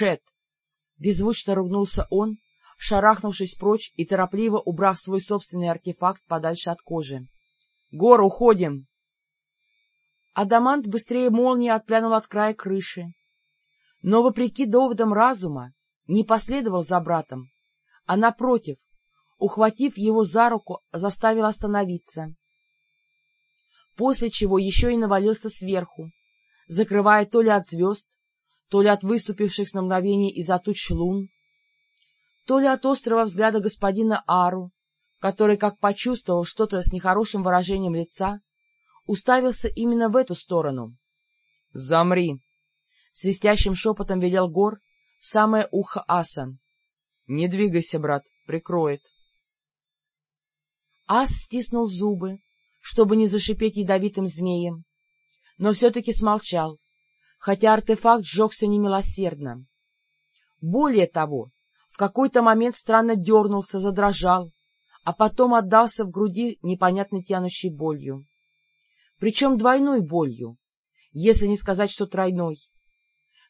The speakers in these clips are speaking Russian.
Шет! — беззвучно ругнулся он, шарахнувшись прочь и торопливо убрав свой собственный артефакт подальше от кожи. — Гор, уходим! Адамант быстрее молнии отпрянул от края крыши, но, вопреки доводам разума, не последовал за братом, а, напротив, ухватив его за руку, заставил остановиться, после чего еще и навалился сверху, закрывая то ли от звезд, то ли от выступивших на мгновение из-за туч лун, то ли от острого взгляда господина Ару, который, как почувствовал что-то с нехорошим выражением лица, уставился именно в эту сторону. — Замри! — свистящим шепотом велел Гор в самое ухо аса. — Не двигайся, брат, прикроет. Ас стиснул зубы, чтобы не зашипеть ядовитым змеем, но все-таки смолчал, хотя артефакт сжегся немилосердно. Более того, какой-то момент странно дернулся, задрожал, а потом отдался в груди непонятной тянущей болью. Причем двойной болью, если не сказать, что тройной.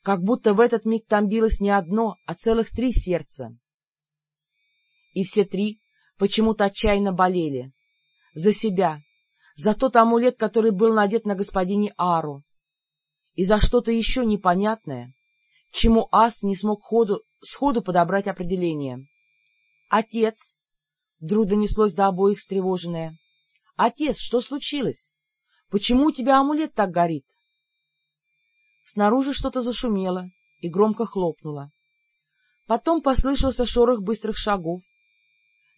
Как будто в этот миг там билось не одно, а целых три сердца. И все три почему-то отчаянно болели. За себя, за тот амулет, который был надет на господине Ару, и за что-то еще непонятное, чему ас не смог ходу, сходу подобрать определение. — Отец! — вдруг донеслось до обоих встревоженное. — Отец, что случилось? Почему у тебя амулет так горит? Снаружи что-то зашумело и громко хлопнуло. Потом послышался шорох быстрых шагов.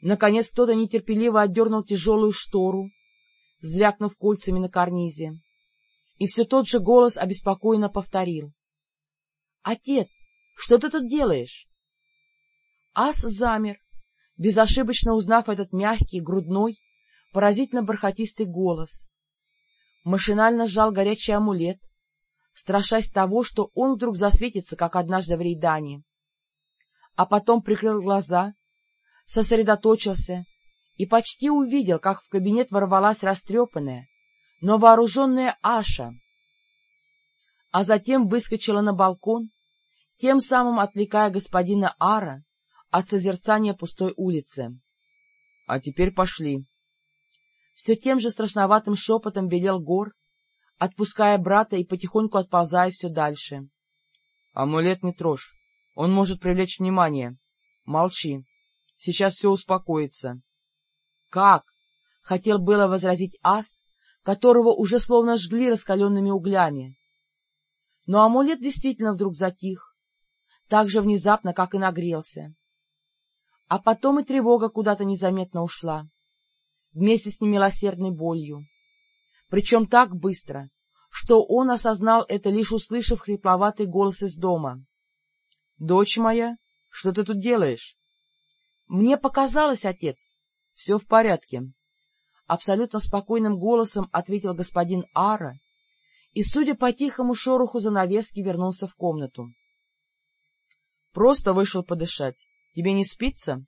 Наконец кто-то нетерпеливо отдернул тяжелую штору, звякнув кольцами на карнизе. И все тот же голос обеспокоенно повторил. — Отец, что ты тут делаешь? Ас замер, безошибочно узнав этот мягкий, грудной, поразительно бархатистый голос. Машинально сжал горячий амулет, страшась того, что он вдруг засветится, как однажды в Рейдане. А потом прикрыл глаза, сосредоточился и почти увидел, как в кабинет ворвалась растрепанная, но вооруженная Аша, а затем выскочила на балкон, тем самым отвлекая господина Ара от созерцания пустой улицы. — А теперь пошли. Все тем же страшноватым шепотом велел Гор, отпуская брата и потихоньку отползая все дальше. — Амулет не трожь, он может привлечь внимание. Молчи, сейчас все успокоится. — Как? — хотел было возразить ас, которого уже словно жгли раскаленными углями. Но амулет действительно вдруг затих, так же внезапно, как и нагрелся. А потом и тревога куда-то незаметно ушла, вместе с немилосердной болью. Причем так быстро, что он осознал это, лишь услышав хрипловатый голос из дома. — Дочь моя, что ты тут делаешь? — Мне показалось, отец. — Все в порядке. Абсолютно спокойным голосом ответил господин Ара и, судя по тихому шороху занавески, вернулся в комнату. — Просто вышел подышать. Тебе не спится?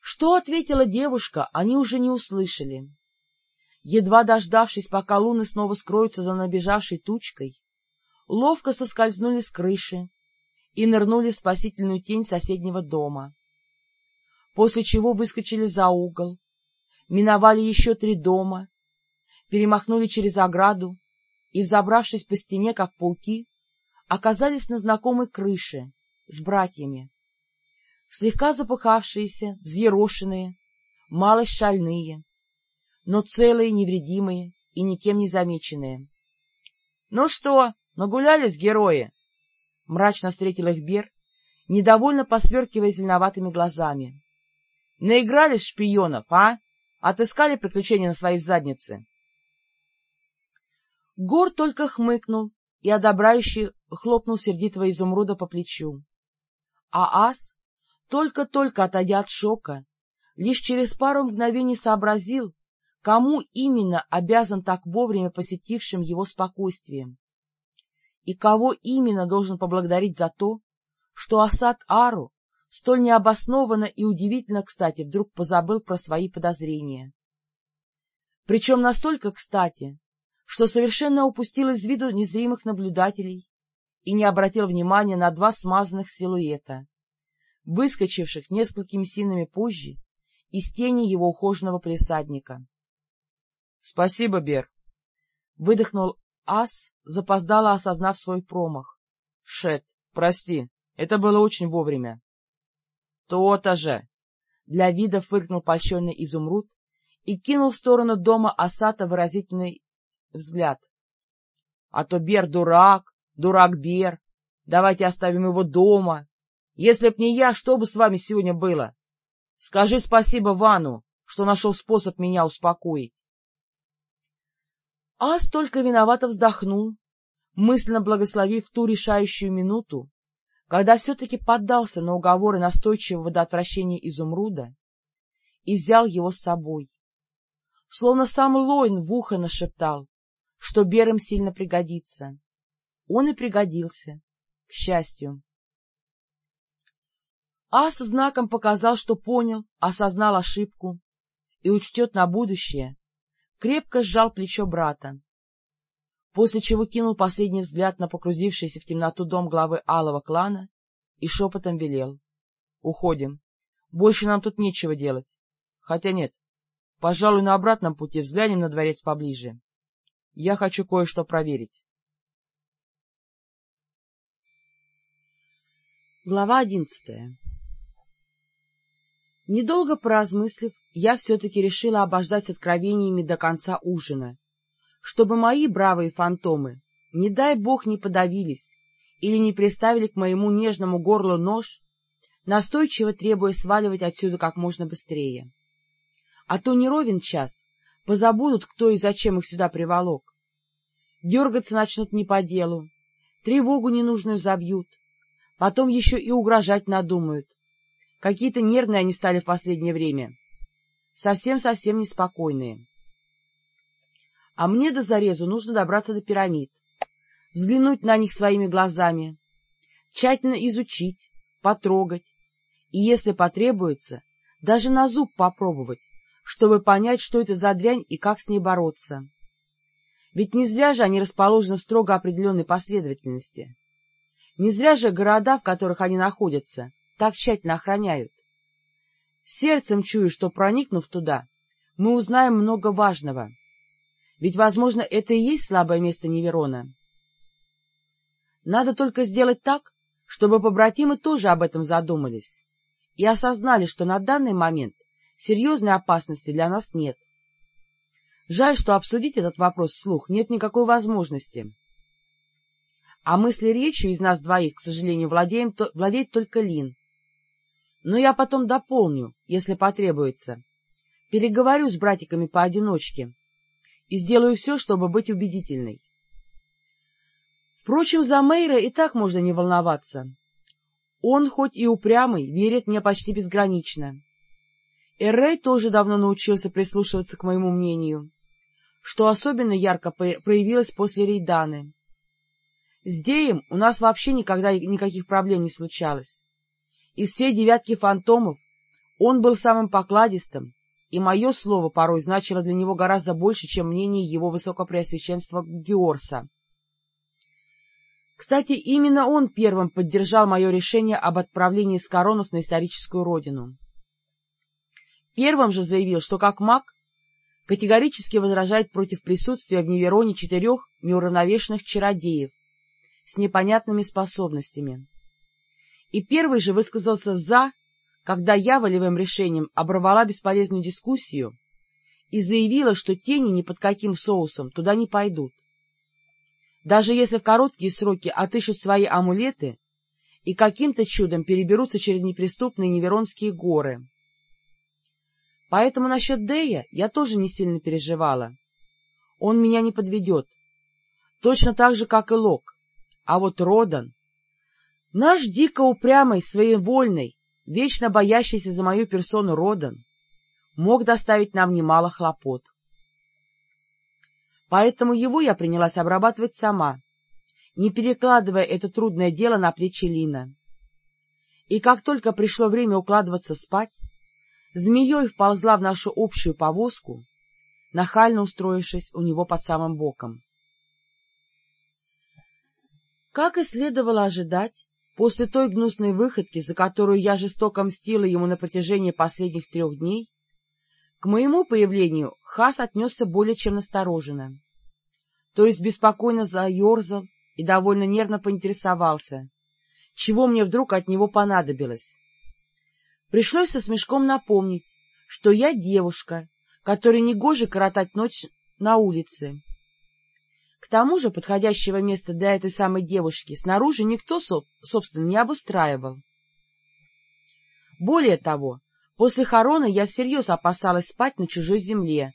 Что ответила девушка, они уже не услышали. Едва дождавшись, пока луны снова скроются за набежавшей тучкой, ловко соскользнули с крыши и нырнули в спасительную тень соседнего дома, после чего выскочили за угол, миновали еще три дома перемахнули через ограду и, взобравшись по стене, как пауки, оказались на знакомой крыше с братьями. Слегка запыхавшиеся, взъерошенные, малость шальные, но целые, невредимые и никем не замеченные. — Ну что, нагулялись герои? — мрачно встретил их Бер, недовольно посверкивая зеленоватыми глазами. — Наигрались шпионов, а? Отыскали приключения на своей заднице? Гор только хмыкнул и одобряюще хлопнул сердитого изумруда по плечу. А ас, только-только отойдя от шока, лишь через пару мгновений сообразил, кому именно обязан так вовремя посетившим его спокойствием, и кого именно должен поблагодарить за то, что Асад Ару столь необоснованно и удивительно, кстати, вдруг позабыл про свои подозрения. Причем настолько кстати, что совершенно упустил из виду незримых наблюдателей и не обратил внимания на два смазанных силуэта, выскочивших несколькими синами позже из тени его ухоженного присадника. — Спасибо, Бер! — выдохнул Ас, запоздало осознав свой промах. — Шет, прости, это было очень вовремя. — То-то же! — для вида фыркнул польщенный изумруд и кинул в сторону дома Асата выразительный взгляд. — А то Бер дурак, дурак Бер, давайте оставим его дома. Если б не я, что бы с вами сегодня было? Скажи спасибо Вану, что нашел способ меня успокоить. Ас только виновато вздохнул, мысленно благословив ту решающую минуту, когда все-таки поддался на уговоры настойчивого до отвращения изумруда и взял его с собой. Словно сам Лоин в ухо нашептал, что Берем сильно пригодится. Он и пригодился, к счастью. Ас знаком показал, что понял, осознал ошибку и учтет на будущее, крепко сжал плечо брата, после чего кинул последний взгляд на погрузившийся в темноту дом главы алого клана и шепотом велел. — Уходим. Больше нам тут нечего делать. Хотя нет, пожалуй, на обратном пути взглянем на дворец поближе. Я хочу кое-что проверить. Глава одиннадцатая Недолго поразмыслив, я все-таки решила обождать откровениями до конца ужина, чтобы мои бравые фантомы, не дай бог, не подавились или не приставили к моему нежному горлу нож, настойчиво требуя сваливать отсюда как можно быстрее. А то не ровен час, позабудут, кто и зачем их сюда приволок. Дергаться начнут не по делу, тревогу ненужную забьют, потом еще и угрожать надумают, Какие-то нервные они стали в последнее время. Совсем-совсем неспокойные. А мне до зарезу нужно добраться до пирамид, взглянуть на них своими глазами, тщательно изучить, потрогать, и, если потребуется, даже на зуб попробовать, чтобы понять, что это за дрянь и как с ней бороться. Ведь не зря же они расположены в строго определенной последовательности. Не зря же города, в которых они находятся, так тщательно охраняют. Сердцем чую, что, проникнув туда, мы узнаем много важного. Ведь, возможно, это и есть слабое место Неверона. Надо только сделать так, чтобы побратимы тоже об этом задумались и осознали, что на данный момент серьезной опасности для нас нет. Жаль, что обсудить этот вопрос вслух нет никакой возможности. А мысли речью из нас двоих, к сожалению, владеем, то, владеет только Лин но я потом дополню, если потребуется. Переговорю с братиками поодиночке и сделаю все, чтобы быть убедительной. Впрочем, за Мейра и так можно не волноваться. Он, хоть и упрямый, верит мне почти безгранично. Эррей тоже давно научился прислушиваться к моему мнению, что особенно ярко проявилось после Рейданы. С Деем у нас вообще никогда никаких проблем не случалось. Из всей девятки фантомов он был самым покладистым, и мое слово порой значило для него гораздо больше, чем мнение его высокопреосвященства Георса. Кстати, именно он первым поддержал мое решение об отправлении Скоронов на историческую родину. Первым же заявил, что как маг категорически возражает против присутствия в Невероне четырех неуравновешенных чародеев с непонятными способностями и первый же высказался «за», когда я волевым решением оборвала бесполезную дискуссию и заявила, что тени ни под каким соусом туда не пойдут. Даже если в короткие сроки отыщут свои амулеты и каким-то чудом переберутся через неприступные Неверонские горы. Поэтому насчет Дея я тоже не сильно переживала. Он меня не подведет. Точно так же, как и Лок. А вот Родан... Наш дико упрямый, своевольный, вечно боящийся за мою персону Родан мог доставить нам немало хлопот. Поэтому его я принялась обрабатывать сама, не перекладывая это трудное дело на плечи Лина. И как только пришло время укладываться спать, змеей вползла в нашу общую повозку, нахально устроившись у него под самым боком. Как и следовало ожидать, после той гнусной выходки, за которую я жестоко мстила ему на протяжении последних трех дней, к моему появлению Хас отнесся более чем настороженно. То есть беспокойно заерзал и довольно нервно поинтересовался, чего мне вдруг от него понадобилось. Пришлось со смешком напомнить, что я девушка, которой негоже коротать ночь на улице. К тому же подходящего места для этой самой девушки снаружи никто, собственно, не обустраивал. Более того, после хорона я всерьез опасалась спать на чужой земле,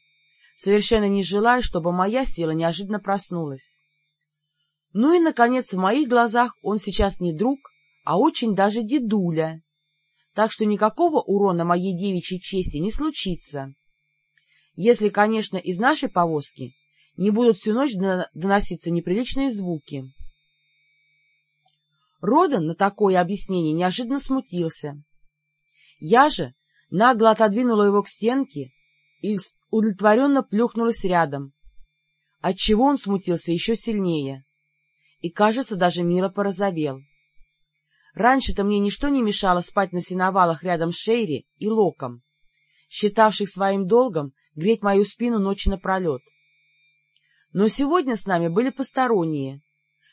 совершенно не желая, чтобы моя сила неожиданно проснулась. Ну и, наконец, в моих глазах он сейчас не друг, а очень даже дедуля, так что никакого урона моей девичьей чести не случится. Если, конечно, из нашей повозки не будут всю ночь доноситься неприличные звуки. Родан на такое объяснение неожиданно смутился. Я же нагло отодвинула его к стенке и удовлетворенно плюхнулась рядом, отчего он смутился еще сильнее и, кажется, даже мило порозовел. Раньше-то мне ничто не мешало спать на сеновалах рядом с Шейри и Локом, считавших своим долгом греть мою спину ночи напролет. Но сегодня с нами были посторонние,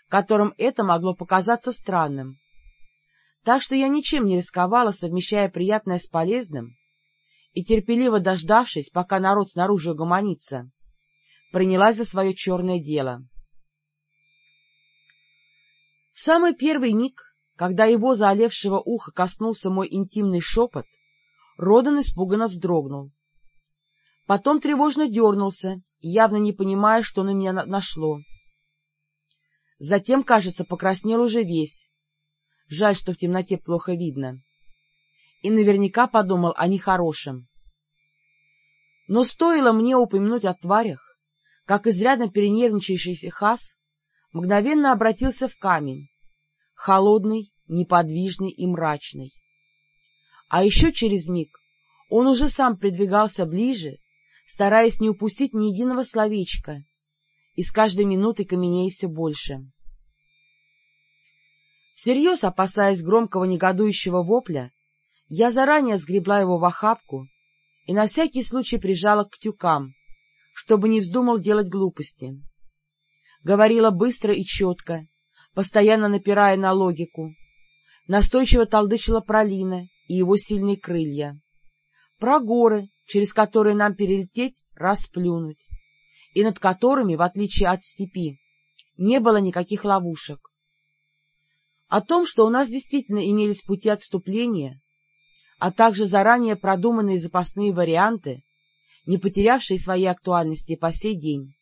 которым это могло показаться странным. Так что я ничем не рисковала, совмещая приятное с полезным, и, терпеливо дождавшись, пока народ снаружи угомонится, принялась за свое черное дело. В самый первый миг когда его заолевшего уха коснулся мой интимный шепот, Родан испуганно вздрогнул. Потом тревожно дернулся, явно не понимая, что на меня нашло. Затем, кажется, покраснел уже весь. Жаль, что в темноте плохо видно. И наверняка подумал о нехорошем. Но стоило мне упомянуть о тварях, как изрядно перенервничавшийся Хас мгновенно обратился в камень, холодный, неподвижный и мрачный. А еще через миг он уже сам придвигался ближе, стараясь не упустить ни единого словечка, и с каждой минутой каменей все больше. Всерьез опасаясь громкого негодующего вопля, я заранее сгребла его в охапку и на всякий случай прижала к тюкам, чтобы не вздумал делать глупости. Говорила быстро и четко, постоянно напирая на логику. Настойчиво толдычила про Лина и его сильные крылья. Про горы, через которые нам перелететь, расплюнуть, и над которыми, в отличие от степи, не было никаких ловушек. О том, что у нас действительно имелись пути отступления, а также заранее продуманные запасные варианты, не потерявшие своей актуальности по сей день.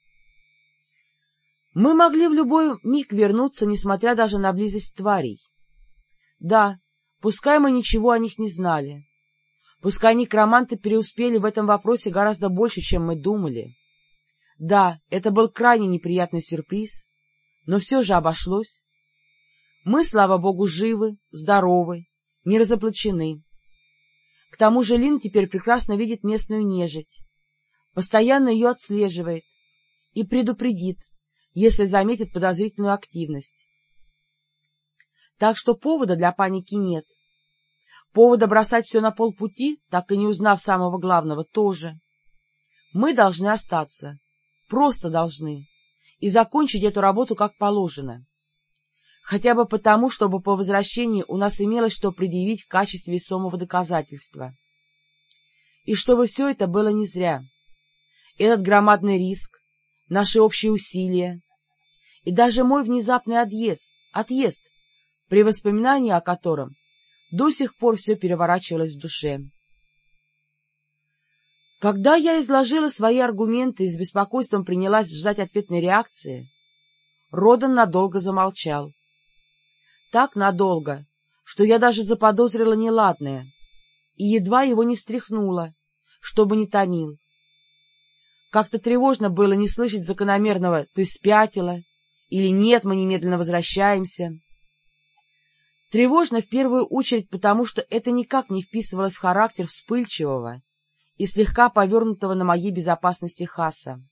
Мы могли в любой миг вернуться, несмотря даже на близость тварей. Да, пускай мы ничего о них не знали. Пускай некроманты преуспели в этом вопросе гораздо больше, чем мы думали. Да, это был крайне неприятный сюрприз, но все же обошлось. Мы, слава богу, живы, здоровы, не разоблачены. К тому же Лин теперь прекрасно видит местную нежить, постоянно ее отслеживает и предупредит, если заметит подозрительную активность. Так что повода для паники нет. Повода бросать все на полпути, так и не узнав самого главного, тоже. Мы должны остаться. Просто должны. И закончить эту работу как положено. Хотя бы потому, чтобы по возвращении у нас имелось что предъявить в качестве весомого доказательства. И чтобы все это было не зря. Этот громадный риск, наши общие усилия и даже мой внезапный отъезд, отъезд, при воспоминании о котором до сих пор все переворачивалось в душе. Когда я изложила свои аргументы и с беспокойством принялась ждать ответной реакции, Родан надолго замолчал. Так надолго, что я даже заподозрила неладное, и едва его не встряхнула, чтобы не томил. Как-то тревожно было не слышать закономерного «ты спятила» или «нет, мы немедленно возвращаемся». Тревожно в первую очередь потому, что это никак не вписывалось в характер вспыльчивого и слегка повернутого на моей безопасности Хаса.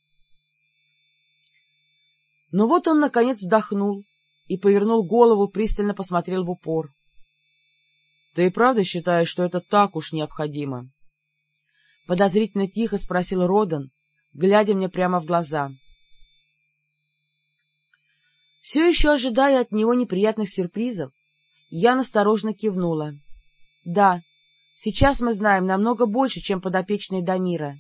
Но вот он, наконец, вдохнул и повернул голову, пристально посмотрел в упор. — Ты и правда считаешь, что это так уж необходимо? Подозрительно тихо спросил Родан, глядя мне прямо в глаза. Все еще ожидая от него неприятных сюрпризов, я насторожно кивнула. — Да, сейчас мы знаем намного больше, чем подопечные Дамира,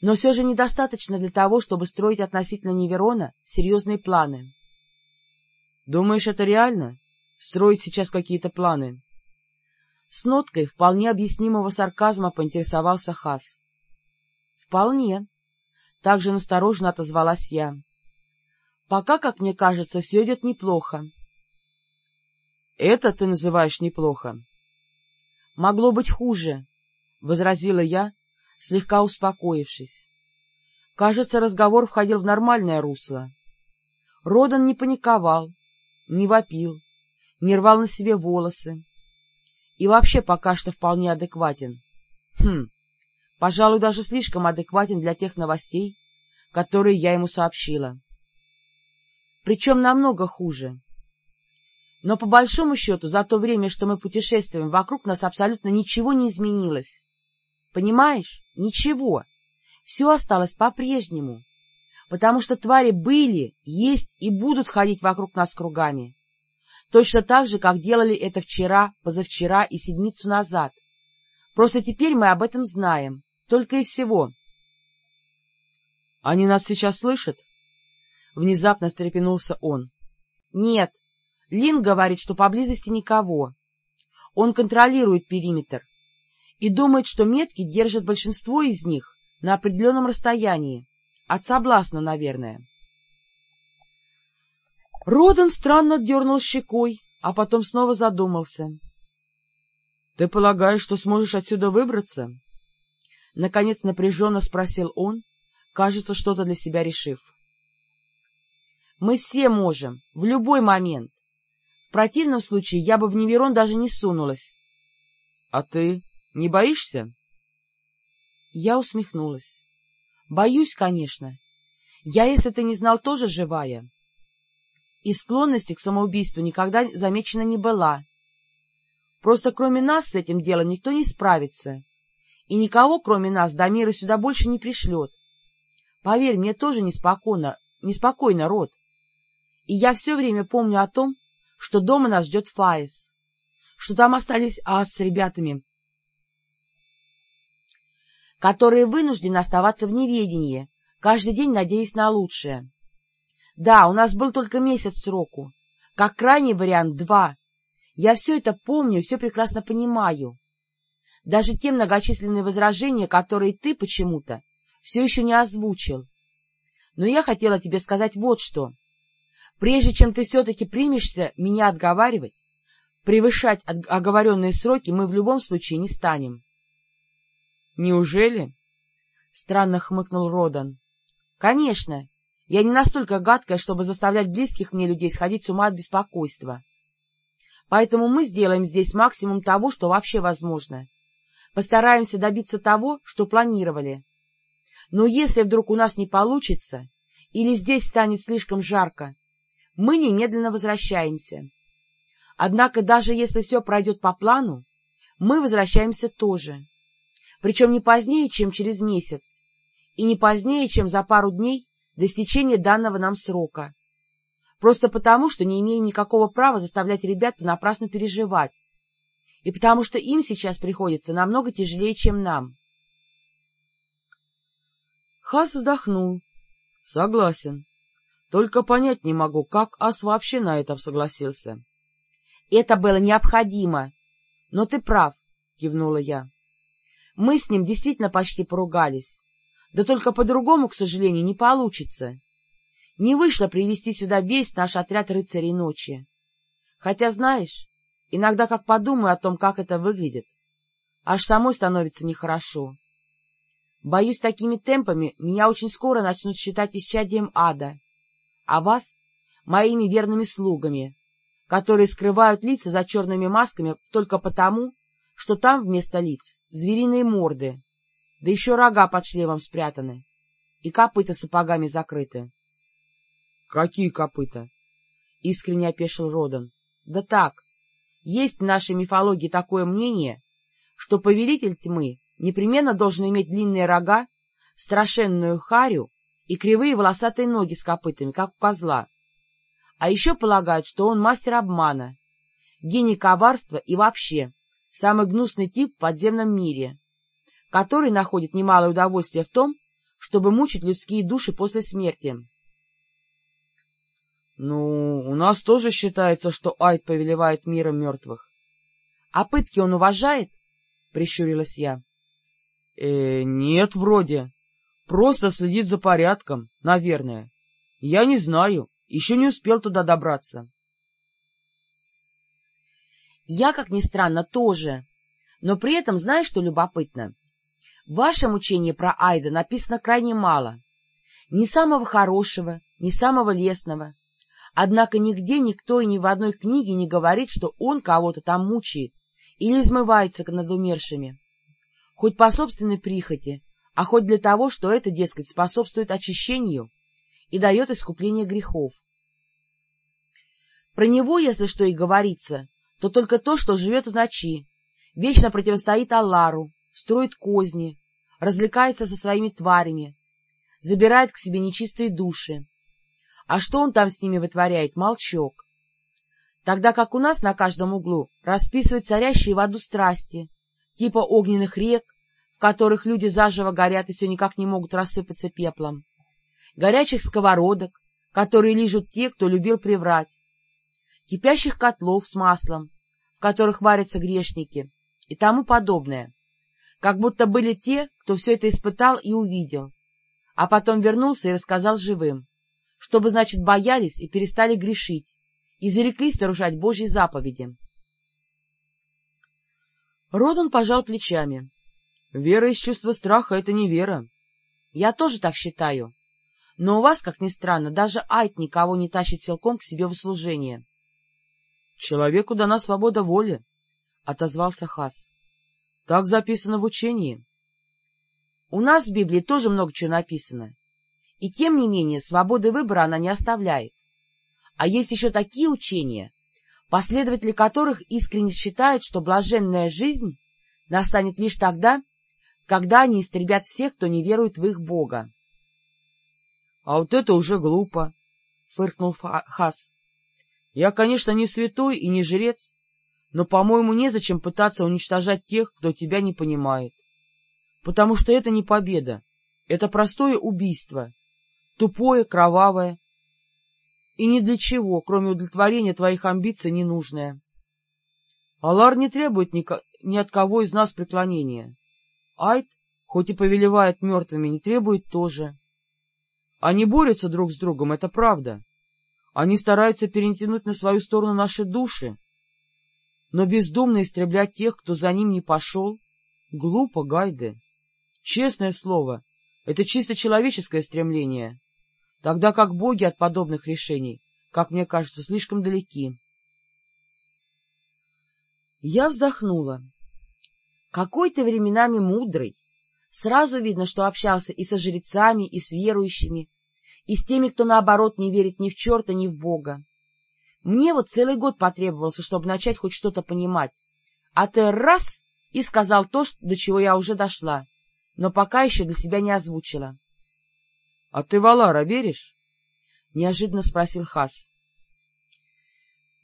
но все же недостаточно для того, чтобы строить относительно Неверона серьезные планы. — Думаешь, это реально? Строить сейчас какие-то планы? С ноткой вполне объяснимого сарказма поинтересовался Хас. — Вполне. Также настороженно отозвалась я. — Пока, как мне кажется, все идет неплохо. — Это ты называешь неплохо? — Могло быть хуже, — возразила я, слегка успокоившись. Кажется, разговор входил в нормальное русло. Родан не паниковал, не вопил, не рвал на себе волосы. И вообще пока что вполне адекватен. Хм, пожалуй, даже слишком адекватен для тех новостей, которые я ему сообщила. Причем намного хуже. Но по большому счету за то время, что мы путешествуем, вокруг нас абсолютно ничего не изменилось. Понимаешь? Ничего. Все осталось по-прежнему потому что твари были, есть и будут ходить вокруг нас кругами. Точно так же, как делали это вчера, позавчера и седмицу назад. Просто теперь мы об этом знаем, только и всего. — Они нас сейчас слышат? Внезапно встрепенулся он. — Нет. Лин говорит, что поблизости никого. Он контролирует периметр и думает, что метки держат большинство из них на определенном расстоянии, от соблазна, наверное. Родан странно дернул щекой, а потом снова задумался. — Ты полагаешь, что сможешь отсюда выбраться? Наконец напряженно спросил он, кажется, что-то для себя решив. — Мы все можем, в любой момент. В противном случае я бы в Неверон даже не сунулась. — А ты не боишься? Я усмехнулась. Боюсь, конечно. Я, если ты не знал, тоже живая. И склонности к самоубийству никогда замечена не была. Просто кроме нас с этим делом никто не справится. И никого, кроме нас, до мира сюда больше не пришлет. Поверь, мне тоже неспокойно, неспокойно, Рот. И я все время помню о том, что дома нас ждет Фаис, что там остались Ас с ребятами, которые вынуждены оставаться в неведении, каждый день надеясь на лучшее. Да, у нас был только месяц сроку, как крайний вариант — два. Я все это помню, все прекрасно понимаю. Даже те многочисленные возражения, которые ты почему-то все еще не озвучил. Но я хотела тебе сказать вот что. Прежде чем ты все-таки примешься меня отговаривать, превышать оговоренные сроки мы в любом случае не станем. — Неужели? — странно хмыкнул Родан. — Конечно. Я не настолько гадкая, чтобы заставлять близких мне людей сходить с ума от беспокойства. Поэтому мы сделаем здесь максимум того, что вообще возможно. Постараемся добиться того, что планировали. Но если вдруг у нас не получится, или здесь станет слишком жарко, мы немедленно возвращаемся. Однако даже если все пройдет по плану, мы возвращаемся тоже причем не позднее, чем через месяц, и не позднее, чем за пару дней до истечения данного нам срока. Просто потому, что не имеем никакого права заставлять ребят понапрасну переживать, и потому что им сейчас приходится намного тяжелее, чем нам. Хас вздохнул. — Согласен. Только понять не могу, как Ас вообще на этом согласился. — Это было необходимо. — Но ты прав, — кивнула я. Мы с ним действительно почти поругались. Да только по-другому, к сожалению, не получится. Не вышло привести сюда весь наш отряд рыцарей ночи. Хотя, знаешь, иногда как подумаю о том, как это выглядит, аж самой становится нехорошо. Боюсь, такими темпами меня очень скоро начнут считать исчадием ада, а вас — моими верными слугами, которые скрывают лица за черными масками только потому, что там вместо лиц звериные морды, да еще рога под шлемом спрятаны, и копыта сапогами закрыты. — Какие копыта? — искренне опешил Родан. — Да так, есть в нашей мифологии такое мнение, что повелитель тьмы непременно должен иметь длинные рога, страшенную харю и кривые волосатые ноги с копытами, как у козла. А еще полагают, что он мастер обмана, гений коварства и вообще самый гнусный тип в подземном мире, который находит немалое удовольствие в том, чтобы мучить людские души после смерти. — Ну, у нас тоже считается, что Айд повелевает миром мертвых. — А пытки он уважает? — прищурилась я. «Э, — Нет, вроде. Просто следит за порядком, наверное. Я не знаю, еще не успел туда добраться. Я, как ни странно, тоже. Но при этом знаешь, что любопытно? В вашем учении про Айда написано крайне мало. Ни самого хорошего, ни самого лесного. Однако нигде никто и ни в одной книге не говорит, что он кого-то там мучает или измывается над умершими. Хоть по собственной прихоти, а хоть для того, что это, дескать, способствует очищению и дает искупление грехов. Про него, если что и говорится, то только то, что живет в ночи, вечно противостоит Аллару, строит козни, развлекается со своими тварями, забирает к себе нечистые души. А что он там с ними вытворяет, молчок. Тогда как у нас на каждом углу расписывают царящие в аду страсти, типа огненных рек, в которых люди заживо горят и все никак не могут рассыпаться пеплом, горячих сковородок, которые лижут те, кто любил приврать, кипящих котлов с маслом, в которых варятся грешники, и тому подобное, как будто были те, кто все это испытал и увидел, а потом вернулся и рассказал живым, чтобы, значит, боялись и перестали грешить, и зареклись нарушать Божьи заповеди. Родан пожал плечами. — Вера из чувства страха — это не вера. — Я тоже так считаю. Но у вас, как ни странно, даже Айт никого не тащит силком к себе в услужение. — Человеку дана свобода воли, — отозвался Хас. — Так записано в учении. — У нас в Библии тоже много чего написано. И тем не менее, свободы выбора она не оставляет. А есть еще такие учения, последователи которых искренне считают, что блаженная жизнь настанет лишь тогда, когда они истребят всех, кто не верует в их Бога. — А вот это уже глупо, — фыркнул Хас. Я, конечно, не святой и не жрец, но, по-моему, незачем пытаться уничтожать тех, кто тебя не понимает. Потому что это не победа, это простое убийство, тупое, кровавое, и ни для чего, кроме удовлетворения твоих амбиций, ненужное. Алар не требует ни, ни от кого из нас преклонения. Айд, хоть и повелевает мертвыми, не требует тоже. Они борются друг с другом, это правда. Они стараются перетянуть на свою сторону наши души, но бездумно истреблять тех, кто за ним не пошел, глупо, Гайде. Честное слово, это чисто человеческое стремление, тогда как боги от подобных решений, как мне кажется, слишком далеки. Я вздохнула. Какой ты временами мудрый. Сразу видно, что общался и со жрецами, и с верующими, и с теми, кто, наоборот, не верит ни в черта, ни в Бога. Мне вот целый год потребовался, чтобы начать хоть что-то понимать. А ты раз — и сказал то, до чего я уже дошла, но пока еще для себя не озвучила. — А ты в Алара веришь? — неожиданно спросил Хас.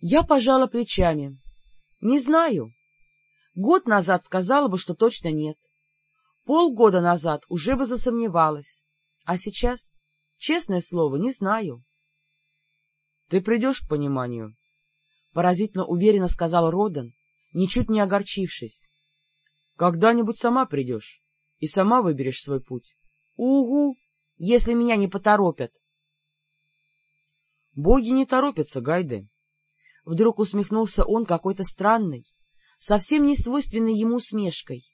Я пожала плечами. — Не знаю. Год назад сказала бы, что точно нет. Полгода назад уже бы засомневалась. А сейчас? Честное слово, не знаю. — Ты придешь к пониманию? — поразительно уверенно сказал Родан, ничуть не огорчившись. — Когда-нибудь сама придешь и сама выберешь свой путь. — Угу, если меня не поторопят. — Боги не торопятся, Гайды. Вдруг усмехнулся он какой-то странной, совсем не свойственной ему усмешкой.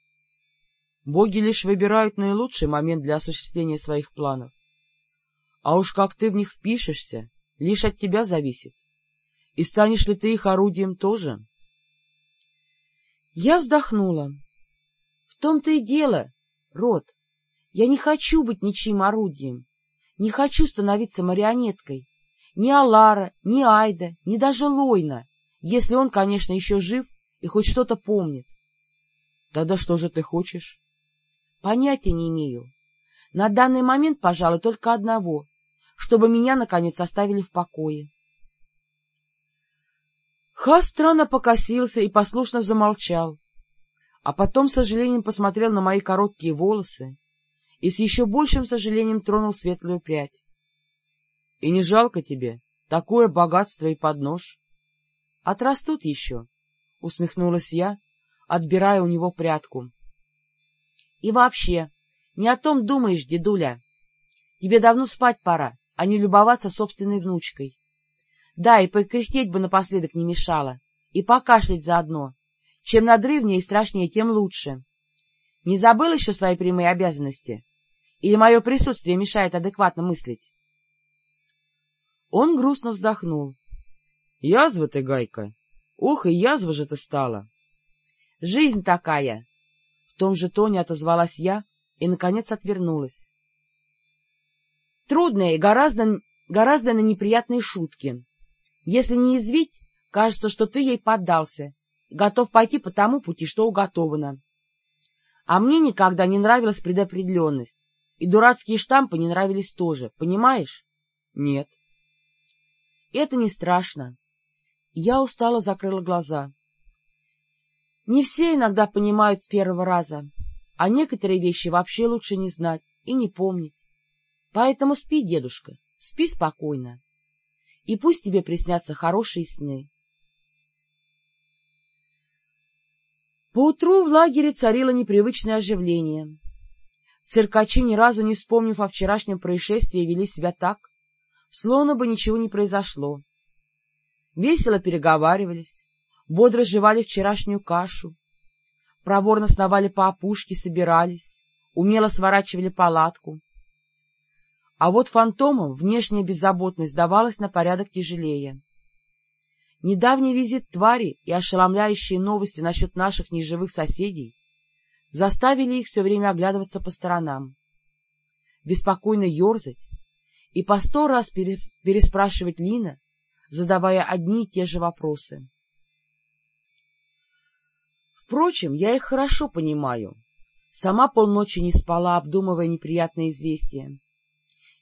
Боги лишь выбирают наилучший момент для осуществления своих планов. А уж как ты в них впишешься, лишь от тебя зависит. И станешь ли ты их орудием тоже? Я вздохнула. В том-то и дело, Рот. Я не хочу быть ничьим орудием. Не хочу становиться марионеткой. Ни Алара, ни Айда, ни даже Лойна, если он, конечно, еще жив и хоть что-то помнит. — Тогда что же ты хочешь? — Понятия не имею. На данный момент, пожалуй, только одного — чтобы меня, наконец, оставили в покое. Ха странно покосился и послушно замолчал, а потом с сожалением посмотрел на мои короткие волосы и с еще большим сожалением тронул светлую прядь. — И не жалко тебе? Такое богатство и поднож. — Отрастут еще, — усмехнулась я, отбирая у него прядку. — И вообще, не о том думаешь, дедуля. Тебе давно спать пора, а не любоваться собственной внучкой. Да, и покряхтеть бы напоследок не мешало, и покашлять заодно. Чем надрывнее и страшнее, тем лучше. Не забыл еще свои прямые обязанности? Или мое присутствие мешает адекватно мыслить? Он грустно вздохнул. — Язва ты, Гайка! Ох, и язва же ты стала! — Жизнь такая! — в том же тоне отозвалась я и, наконец, отвернулась трудные, гораздо, гораздо на неприятные шутки. Если не извить, кажется, что ты ей поддался, готов пойти по тому пути, что уготовано. А мне никогда не нравилась предопределенность, и дурацкие штампы не нравились тоже, понимаешь? Нет. Это не страшно. Я устало закрыла глаза. Не все иногда понимают с первого раза, а некоторые вещи вообще лучше не знать и не помнить. Поэтому спи, дедушка, спи спокойно, и пусть тебе приснятся хорошие сны. Поутру в лагере царило непривычное оживление. Циркачи, ни разу не вспомнив о вчерашнем происшествии, вели себя так, словно бы ничего не произошло. Весело переговаривались, бодро жевали вчерашнюю кашу, проворно сновали по опушке, собирались, умело сворачивали палатку, а вот фантомам внешняя беззаботность давалась на порядок тяжелее. Недавний визит твари и ошеломляющие новости насчет наших неживых соседей заставили их все время оглядываться по сторонам, беспокойно ерзать и по сто раз переспрашивать Лина, задавая одни и те же вопросы. Впрочем, я их хорошо понимаю. Сама полночи не спала, обдумывая неприятные известия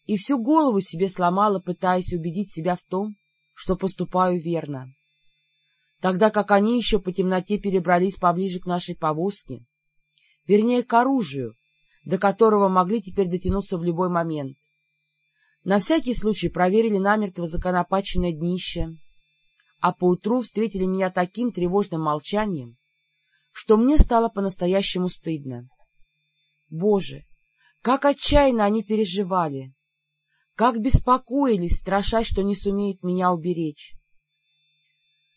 и всю голову себе сломала, пытаясь убедить себя в том, что поступаю верно. Тогда как они еще по темноте перебрались поближе к нашей повозке, вернее, к оружию, до которого могли теперь дотянуться в любой момент. На всякий случай проверили намертво законопаченное днище, а поутру встретили меня таким тревожным молчанием, что мне стало по-настоящему стыдно. Боже, как отчаянно они переживали! Как беспокоились, страшась, что не сумеют меня уберечь.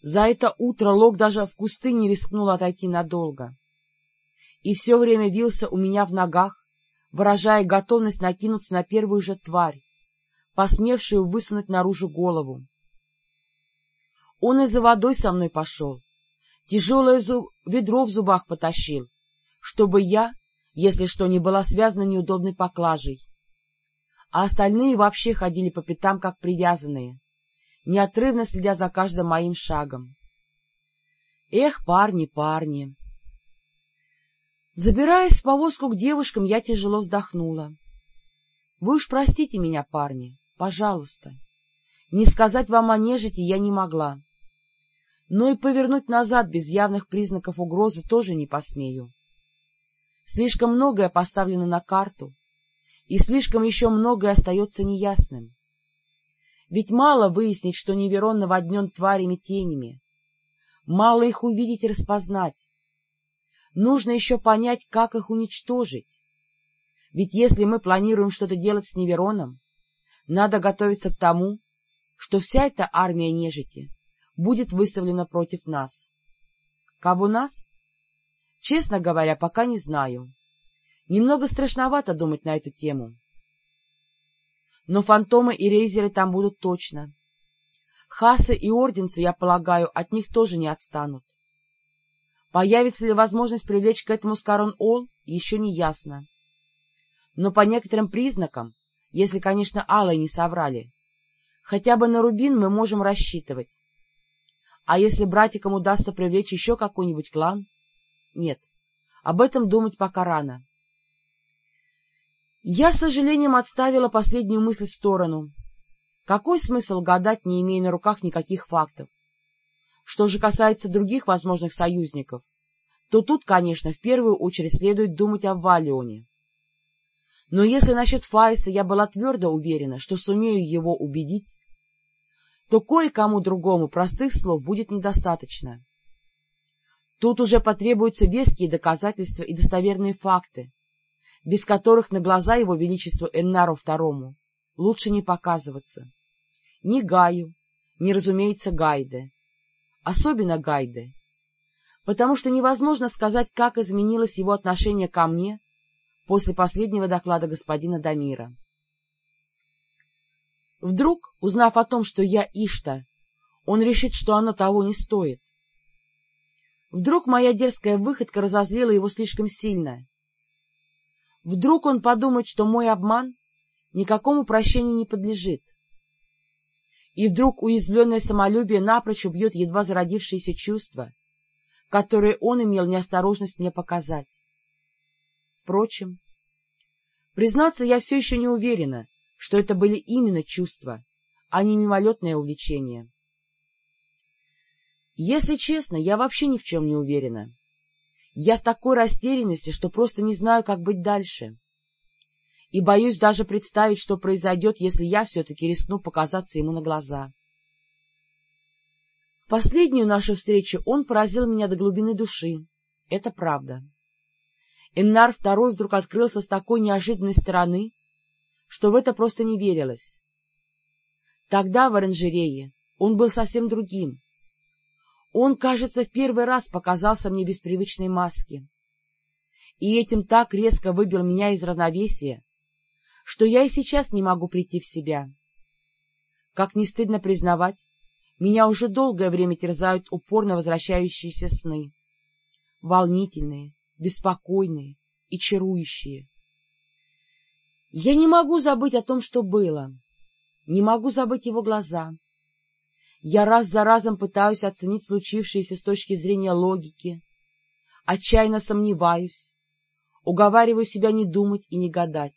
За это утро Лок даже в кусты не рискнул отойти надолго. И все время вился у меня в ногах, выражая готовность накинуться на первую же тварь, посмевшую высунуть наружу голову. Он и за водой со мной пошел, тяжелое зуб... ведро в зубах потащил, чтобы я, если что, не была связана неудобной поклажей а остальные вообще ходили по пятам, как привязанные, неотрывно следя за каждым моим шагом. Эх, парни, парни! Забираясь в повозку к девушкам, я тяжело вздохнула. Вы уж простите меня, парни, пожалуйста. Не сказать вам о нежити я не могла. Но и повернуть назад без явных признаков угрозы тоже не посмею. Слишком многое поставлено на карту, и слишком еще многое остается неясным. Ведь мало выяснить, что Неверон наводнен тварями-тенями, мало их увидеть и распознать. Нужно еще понять, как их уничтожить. Ведь если мы планируем что-то делать с Невероном, надо готовиться к тому, что вся эта армия нежити будет выставлена против нас. Кого нас? Честно говоря, пока не знаю. Немного страшновато думать на эту тему. Но фантомы и рейзеры там будут точно. Хасы и орденцы, я полагаю, от них тоже не отстанут. Появится ли возможность привлечь к этому Скарон-Ол, еще не ясно. Но по некоторым признакам, если, конечно, Аллой не соврали, Хотя бы на Рубин мы можем рассчитывать. А если братикам удастся привлечь еще какой-нибудь клан? Нет, об этом думать пока рано. Я с сожалением отставила последнюю мысль в сторону. Какой смысл гадать, не имея на руках никаких фактов? Что же касается других возможных союзников, то тут, конечно, в первую очередь следует думать о Валионе. Но если насчет Файса я была твердо уверена, что сумею его убедить, то кое-кому другому простых слов будет недостаточно. Тут уже потребуются веские доказательства и достоверные факты, без которых на глаза его величеству Эннару II лучше не показываться. Ни Гаю, ни, разумеется, Гайде. Особенно Гайде. Потому что невозможно сказать, как изменилось его отношение ко мне после последнего доклада господина Дамира. Вдруг, узнав о том, что я Ишта, он решит, что оно того не стоит. Вдруг моя дерзкая выходка разозлила его слишком сильно. Вдруг он подумает, что мой обман никакому прощению не подлежит. И вдруг уязвленное самолюбие напрочь убьет едва зародившиеся чувства, которые он имел неосторожность мне показать. Впрочем, признаться, я все еще не уверена, что это были именно чувства, а не мимолетное увлечение. Если честно, я вообще ни в чем не уверена. Я в такой растерянности, что просто не знаю, как быть дальше. И боюсь даже представить, что произойдет, если я все-таки рискну показаться ему на глаза. В последнюю нашу встречу он поразил меня до глубины души. Это правда. Эннар второй вдруг открылся с такой неожиданной стороны, что в это просто не верилось. Тогда в оранжерее он был совсем другим. Он, кажется, в первый раз показался мне без привычной маски. И этим так резко выбил меня из равновесия, что я и сейчас не могу прийти в себя. Как не стыдно признавать, меня уже долгое время терзают упорно возвращающиеся сны. Волнительные, беспокойные и чарующие. Я не могу забыть о том, что было. Не могу забыть его глаза. Я раз за разом пытаюсь оценить случившееся с точки зрения логики. Отчаянно сомневаюсь. Уговариваю себя не думать и не гадать.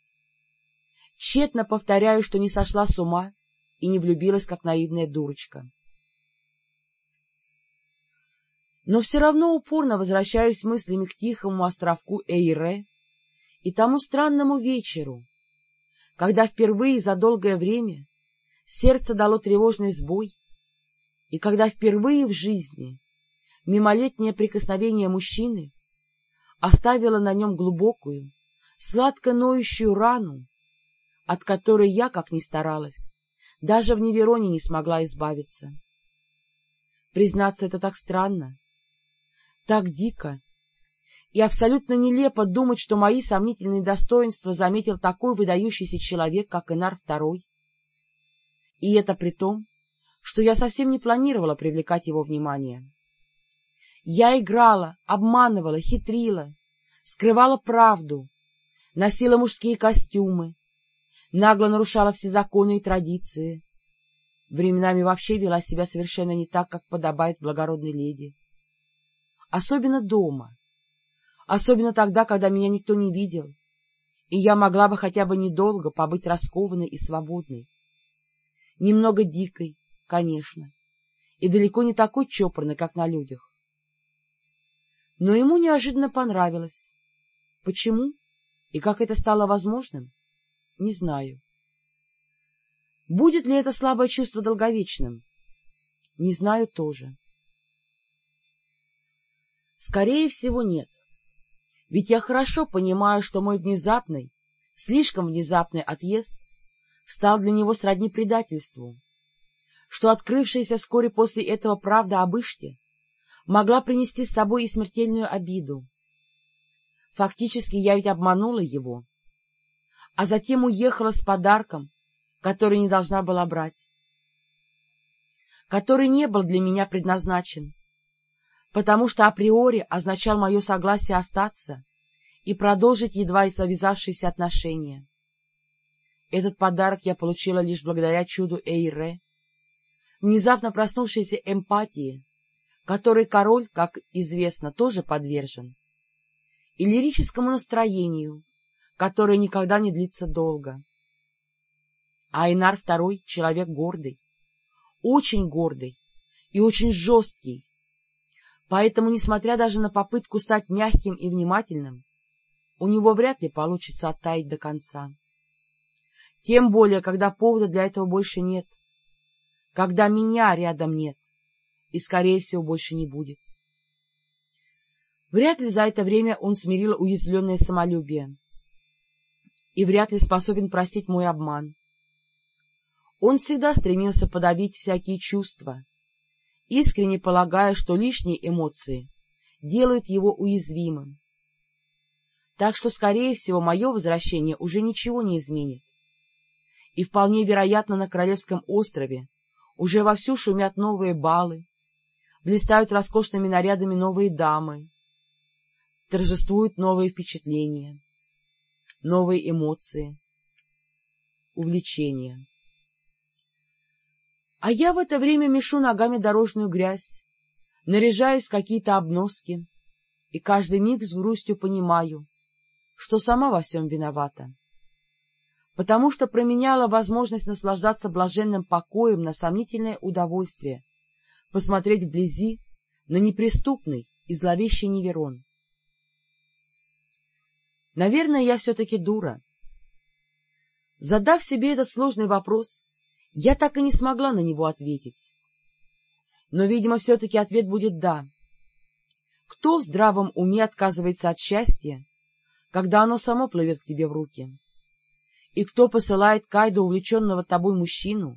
Тщетно повторяю, что не сошла с ума и не влюбилась, как наивная дурочка но все равно упорно возвращаюсь мыслями к тихому островку Эйре и тому странному вечеру, когда впервые за долгое время сердце дало тревожный сбой, и когда впервые в жизни мимолетнее прикосновение мужчины оставило на нем глубокую, сладко ноющую рану, от которой я, как ни старалась, даже в Невероне не смогла избавиться. Признаться, это так странно, так дико и абсолютно нелепо думать, что мои сомнительные достоинства заметил такой выдающийся человек, как Инар II. И это при том, что я совсем не планировала привлекать его внимание. Я играла, обманывала, хитрила, скрывала правду, носила мужские костюмы, нагло нарушала все законы и традиции, временами вообще вела себя совершенно не так, как подобает благородной леди особенно дома, особенно тогда, когда меня никто не видел, и я могла бы хотя бы недолго побыть раскованной и свободной. Немного дикой, конечно, и далеко не такой чопорной, как на людях. Но ему неожиданно понравилось. Почему и как это стало возможным, не знаю. Будет ли это слабое чувство долговечным? Не знаю тоже. Скорее всего, нет. Ведь я хорошо понимаю, что мой внезапный, слишком внезапный отъезд стал для него сродни предательству, что открывшаяся вскоре после этого правда об Иште могла принести с собой и смертельную обиду. Фактически я ведь обманула его, а затем уехала с подарком, который не должна была брать, который не был для меня предназначен, потому что априори означал мое согласие остаться и продолжить едва и завязавшиеся отношения. Этот подарок я получила лишь благодаря чуду Эйре внезапно проснувшейся эмпатии, которой король, как известно, тоже подвержен, и лирическому настроению, которое никогда не длится долго. Айнар II — человек гордый, очень гордый и очень жесткий, поэтому, несмотря даже на попытку стать мягким и внимательным, у него вряд ли получится оттаять до конца. Тем более, когда повода для этого больше нет, когда меня рядом нет и, скорее всего, больше не будет. Вряд ли за это время он смирил уязвленное самолюбие и вряд ли способен простить мой обман. Он всегда стремился подавить всякие чувства, искренне полагая, что лишние эмоции делают его уязвимым. Так что, скорее всего, мое возвращение уже ничего не изменит. И вполне вероятно, на Королевском острове уже вовсю шумят новые балы, блистают роскошными нарядами новые дамы, торжествуют новые впечатления, новые эмоции, увлечения. А я в это время мешу ногами дорожную грязь, наряжаюсь какие-то обноски и каждый миг с грустью понимаю, что сама во всем виновата, потому что променяла возможность наслаждаться блаженным покоем на сомнительное удовольствие посмотреть вблизи на неприступный и зловещий Неверон. Наверное, я все-таки дура. Задав себе этот сложный вопрос, я так и не смогла на него ответить. Но, видимо, все-таки ответ будет «да». Кто в здравом уме отказывается от счастья, когда оно само плывет к тебе в руки? И кто посылает Кайду увлеченного тобой мужчину,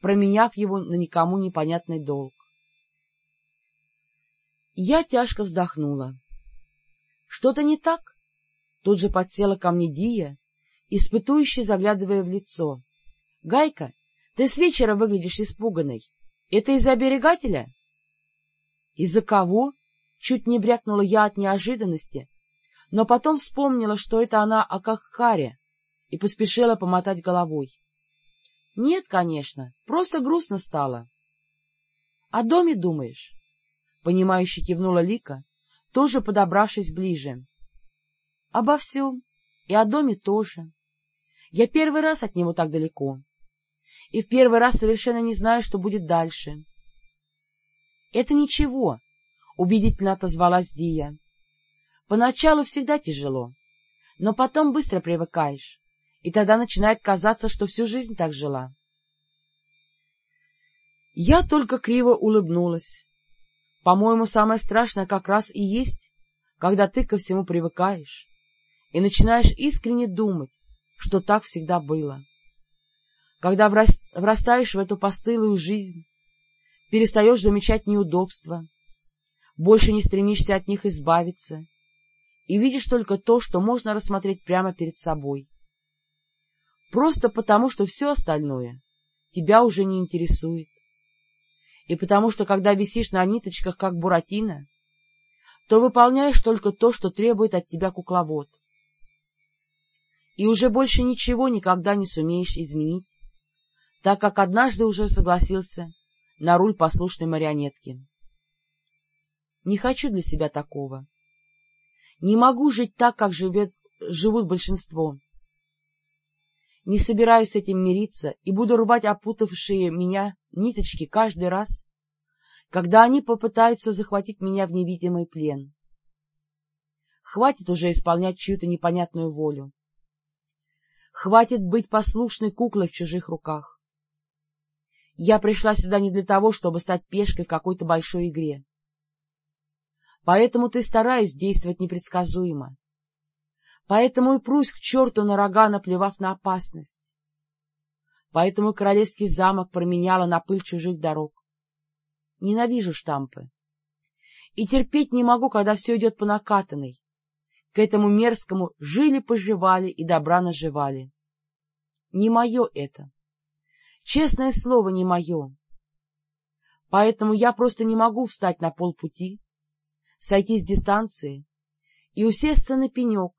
променяв его на никому непонятный долг? Я тяжко вздохнула. — Что-то не так? Тут же подсела ко мне Дия, испытующе заглядывая в лицо. — Гайка, ты с вечера выглядишь испуганной. Это из-за оберегателя? — Из-за кого? — чуть не брякнула я от неожиданности, но потом вспомнила, что это она о Каххаре, и поспешила помотать головой. — Нет, конечно, просто грустно стало. — О доме думаешь? — понимающе кивнула Лика, тоже подобравшись ближе. Обо всем. И о доме тоже. Я первый раз от него так далеко. И в первый раз совершенно не знаю, что будет дальше. — Это ничего, — убедительно отозвалась Дия. — Поначалу всегда тяжело, но потом быстро привыкаешь, и тогда начинает казаться, что всю жизнь так жила. Я только криво улыбнулась. По-моему, самое страшное как раз и есть, когда ты ко всему привыкаешь и начинаешь искренне думать, что так всегда было. Когда врастаешь в эту постылую жизнь, перестаешь замечать неудобства, больше не стремишься от них избавиться и видишь только то, что можно рассмотреть прямо перед собой. Просто потому, что все остальное тебя уже не интересует. И потому что, когда висишь на ниточках, как буратино, то выполняешь только то, что требует от тебя кукловод и уже больше ничего никогда не сумеешь изменить, так как однажды уже согласился на руль послушной марионетки. Не хочу для себя такого. Не могу жить так, как живет, живут большинство. Не собираюсь с этим мириться и буду рвать опутавшие меня ниточки каждый раз, когда они попытаются захватить меня в невидимый плен. Хватит уже исполнять чью-то непонятную волю. Хватит быть послушной куклой в чужих руках. Я пришла сюда не для того, чтобы стать пешкой в какой-то большой игре. Поэтому-то и стараюсь действовать непредсказуемо. Поэтому и прусь к черту на рога, наплевав на опасность. Поэтому королевский замок променяла на пыль чужих дорог. Ненавижу штампы. И терпеть не могу, когда все идет по накатанной, к этому мерзкому жили-поживали и добра наживали. Не мое это. Честное слово, не мое. Поэтому я просто не могу встать на полпути, сойти с дистанции и усесться на пенек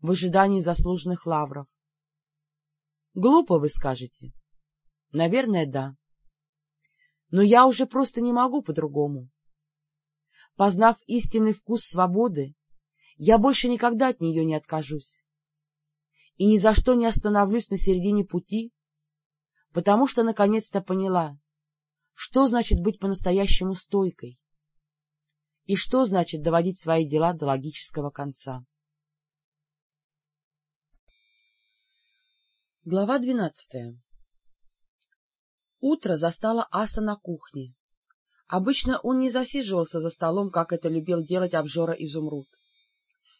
в ожидании заслуженных лавров. Глупо, вы скажете. Наверное, да. Но я уже просто не могу по-другому. Познав истинный вкус свободы, я больше никогда от нее не откажусь. И ни за что не остановлюсь на середине пути, потому что наконец-то поняла, что значит быть по-настоящему стойкой и что значит доводить свои дела до логического конца. Глава двенадцатая Утро застало Аса на кухне. Обычно он не засиживался за столом, как это любил делать обжора Изумруд.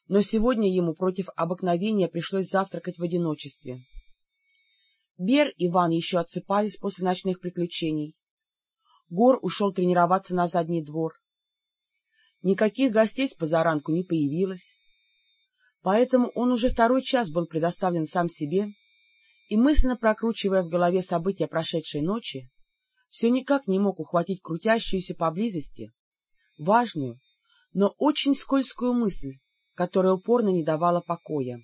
Но сегодня ему против обыкновения пришлось завтракать в одиночестве. Бер и Иван еще отсыпались после ночных приключений. Гор ушел тренироваться на задний двор. Никаких гостей с позаранку не появилось, поэтому он уже второй час был предоставлен сам себе, и, мысленно прокручивая в голове события прошедшей ночи, все никак не мог ухватить крутящуюся поблизости, важную, но очень скользкую мысль, которая упорно не давала покоя.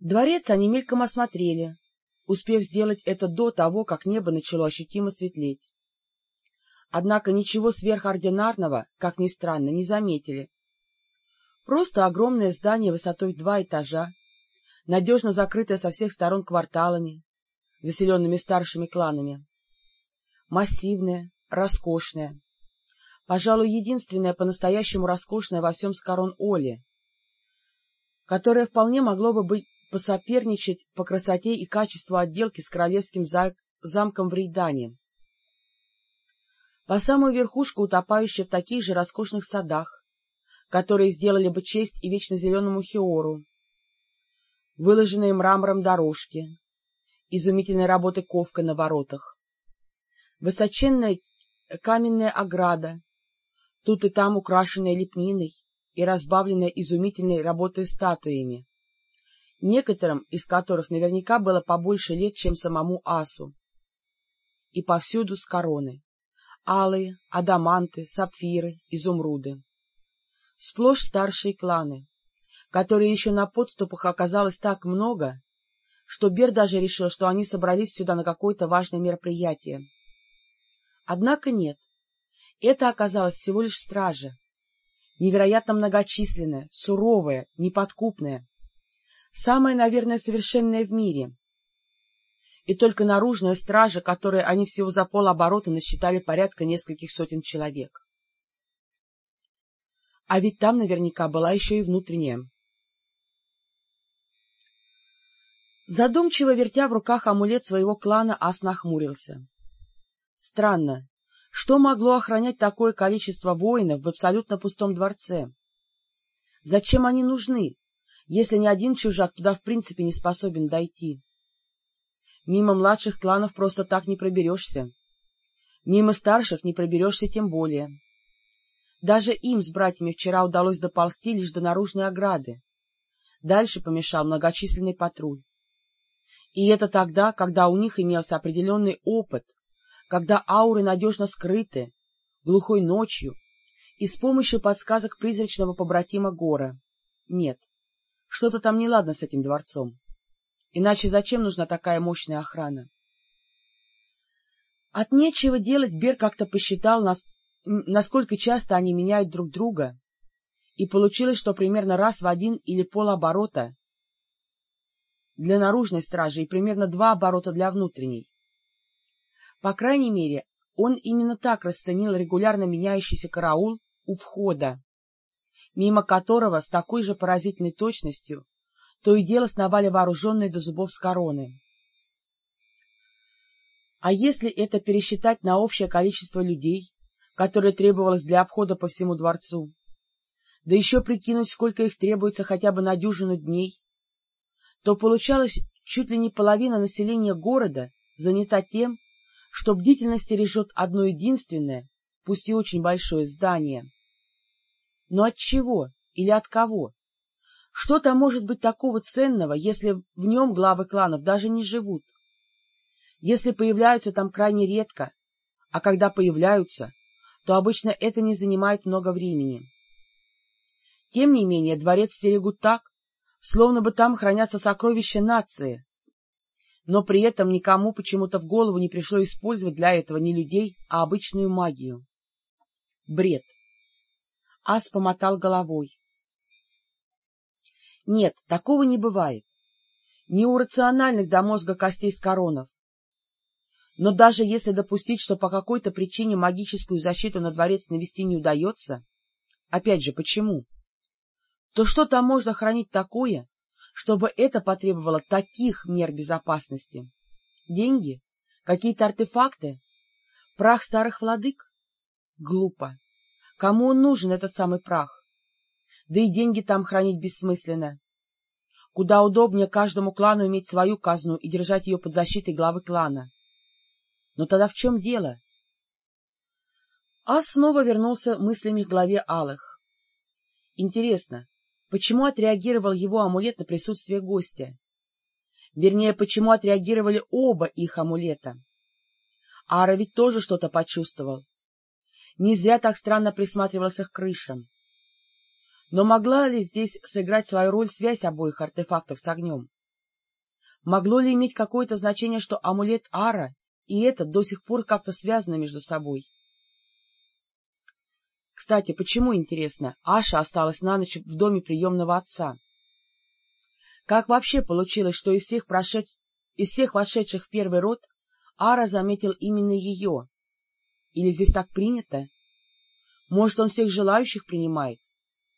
Дворец они мельком осмотрели, успев сделать это до того, как небо начало ощутимо светлеть. Однако ничего сверхординарного, как ни странно, не заметили. Просто огромное здание высотой в два этажа, надежно закрытое со всех сторон кварталами, заселенными старшими кланами. Массивное, роскошное. Пожалуй, единственное по-настоящему роскошное во всем Скорон Оле, которое вполне могло бы быть посоперничать по красоте и качеству отделки с королевским замком в Рейдане. По самую верхушку утопающая в таких же роскошных садах, которые сделали бы честь и вечно зеленому Хиору, выложенные мрамором дорожки, изумительной работы ковка на воротах, высоченная каменная ограда, тут и там украшенная лепниной и разбавленная изумительной работой статуями, некоторым из которых наверняка было побольше лет, чем самому Асу. И повсюду с короны. Алые, адаманты, сапфиры, изумруды. Сплошь старшие кланы, которые еще на подступах оказалось так много, что Бер даже решил, что они собрались сюда на какое-то важное мероприятие. Однако нет. Это оказалось всего лишь стража. Невероятно многочисленная, суровая, неподкупная, самое, наверное, совершенное в мире. И только наружная стража, которой они всего за полоборота насчитали порядка нескольких сотен человек. А ведь там наверняка была еще и внутренняя. Задумчиво вертя в руках амулет своего клана, Ас нахмурился. Странно, что могло охранять такое количество воинов в абсолютно пустом дворце? Зачем они нужны, если ни один чужак туда в принципе не способен дойти. Мимо младших кланов просто так не проберешься. Мимо старших не проберешься тем более. Даже им с братьями вчера удалось доползти лишь до наружной ограды. Дальше помешал многочисленный патруль. И это тогда, когда у них имелся определенный опыт, когда ауры надежно скрыты, глухой ночью и с помощью подсказок призрачного побратима Гора. Нет, что-то там неладно с этим дворцом. Иначе зачем нужна такая мощная охрана? От нечего делать Бер как-то посчитал, нас... насколько часто они меняют друг друга, и получилось, что примерно раз в один или полоборота для наружной стражи и примерно два оборота для внутренней. По крайней мере, он именно так расценил регулярно меняющийся караул у входа мимо которого с такой же поразительной точностью то и дело сновали вооруженные до зубов с короны. А если это пересчитать на общее количество людей, которое требовалось для обхода по всему дворцу, да еще прикинуть, сколько их требуется хотя бы на дюжину дней, то получалось чуть ли не половина населения города занята тем, что бдительность стережет одно единственное, пусть и очень большое здание. Но от чего или от кого? Что там может быть такого ценного, если в нем главы кланов даже не живут? Если появляются там крайне редко, а когда появляются, то обычно это не занимает много времени. Тем не менее, дворец стерегут так, словно бы там хранятся сокровища нации. но при этом никому почему-то в голову не пришло использовать для этого не людей, а обычную магию. Бред. Ас помотал головой. Нет, такого не бывает. Не у рациональных до мозга костей с коронов. Но даже если допустить, что по какой-то причине магическую защиту на дворец навести не удается, опять же, почему? То что там можно хранить такое, чтобы это потребовало таких мер безопасности? Деньги? Какие-то артефакты? Прах старых владык? Глупо. Кому он нужен, этот самый прах? Да и деньги там хранить бессмысленно. Куда удобнее каждому клану иметь свою казну и держать ее под защитой главы клана. Но тогда в чем дело? А снова вернулся мыслями к главе Алых. Интересно, почему отреагировал его амулет на присутствие гостя? Вернее, почему отреагировали оба их амулета? Ара ведь тоже что-то почувствовал. Не зря так странно присматривался к крышам. Но могла ли здесь сыграть свою роль связь обоих артефактов с огнем? Могло ли иметь какое-то значение, что амулет Ара и этот до сих пор как-то связаны между собой? Кстати, почему, интересно, Аша осталась на ночь в доме приемного отца? Как вообще получилось, что из всех, прошед... из всех вошедших в первый род Ара заметил именно ее? Или здесь так принято? Может, он всех желающих принимает?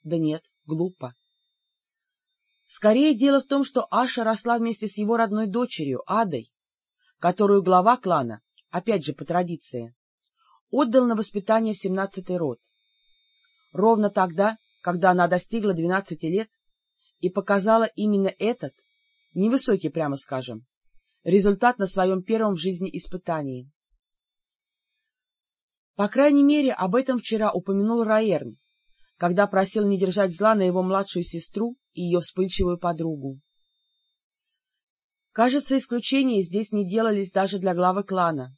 Да нет, глупо. Скорее дело в том, что Аша росла вместе с его родной дочерью, Адой, которую глава клана, опять же по традиции, отдал на воспитание семнадцатый род ровно тогда, когда она достигла двенадцати лет и показала именно этот, невысокий, прямо скажем, результат на своем первом в жизни испытании. По крайней мере, об этом вчера упомянул Раерн, когда просил не держать зла на его младшую сестру и ее вспыльчивую подругу. Кажется, исключения здесь не делались даже для главы клана.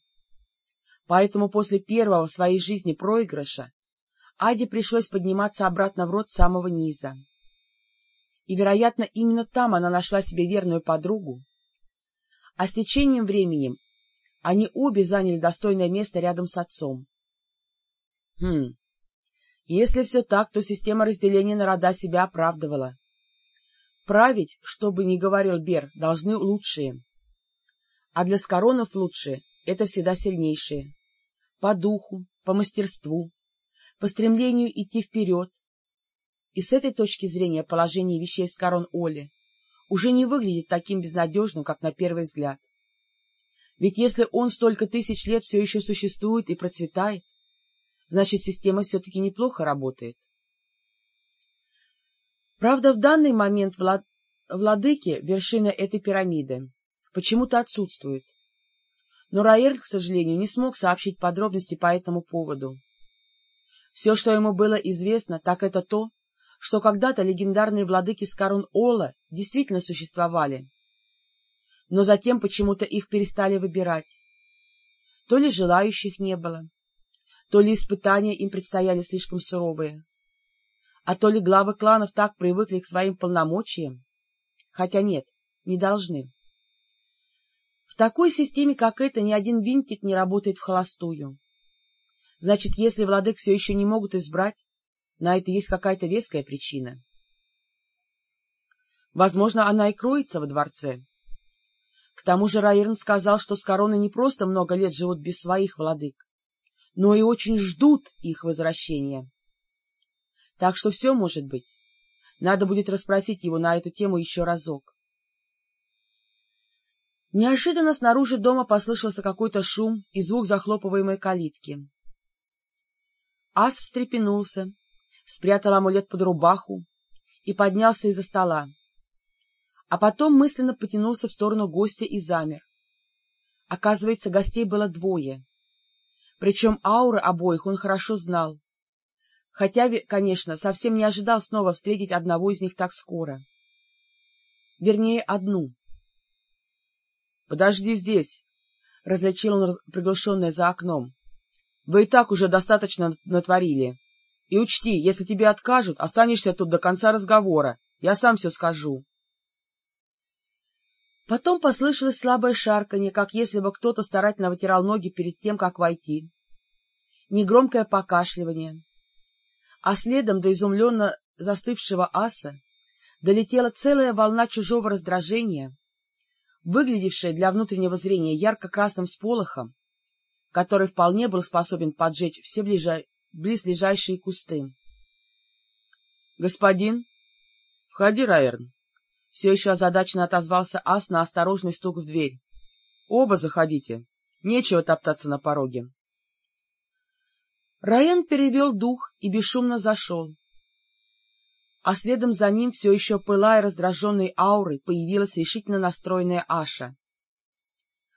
Поэтому после первого в своей жизни проигрыша Аде пришлось подниматься обратно в рот самого низа. И, вероятно, именно там она нашла себе верную подругу. А с течением времени они обе заняли достойное место рядом с отцом. Хм, если все так, то система разделения на рода себя оправдывала. Править, что бы ни говорил Бер, должны лучшие. А для скоронов лучшие — это всегда сильнейшие. По духу, по мастерству, по стремлению идти вперед. И с этой точки зрения положение вещей Скорон Оле уже не выглядит таким безнадежным, как на первый взгляд. Ведь если он столько тысяч лет все еще существует и процветает, значит, система все-таки неплохо работает. Правда, в данный момент влад... владыки, вершина этой пирамиды, почему-то отсутствует. Но Раэль, к сожалению, не смог сообщить подробности по этому поводу. Все, что ему было известно, так это то, что когда-то легендарные владыки Скарун-Ола действительно существовали, но затем почему-то их перестали выбирать. То ли желающих не было, то ли испытания им предстояли слишком суровые, а то ли главы кланов так привыкли к своим полномочиям, хотя нет, не должны. В такой системе, как эта, ни один винтик не работает в холостую. Значит, если владык все еще не могут избрать, на это есть какая-то веская причина. Возможно, она и кроется во дворце. К тому же Раирн сказал, что с короны не просто много лет живут без своих владык, но и очень ждут их возвращения. Так что все может быть. Надо будет расспросить его на эту тему еще разок. Неожиданно снаружи дома послышался какой-то шум и звук захлопываемой калитки. Ас встрепенулся, спрятал амулет под рубаху и поднялся из-за стола. А потом мысленно потянулся в сторону гостя и замер. Оказывается, гостей было двое. Причем ауры обоих он хорошо знал. Хотя, конечно, совсем не ожидал снова встретить одного из них так скоро. Вернее, одну. — Подожди здесь, — различил он приглушенное за окном. Вы и так уже достаточно натворили. И учти, если тебе откажут, останешься тут до конца разговора. Я сам все скажу. Потом послышалось слабое шарканье, как если бы кто-то старательно вытирал ноги перед тем, как войти. Негромкое покашливание. А следом до изумленно застывшего аса долетела целая волна чужого раздражения, выглядевшая для внутреннего зрения ярко-красным сполохом, который вполне был способен поджечь все ближай... близлежащие кусты. — Господин? — Входи, Раерн. Все еще озадаченно отозвался ас на осторожный стук в дверь. — Оба заходите. Нечего топтаться на пороге. Раен перевел дух и бесшумно зашел а следом за ним, все еще пылая раздраженной аурой, появилась решительно настроенная Аша.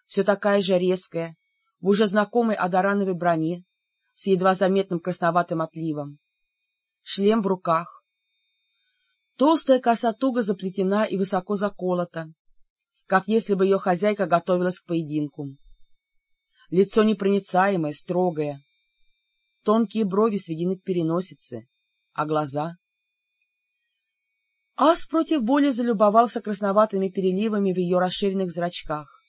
Все такая же резкая, в уже знакомой Адарановой броне, с едва заметным красноватым отливом. Шлем в руках. Толстая коса туго заплетена и высоко заколота, как если бы ее хозяйка готовилась к поединку. Лицо непроницаемое, строгое. Тонкие брови сведены к переносице, а глаза Ас против воли залюбовался красноватыми переливами в ее расширенных зрачках,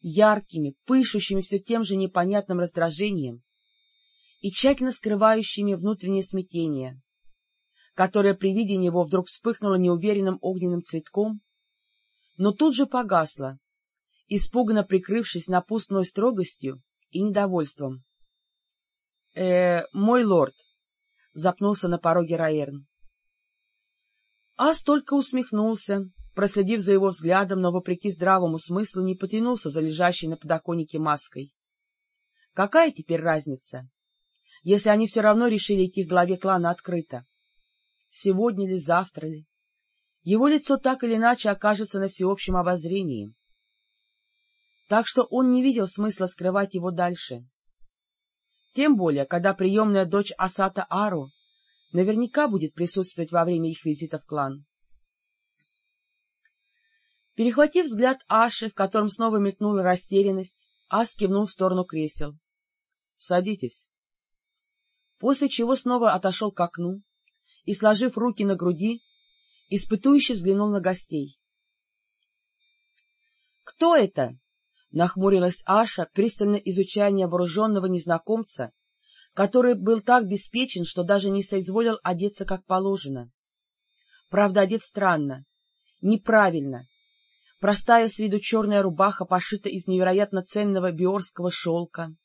яркими, пышущими все тем же непонятным раздражением и тщательно скрывающими внутреннее смятение, которое при виде него вдруг вспыхнуло неуверенным огненным цветком, но тут же погасло, испуганно прикрывшись напустной строгостью и недовольством. — Э, мой лорд, — запнулся на пороге Раерн, Ас только усмехнулся, проследив за его взглядом, но, вопреки здравому смыслу, не потянулся за лежащей на подоконнике маской. Какая теперь разница, если они все равно решили идти к главе клана открыто? Сегодня ли, завтра ли? Его лицо так или иначе окажется на всеобщем обозрении. Так что он не видел смысла скрывать его дальше. Тем более, когда приемная дочь Асата Ару наверняка будет присутствовать во время их визита в клан. Перехватив взгляд Аши, в котором снова метнула растерянность, Ас кивнул в сторону кресел. — Садитесь. После чего снова отошел к окну и, сложив руки на груди, испытующе взглянул на гостей. — Кто это? — нахмурилась Аша, пристально изучая невооруженного незнакомца, который был так беспечен, что даже не соизволил одеться как положено. Правда, одет странно, неправильно. Простая с виду черная рубаха пошита из невероятно ценного биорского шелка,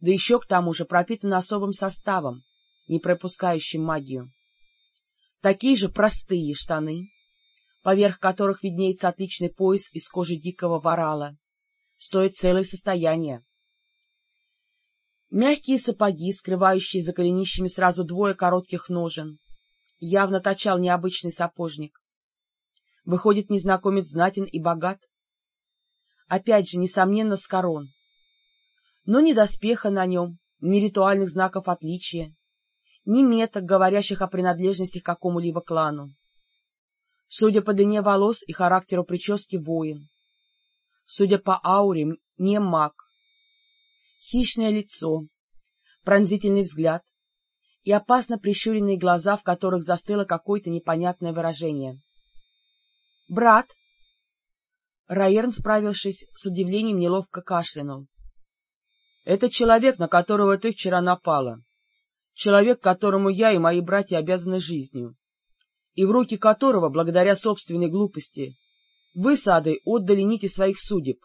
да еще к тому же пропитана особым составом, не пропускающим магию. Такие же простые штаны, поверх которых виднеется отличный пояс из кожи дикого ворала, стоит целое состояние. Мягкие сапоги, скрывающие за коленищами сразу двое коротких ножен. Явно точал необычный сапожник. Выходит, незнакомец знатен и богат. Опять же, несомненно, с корон. Но ни доспеха на нем, ни ритуальных знаков отличия, ни меток, говорящих о принадлежности к какому-либо клану. Судя по длине волос и характеру прически, воин. Судя по ауре, не маг хищное лицо, пронзительный взгляд и опасно прищуренные глаза, в которых застыло какое-то непонятное выражение. — Брат! Раерн, справившись с удивлением, неловко кашлянул. — Это человек, на которого ты вчера напала. Человек, которому я и мои братья обязаны жизнью, и в руки которого, благодаря собственной глупости, вы с Адой отдали нити своих судеб,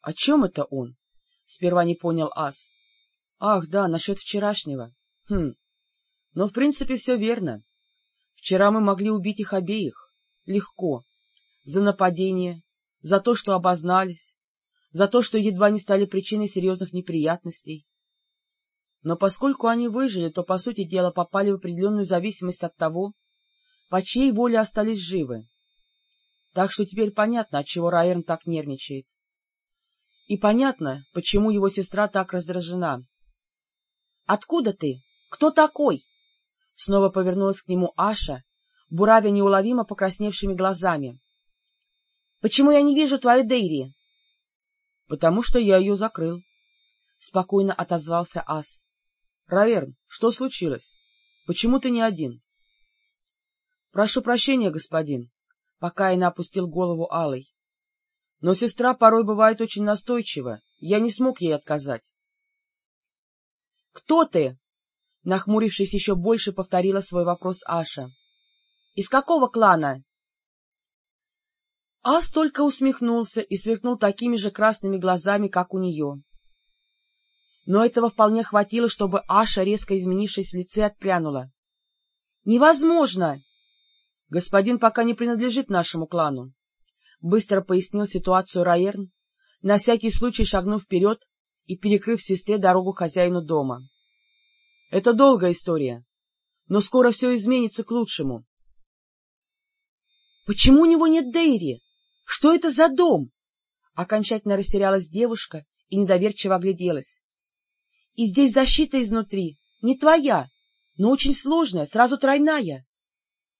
— О чем это он? — сперва не понял Ас. — Ах, да, насчет вчерашнего. Хм. Но, в принципе, все верно. Вчера мы могли убить их обеих. Легко. За нападение, за то, что обознались, за то, что едва не стали причиной серьезных неприятностей. Но поскольку они выжили, то, по сути дела, попали в определенную зависимость от того, по чьей воле остались живы. Так что теперь понятно, отчего Раерн так нервничает. И понятно, почему его сестра так раздражена. — Откуда ты? Кто такой? Снова повернулась к нему Аша, буравя неуловимо покрасневшими глазами. — Почему я не вижу твою Дейри? — Потому что я ее закрыл, — спокойно отозвался Ас. — Раверн, что случилось? Почему ты не один? — Прошу прощения, господин, — покаянно опустил голову Алый. — Но сестра порой бывает очень настойчива, я не смог ей отказать. — Кто ты? — нахмурившись еще больше, повторила свой вопрос Аша. — Из какого клана? Ас только усмехнулся и сверкнул такими же красными глазами, как у нее. Но этого вполне хватило, чтобы Аша, резко изменившись в лице, отпрянула. — Невозможно! — Господин пока не принадлежит нашему клану, — быстро пояснил ситуацию Раерн, на всякий случай шагнув вперед и перекрыв сестре дорогу хозяину дома. — Это долгая история, но скоро все изменится к лучшему. — Почему у него нет Дейри? Что это за дом? Окончательно растерялась девушка и недоверчиво огляделась. — И здесь защита изнутри, не твоя, но очень сложная, сразу тройная.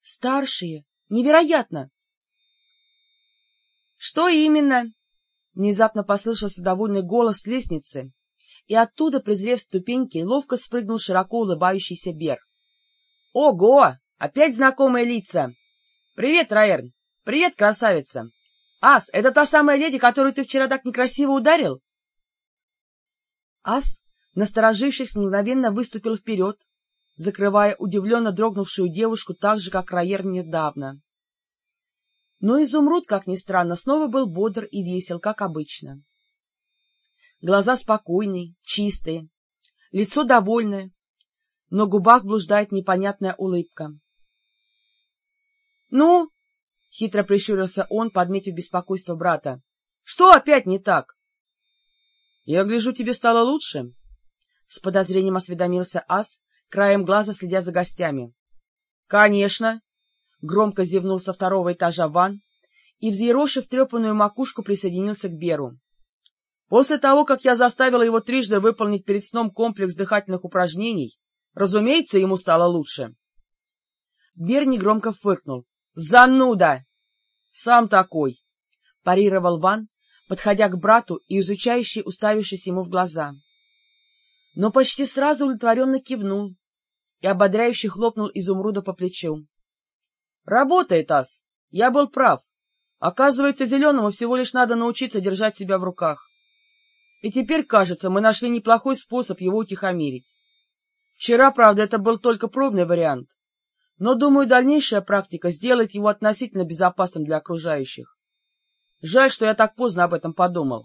Старшие, невероятно! — Что именно? — внезапно послышался довольный голос с лестницы, и оттуда, презрев ступеньки, ловко спрыгнул широко улыбающийся Бер. — Ого! Опять знакомые лица! — Привет, Раерн! Привет, красавица! Ас, это та самая леди, которую ты вчера так некрасиво ударил? Ас, насторожившись, мгновенно выступил вперед, закрывая удивленно дрогнувшую девушку так же, как Раер недавно. Но изумруд, как ни странно, снова был бодр и весел, как обычно. Глаза спокойные, чистые, лицо довольное, но губах блуждает непонятная улыбка. — Ну, — хитро прищурился он, подметив беспокойство брата. — Что опять не так? — Я гляжу, тебе стало лучше? — с подозрением осведомился Ас, краем глаза следя за гостями. — Конечно! — громко зевнул со второго этажа Ван и, взъерошив трепанную макушку, присоединился к Беру. После того, как я заставила его трижды выполнить перед сном комплекс дыхательных упражнений, разумеется, ему стало лучше. Бер негромко фыркнул. Зануда! Сам такой! — парировал Ван, подходя к брату и изучающий, уставившись ему в глаза. Но почти сразу удовлетворенно кивнул и ободряюще хлопнул изумруда по плечу. — Работает, Ас! Я был прав. Оказывается, зеленому всего лишь надо научиться держать себя в руках. И теперь, кажется, мы нашли неплохой способ его утихомирить. Вчера, правда, это был только пробный вариант но, думаю, дальнейшая практика сделает его относительно безопасным для окружающих. Жаль, что я так поздно об этом подумал.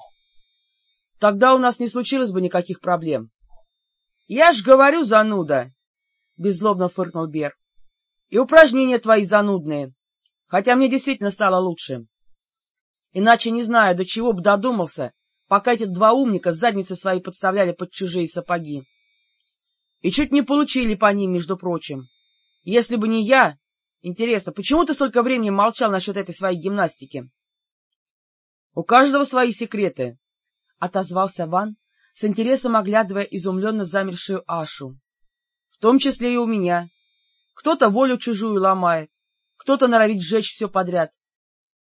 Тогда у нас не случилось бы никаких проблем. — Я ж говорю, зануда! — беззлобно фыркнул Бер. — И упражнения твои занудные, хотя мне действительно стало лучше. Иначе не знаю, до чего бы додумался, пока эти два умника задницы свои подставляли под чужие сапоги. И чуть не получили по ним, между прочим. Если бы не я... Интересно, почему ты столько времени молчал насчет этой своей гимнастики? — У каждого свои секреты, — отозвался Ван, с интересом оглядывая изумленно замершую Ашу. — В том числе и у меня. Кто-то волю чужую ломает, кто-то норовит сжечь все подряд,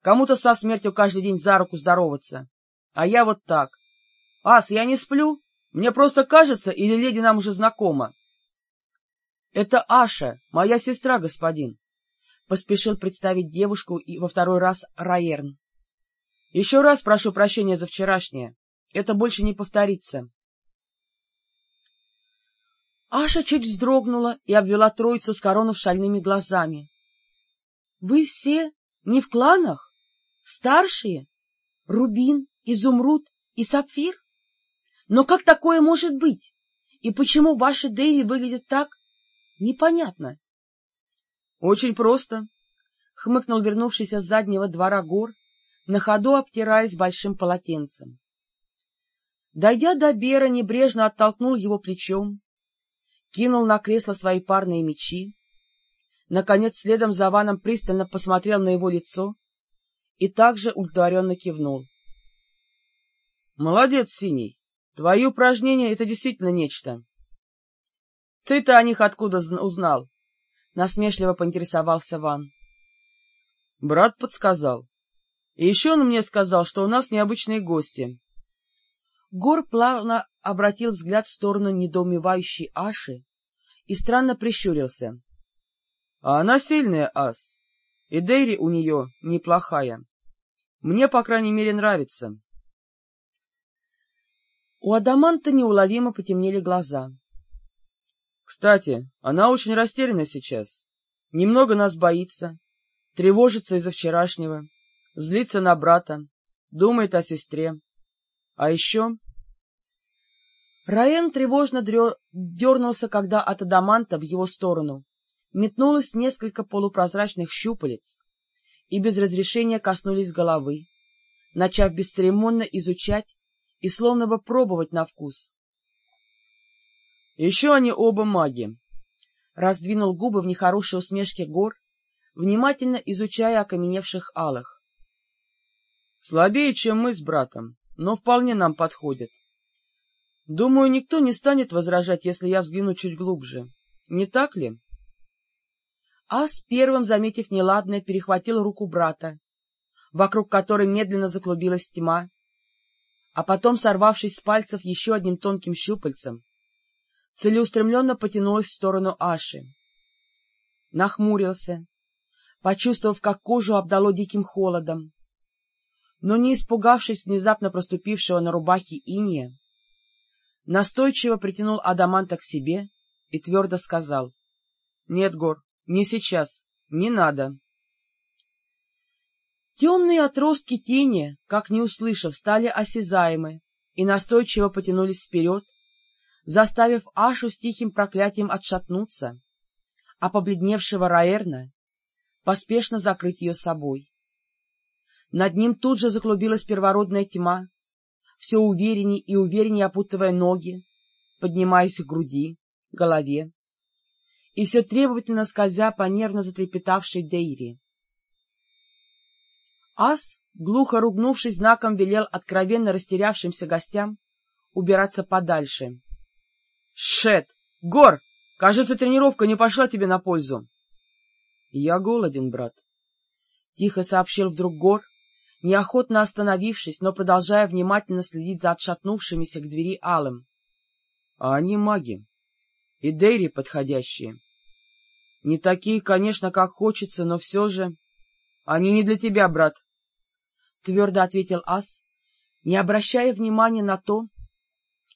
кому-то со смертью каждый день за руку здороваться. А я вот так. Ас, я не сплю? Мне просто кажется, или леди нам уже знакома? — Это Аша, моя сестра, господин, — поспешил представить девушку и во второй раз Раерн. — Еще раз прошу прощения за вчерашнее. Это больше не повторится. Аша чуть вздрогнула и обвела троицу с корону шальными глазами. — Вы все не в кланах? Старшие? Рубин, Изумруд и Сапфир? Но как такое может быть? И почему ваши Дейли выглядят так, Непонятно. — Очень просто, — хмыкнул вернувшийся с заднего двора гор, на ходу обтираясь большим полотенцем. Дойдя до Бера, небрежно оттолкнул его плечом, кинул на кресло свои парные мечи, наконец следом за Ваном пристально посмотрел на его лицо и также удовлетворенно кивнул. — Молодец, Синий, твои упражнения — это действительно нечто. — Ты-то о них откуда узнал? — насмешливо поинтересовался Ван. — Брат подсказал. И еще он мне сказал, что у нас необычные гости. Гор плавно обратил взгляд в сторону недоумевающей Аши и странно прищурился. — А она сильная, Ас. И Дейри у нее неплохая. Мне, по крайней мере, нравится. У Адаманта неуловимо потемнели глаза. — Кстати, она очень растеряна сейчас. Немного нас боится, тревожится из-за вчерашнего, злится на брата, думает о сестре. А еще... Раен тревожно дернулся, когда от Адаманта в его сторону метнулось несколько полупрозрачных щупалец и без разрешения коснулись головы, начав бесцеремонно изучать и словно бы пробовать на вкус. — Еще они оба маги, — раздвинул губы в нехорошей усмешке гор, внимательно изучая окаменевших алых. — Слабее, чем мы с братом, но вполне нам подходит. Думаю, никто не станет возражать, если я взгляну чуть глубже. Не так ли? Ас, первым заметив неладное, перехватил руку брата, вокруг которой медленно заклубилась тьма, а потом, сорвавшись с пальцев еще одним тонким щупальцем, целеустремленно потянулась в сторону Аши. Нахмурился, почувствовав, как кожу обдало диким холодом, но, не испугавшись внезапно проступившего на рубахе иния, настойчиво притянул Адаманта к себе и твердо сказал, — Нет, Гор, не сейчас, не надо. Темные отростки тени, как не услышав, стали осязаемы и настойчиво потянулись вперед, заставив Ашу с тихим проклятием отшатнуться, а побледневшего Раэрна поспешно закрыть ее собой. Над ним тут же заклубилась первородная тьма, все уверенней и увереннее опутывая ноги, поднимаясь к груди, голове, и все требовательно скользя по нервно затрепетавшей Дейре. Ас, глухо ругнувшись знаком, велел откровенно растерявшимся гостям убираться подальше. — Шет! Гор! Кажется, тренировка не пошла тебе на пользу. — Я голоден, брат, — тихо сообщил вдруг Гор, неохотно остановившись, но продолжая внимательно следить за отшатнувшимися к двери алым. — А они маги. И Дейри подходящие. Не такие, конечно, как хочется, но все же... Они не для тебя, брат. — твердо ответил Ас, не обращая внимания на то,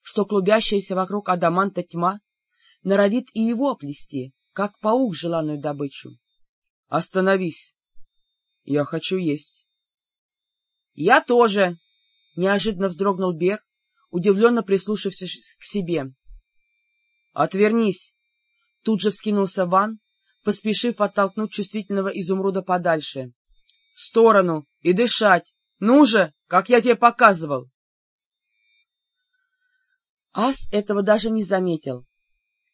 что клубящаяся вокруг адаманта тьма норовит и его оплести, как паук желанную добычу. — Остановись. Я хочу есть. — Я тоже! — неожиданно вздрогнул Бер, удивленно прислушавшись к себе. — Отвернись! — тут же вскинулся Ван, поспешив оттолкнуть чувствительного изумруда подальше. — В сторону! И дышать! Ну же, как я тебе показывал! Ас этого даже не заметил.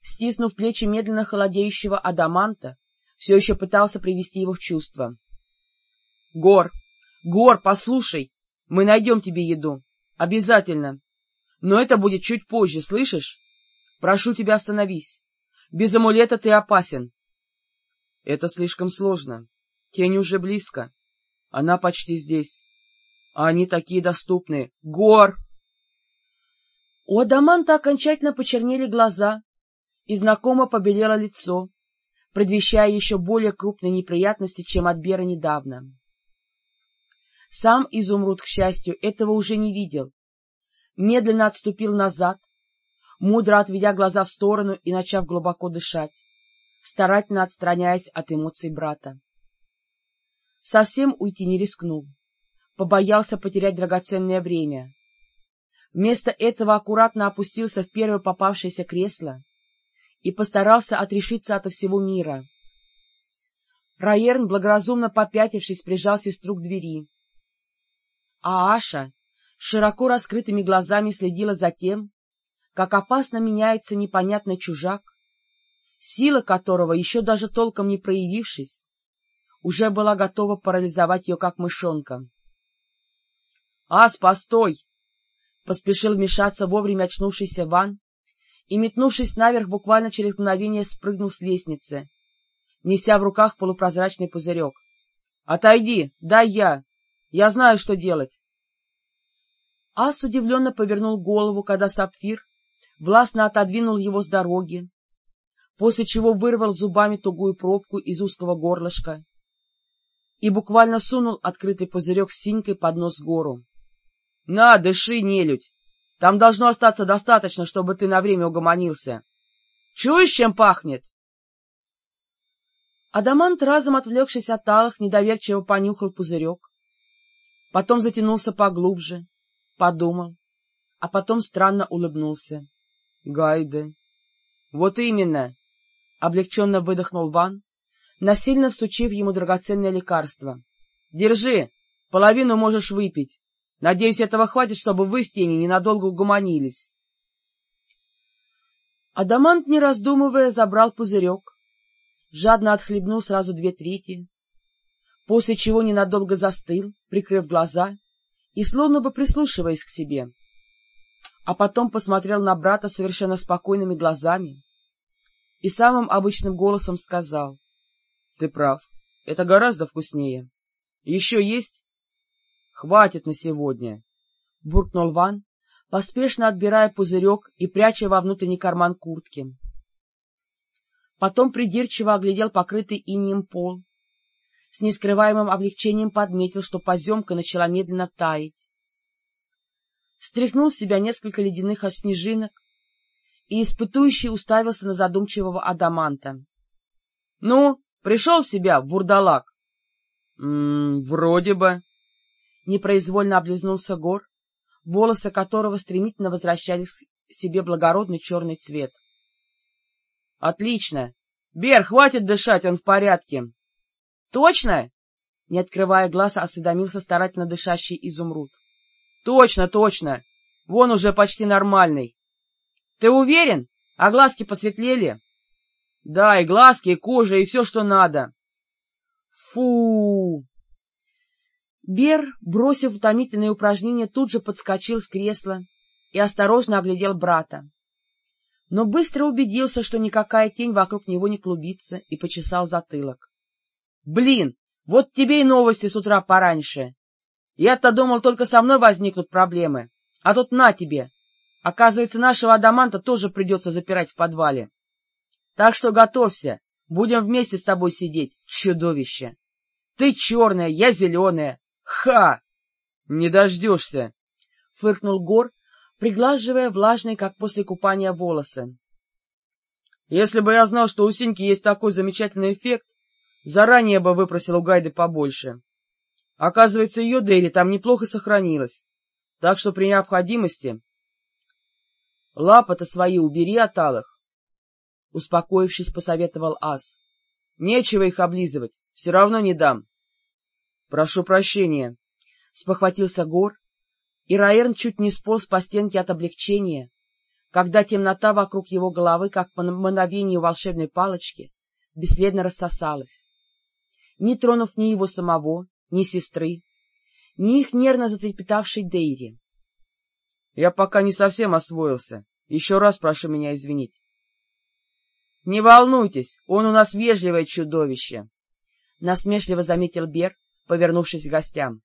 Стиснув плечи медленно холодеющего адаманта, все еще пытался привести его в чувство. — Гор! Гор, послушай! Мы найдем тебе еду. Обязательно. Но это будет чуть позже, слышишь? Прошу тебя, остановись. Без амулета ты опасен. — Это слишком сложно. Тень уже близко. Она почти здесь. А они такие доступные. Гор! У Адаманта окончательно почернели глаза, и знакомо побелело лицо, предвещая еще более крупные неприятности, чем от Бера недавно. Сам Изумруд, к счастью, этого уже не видел. Медленно отступил назад, мудро отведя глаза в сторону и начав глубоко дышать, старательно отстраняясь от эмоций брата. Совсем уйти не рискнул побоялся потерять драгоценное время. Вместо этого аккуратно опустился в первое попавшееся кресло и постарался отрешиться от всего мира. Раерн, благоразумно попятившись, прижал сестру к двери. А Аша широко раскрытыми глазами следила за тем, как опасно меняется непонятный чужак, сила которого, еще даже толком не проявившись, уже была готова парализовать ее, как мышонка. «Ас, постой!» — поспешил вмешаться вовремя очнувшийся Ван и, метнувшись наверх, буквально через мгновение спрыгнул с лестницы, неся в руках полупрозрачный пузырек. — Отойди, дай я! Я знаю, что делать! Ас удивленно повернул голову, когда Сапфир властно отодвинул его с дороги, после чего вырвал зубами тугую пробку из узкого горлышка и буквально сунул открытый пузырек с синькой под нос гору. — На, дыши, нелюдь! Там должно остаться достаточно, чтобы ты на время угомонился. Чуешь, чем пахнет? Адамант, разом отвлекшись от алых, недоверчиво понюхал пузырек, потом затянулся поглубже, подумал, а потом странно улыбнулся. — Гайде. — Вот именно! — облегченно выдохнул Ван, насильно всучив ему драгоценное лекарство. — Держи, половину можешь выпить. Надеюсь, этого хватит, чтобы вы с тени ненадолго угомонились. Адамант, не раздумывая, забрал пузырек, жадно отхлебнул сразу две трети, после чего ненадолго застыл, прикрыв глаза и словно бы прислушиваясь к себе, а потом посмотрел на брата совершенно спокойными глазами и самым обычным голосом сказал, — Ты прав, это гораздо вкуснее. Еще есть? — Хватит на сегодня, — буркнул Ван, поспешно отбирая пузырек и пряча во внутренний карман куртки. Потом придирчиво оглядел покрытый инием пол, с нескрываемым облегчением подметил, что поземка начала медленно таять. Стряхнул с себя несколько ледяных снежинок и испытующий уставился на задумчивого адаманта. — Ну, пришел в себя, вурдалак? — Вроде бы. Непроизвольно облизнулся Гор, волосы которого стремительно возвращались к себе благородный черный цвет. — Отлично. Бер, хватит дышать, он в порядке. — Точно? — не открывая глаз, осведомился старательно дышащий изумруд. — Точно, точно. Вон уже почти нормальный. — Ты уверен? А глазки посветлели? — Да, и глазки, и кожа, и все, что надо. — Фу! Бер, бросив утомительные упражнения, тут же подскочил с кресла и осторожно оглядел брата но быстро убедился, что никакая тень вокруг него не клубится, и почесал затылок. — Блин, вот тебе и новости с утра пораньше. Я-то думал, только со мной возникнут проблемы, а тут на тебе. Оказывается, нашего адаманта тоже придется запирать в подвале. Так что готовься, будем вместе с тобой сидеть, чудовище. Ты черная, я зеленая. Ха! Не дождешься, — фыркнул Гор, приглаживая влажные, как после купания, волосы. — Если бы я знал, что у Синьки есть такой замечательный эффект, заранее бы выпросил у Гайды побольше. Оказывается, ее Дерри там неплохо сохранилась, так что при необходимости... — Лапы-то свои убери от алых, — успокоившись, посоветовал Ас. — Нечего их облизывать, все равно не дам. — Прошу прощения, — спохватился Гор, и Раэрн чуть не сполз по стенке от облегчения, когда темнота вокруг его головы, как по мановению волшебной палочки, бесследно рассосалась, не тронув ни его самого, ни сестры, ни их нервно затрепетавшей Дейри. — Я пока не совсем освоился. Еще раз прошу меня извинить. — Не волнуйтесь, он у нас вежливое чудовище, — насмешливо заметил Бер, повернувшись к гостям.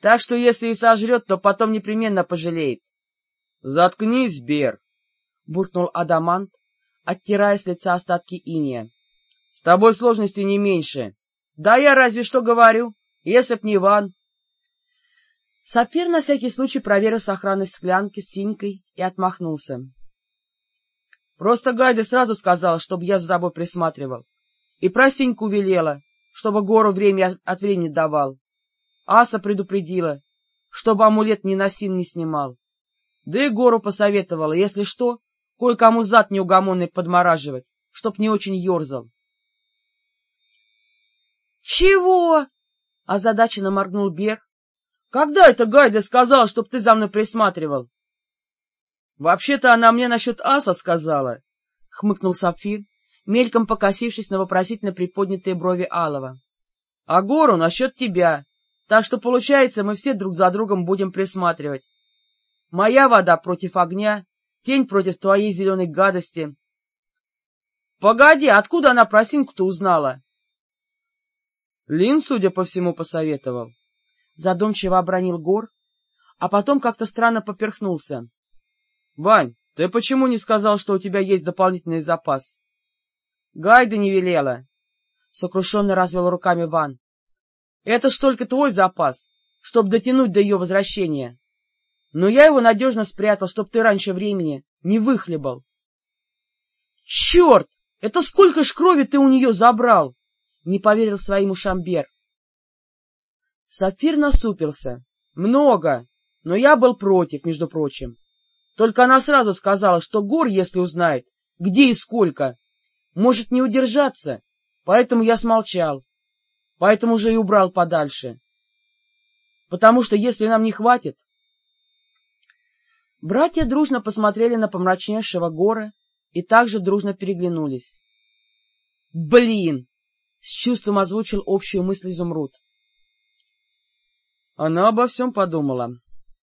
Так что если и сожрет, то потом непременно пожалеет. — Заткнись, Бер! — буркнул Адамант, оттирая с лица остатки иния. — С тобой сложностей не меньше. Да я разве что говорю, если б не Иван. Сапфир на всякий случай проверил сохранность склянки с синькой и отмахнулся. — Просто Гайда сразу сказала, чтобы я за тобой присматривал. И про синьку велела, чтобы гору время от времени давал. Аса предупредила, чтобы амулет ни носил, ни снимал. Да и гору посоветовала, если что, кое-кому зад неугомонный подмораживать, чтоб не очень ерзал. — Чего? — озадаченно моргнул Бер. — Когда это Гайда сказала, чтоб ты за мной присматривал? — Вообще-то она мне насчет аса сказала, — хмыкнул Сапфир, мельком покосившись на вопросительно приподнятые брови Алова. — А гору насчет тебя. Так что, получается, мы все друг за другом будем присматривать. Моя вода против огня, тень против твоей зеленой гадости. Погоди, откуда она про Синку-то узнала? Лин, судя по всему, посоветовал. Задумчиво обронил Гор, а потом как-то странно поперхнулся. — Вань, ты почему не сказал, что у тебя есть дополнительный запас? — Гайда не велела. Сокрушенно развел руками Ван. Это ж только твой запас, чтоб дотянуть до ее возвращения. Но я его надежно спрятал, чтоб ты раньше времени не выхлебал. — Черт! Это сколько ж крови ты у нее забрал? — не поверил своим ушам Бер. Сапфир насупился. — Много, но я был против, между прочим. Только она сразу сказала, что Гор, если узнает, где и сколько, может не удержаться, поэтому я смолчал, поэтому же и убрал подальше. Потому что если нам не хватит... Братья дружно посмотрели на помрачневшего Гора и также дружно переглянулись. — Блин! — с чувством озвучил общую мысль Изумруд. — Она обо всем подумала.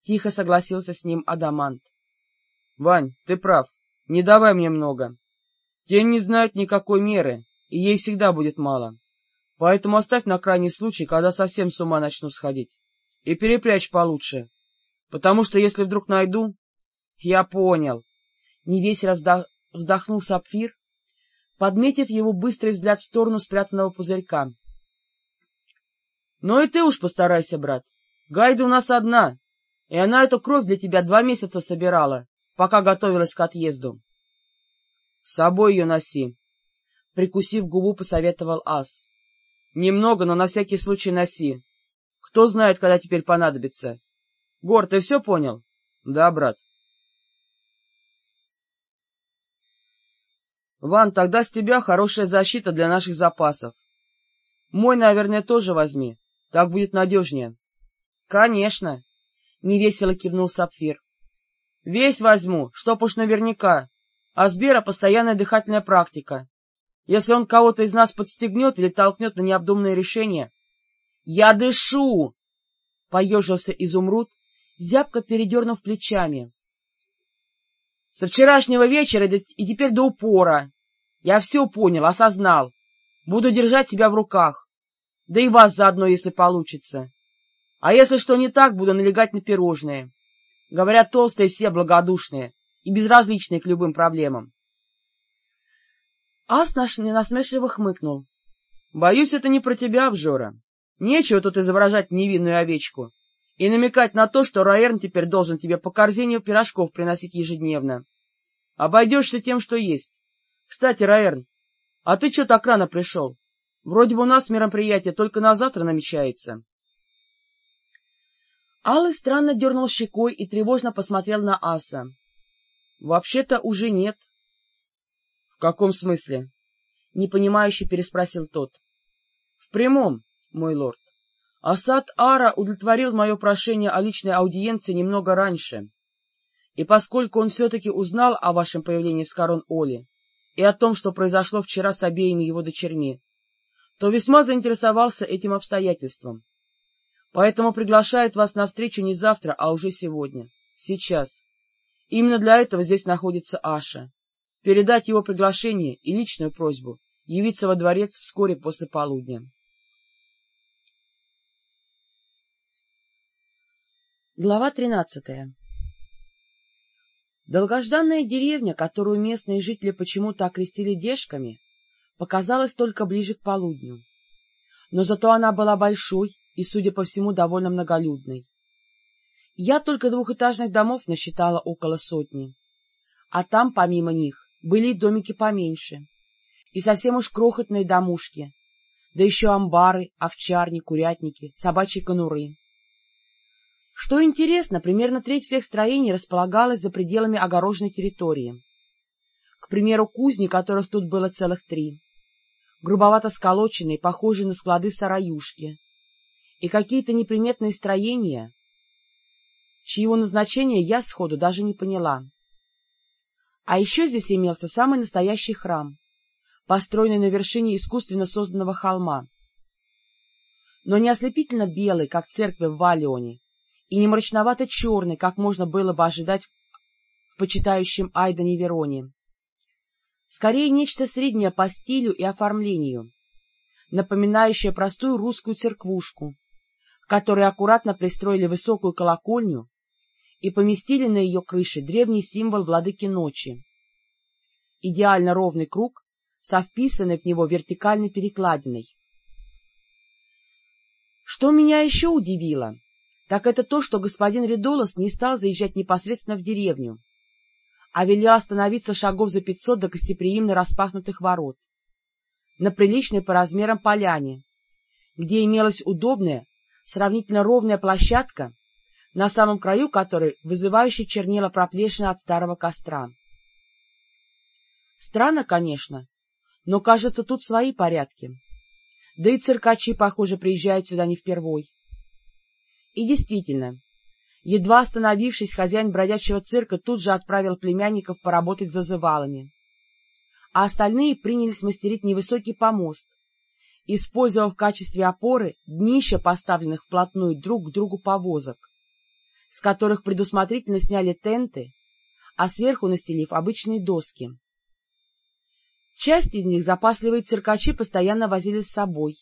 Тихо согласился с ним Адамант. — Вань, ты прав. Не давай мне много. Тень не знает никакой меры, и ей всегда будет мало. Поэтому оставь на крайний случай, когда совсем с ума начну сходить. И перепрячь получше. Потому что если вдруг найду... Я понял. Невесело вздох... вздохнул Сапфир, подметив его быстрый взгляд в сторону спрятанного пузырька. — Ну и ты уж постарайся, брат. Гайда у нас одна, и она эту кровь для тебя два месяца собирала, пока готовилась к отъезду. — С собой ее носи, — прикусив губу, посоветовал Ас. — Немного, но на всякий случай носи. Кто знает, когда теперь понадобится. Гор, ты все понял? — Да, брат. Ван, тогда с тебя хорошая защита для наших запасов. Мой, наверное, тоже возьми. Так будет надежнее. — Конечно, — невесело кивнул Сапфир. — Весь возьму, чтоб уж наверняка. А Сбера постоянная дыхательная практика. Если он кого-то из нас подстегнет или толкнет на необдуманное решение... — Я дышу! — поежился изумруд, зябко передернув плечами. — Со вчерашнего вечера и теперь до упора. Я все понял, осознал. Буду держать себя в руках. Да и вас заодно, если получится. А если что не так, буду налегать на пирожные. Говорят, толстые все благодушные и безразличные к любым проблемам. Ас наш насмешливо хмыкнул. — Боюсь, это не про тебя, обжора. Нечего тут изображать невинную овечку и намекать на то, что Раэрн теперь должен тебе по корзине пирожков приносить ежедневно. Обойдешься тем, что есть. Кстати, Раэрн, а ты что так рано пришел? Вроде бы у нас мероприятие только на завтра намечается. Аллы странно дернул щекой и тревожно посмотрел на Аса. — Вообще-то уже нет. — В каком смысле? — непонимающе переспросил тот. — В прямом, мой лорд. Асад Ара удовлетворил мое прошение о личной аудиенции немного раньше. И поскольку он все-таки узнал о вашем появлении в Скарон-Оле, и о том, что произошло вчера с обеими его дочерьми, то весьма заинтересовался этим обстоятельством. Поэтому приглашает вас на встречу не завтра, а уже сегодня, сейчас. Именно для этого здесь находится Аша. Передать его приглашение и личную просьбу явиться во дворец вскоре после полудня. Глава тринадцатая Долгожданная деревня, которую местные жители почему-то окрестили Дешками, показалась только ближе к полудню. Но зато она была большой и, судя по всему, довольно многолюдной. Я только двухэтажных домов насчитала около сотни, а там, помимо них, были и домики поменьше, и совсем уж крохотные домушки, да еще амбары, овчарни, курятники, собачьи конуры. Что интересно, примерно треть всех строений располагалась за пределами огороженной территории. К примеру, кузни, которых тут было целых три, грубовато сколоченные, похожие на склады сараюшки, и какие-то неприметные строения, чьего назначения я сходу даже не поняла. А еще здесь имелся самый настоящий храм, построенный на вершине искусственно созданного холма. Но не ослепительно белый, как церковь в Валионе, и не мрачновато-черный, как можно было бы ожидать в почитающем Айдане Вероне. Скорее, нечто среднее по стилю и оформлению, напоминающее простую русскую церквушку, в которой аккуратно пристроили высокую колокольню и поместили на ее крыше древний символ владыки ночи. Идеально ровный круг со вписанной в него вертикальной перекладиной. Что меня еще удивило, так это то, что господин Редолос не стал заезжать непосредственно в деревню, а велел остановиться шагов за пятьсот до гостеприимно распахнутых ворот, на приличной по размерам поляне, где имелась удобная, сравнительно ровная площадка, на самом краю которой вызывающе чернела проплешина от старого костра. Странно, конечно, но, кажется, тут свои порядки. Да и циркачи, похоже, приезжают сюда не впервой. И действительно, едва остановившись, хозяин бродячего цирка тут же отправил племянников поработать зазывалами, а остальные принялись мастерить невысокий помост, используя в качестве опоры днища, поставленных вплотную друг к другу повозок, с которых предусмотрительно сняли тенты, а сверху настелив обычные доски. Часть из них запасливые циркачи постоянно возили с собой,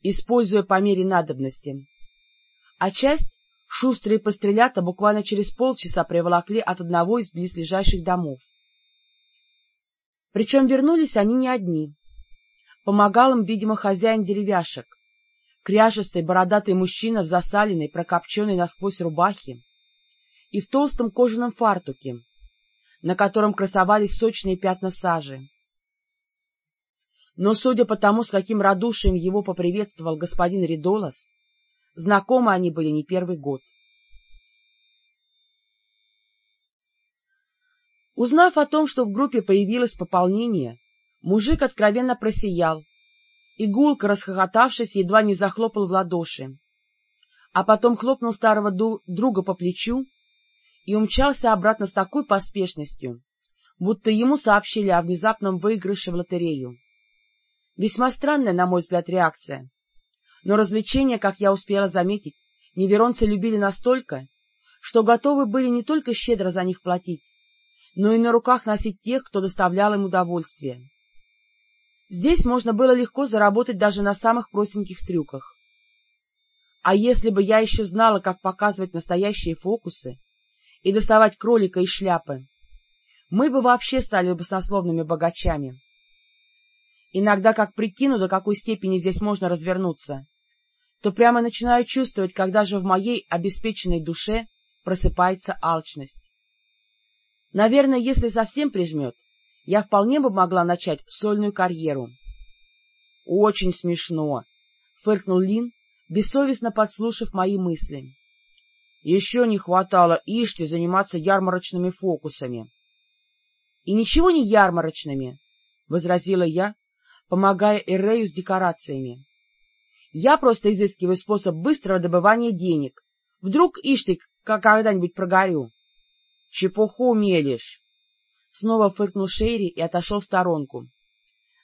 используя по мере надобности, а часть шустрые пострелята буквально через полчаса приволокли от одного из близлежащих домов. Причем вернулись они не одни. Помогал им, видимо, хозяин деревяшек, кряжестый бородатый мужчина в засаленной, прокопченной насквозь рубахе и в толстом кожаном фартуке, на котором красовались сочные пятна сажи. Но, судя по тому, с каким радушием его поприветствовал господин Ридолос, знакомы они были не первый год. Узнав о том, что в группе появилось пополнение, мужик откровенно просиял, и гулко расхохотавшись, едва не захлопал в ладоши, а потом хлопнул старого друга по плечу и умчался обратно с такой поспешностью, будто ему сообщили о внезапном выигрыше в лотерею. Весьма странная, на мой взгляд, реакция. Но развлечения, как я успела заметить, неверонцы любили настолько, что готовы были не только щедро за них платить, но и на руках носить тех, кто доставлял им удовольствие. Здесь можно было легко заработать даже на самых простеньких трюках. А если бы я еще знала, как показывать настоящие фокусы и доставать кролика из шляпы, мы бы вообще стали баснословными богачами. Иногда, как прикину, до какой степени здесь можно развернуться, то прямо начинаю чувствовать, когда же в моей обеспеченной душе просыпается алчность. Наверное, если совсем прижмет, я вполне бы могла начать сольную карьеру. — Очень смешно! — фыркнул Лин, бессовестно подслушав мои мысли. — Еще не хватало Иште заниматься ярмарочными фокусами. — И ничего не ярмарочными, — возразила я, помогая Эрею с декорациями. Я просто изыскиваю способ быстрого добывания денег. Вдруг, ты, когда-нибудь прогорю. — Чепуху мелешь! Снова фыркнул Шейри и отошел в сторонку.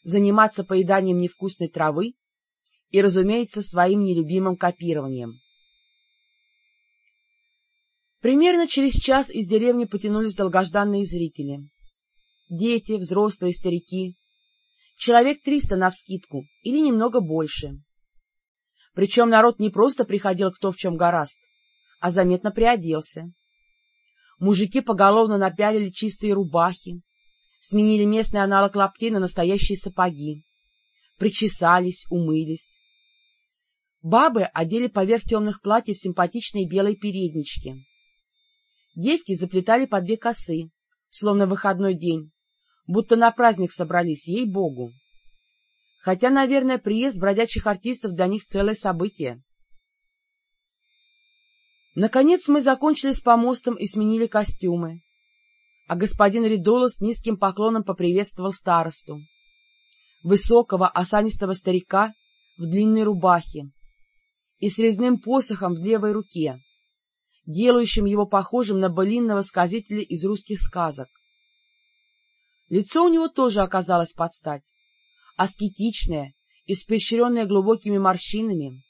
Заниматься поеданием невкусной травы и, разумеется, своим нелюбимым копированием. Примерно через час из деревни потянулись долгожданные зрители. Дети, взрослые, старики, человек триста навскидку или немного больше. Причем народ не просто приходил кто в чем гораст, а заметно приоделся. Мужики поголовно напялили чистые рубахи, сменили местный аналог лаптей на настоящие сапоги, причесались, умылись. Бабы одели поверх темных платьев симпатичные белые переднички. Девки заплетали по две косы, словно выходной день, будто на праздник собрались, ей-богу. Хотя, наверное, приезд бродячих артистов для них целое событие. Наконец мы закончили с помостом и сменили костюмы, а господин Ридолос низким поклоном поприветствовал старосту, высокого осанистого старика в длинной рубахе и с резным посохом в левой руке, делающим его похожим на былинного сказителя из русских сказок. Лицо у него тоже оказалось под стать, аскетичное, испещренное глубокими морщинами,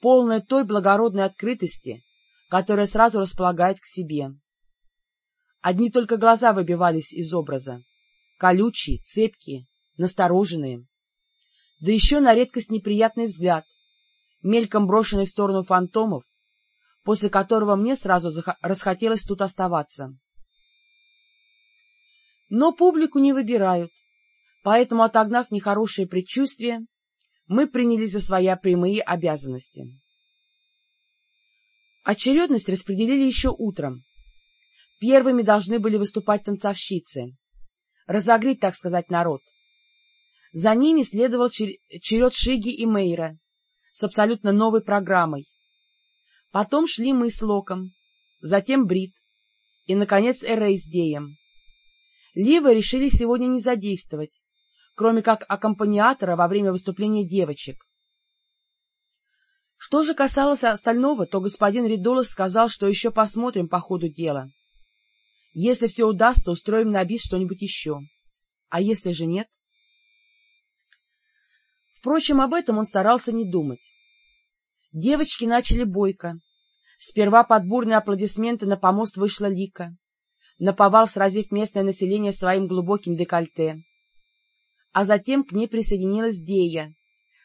полное той благородной открытости, которая сразу располагает к себе. Одни только глаза выбивались из образа, колючие, цепкие, настороженные. Да еще на редкость неприятный взгляд, мельком брошенный в сторону фантомов, после которого мне сразу расхотелось тут оставаться. Но публику не выбирают, поэтому, отогнав нехорошие предчувствия, мы принялись за свои прямые обязанности. Очередность распределили еще утром. Первыми должны были выступать танцовщицы, разогреть, так сказать, народ. За ними следовал черед Шиги и Мейра с абсолютно новой программой. Потом шли мы с Локом, затем Брит и, наконец, Эрей с Деем. Лива решили сегодня не задействовать, кроме как аккомпаниатора во время выступления девочек. Что же касалось остального, то господин Ридолос сказал, что еще посмотрим по ходу дела. Если все удастся, устроим на бис что-нибудь еще. А если же нет? Впрочем, об этом он старался не думать. Девочки начали бойко. Сперва под бурные аплодисменты на помост вышла Лика, наповал сразив местное население своим глубоким декольте. А затем к ней присоединилась Дея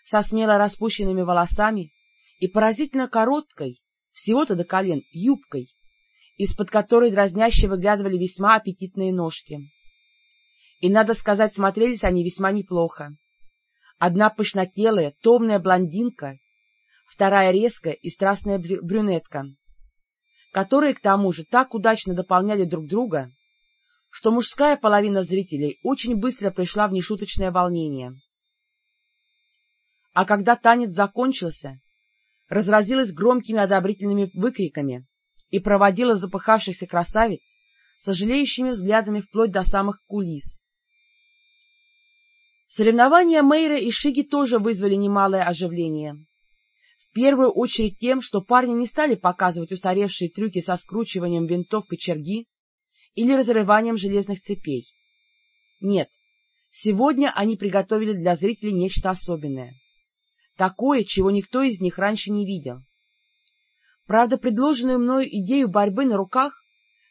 со смело распущенными волосами и поразительно короткой, всего-то до колен, юбкой, из-под которой дразняще выглядывали весьма аппетитные ножки. И, надо сказать, смотрелись они весьма неплохо. Одна пышнотелая, томная блондинка, вторая резкая и страстная брюнетка, которые, к тому же, так удачно дополняли друг друга, что мужская половина зрителей очень быстро пришла в нешуточное волнение. А когда танец закончился, разразилась громкими одобрительными выкриками и проводила запыхавшихся красавиц сожалеющими взглядами вплоть до самых кулис. Соревнования Мейра и Шиги тоже вызвали немалое оживление. В первую очередь тем, что парни не стали показывать устаревшие трюки со скручиванием винтовкой черги или разрыванием железных цепей. Нет, сегодня они приготовили для зрителей нечто особенное. Такое, чего никто из них раньше не видел. Правда, предложенную мною идею борьбы на руках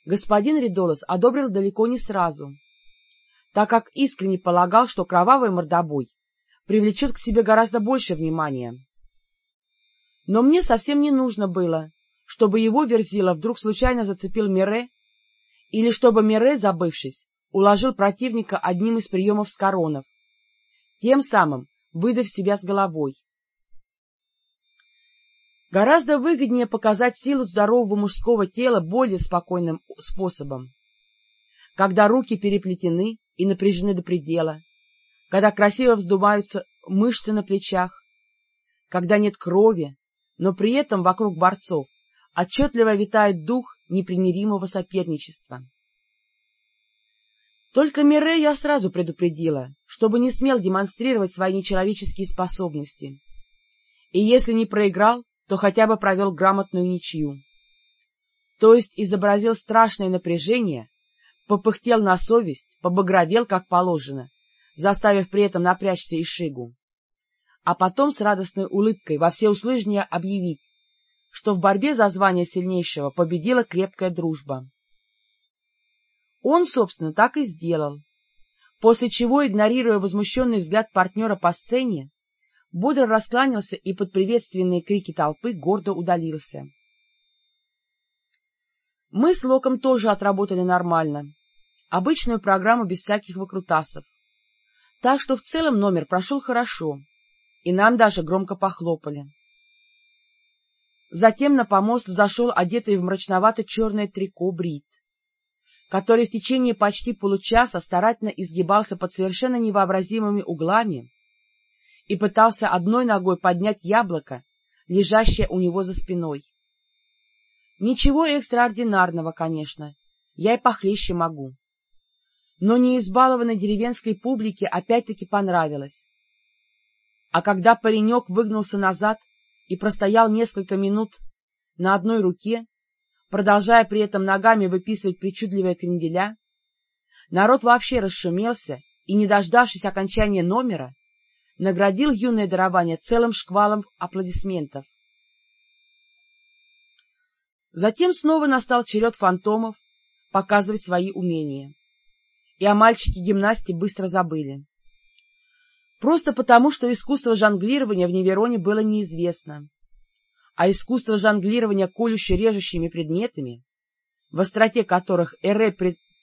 господин Ридолос одобрил далеко не сразу, так как искренне полагал, что кровавый мордобой привлечет к себе гораздо больше внимания. Но мне совсем не нужно было, чтобы его верзила вдруг случайно зацепил Мире, или чтобы Мире, забывшись, уложил противника одним из приемов с коронов, тем самым выдав себя с головой. Гораздо выгоднее показать силу здорового мужского тела более спокойным способом. Когда руки переплетены и напряжены до предела, когда красиво вздуваются мышцы на плечах, когда нет крови, но при этом вокруг борцов отчетливо витает дух непримиримого соперничества. Только Мире я сразу предупредила, чтобы не смел демонстрировать свои нечеловеческие способности. И если не проиграл, то хотя бы провел грамотную ничью. То есть изобразил страшное напряжение, попыхтел на совесть, побагровел, как положено, заставив при этом напрячься и шигу. А потом с радостной улыбкой во всеуслышание объявить, что в борьбе за звание сильнейшего победила крепкая дружба. Он, собственно, так и сделал, после чего, игнорируя возмущенный взгляд партнера по сцене, бодро раскланялся и под приветственные крики толпы гордо удалился. Мы с Локом тоже отработали нормально, обычную программу без всяких выкрутасов, так что в целом номер прошел хорошо, и нам даже громко похлопали. Затем на помост взошел одетый в мрачновато-черное трико Брит, который в течение почти получаса старательно изгибался под совершенно невообразимыми углами и пытался одной ногой поднять яблоко, лежащее у него за спиной. Ничего экстраординарного, конечно, я и похлеще могу. Но неизбалованной деревенской публике опять-таки понравилось. А когда паренек выгнулся назад и простоял несколько минут на одной руке, продолжая при этом ногами выписывать причудливые кренделя, народ вообще расшумелся и, не дождавшись окончания номера, наградил юное дарование целым шквалом аплодисментов. Затем снова настал черед фантомов показывать свои умения. И о мальчике-гимнасте быстро забыли. Просто потому, что искусство жонглирования в Невероне было неизвестно. А искусство жонглирования колюще-режущими предметами, в остроте которых Эре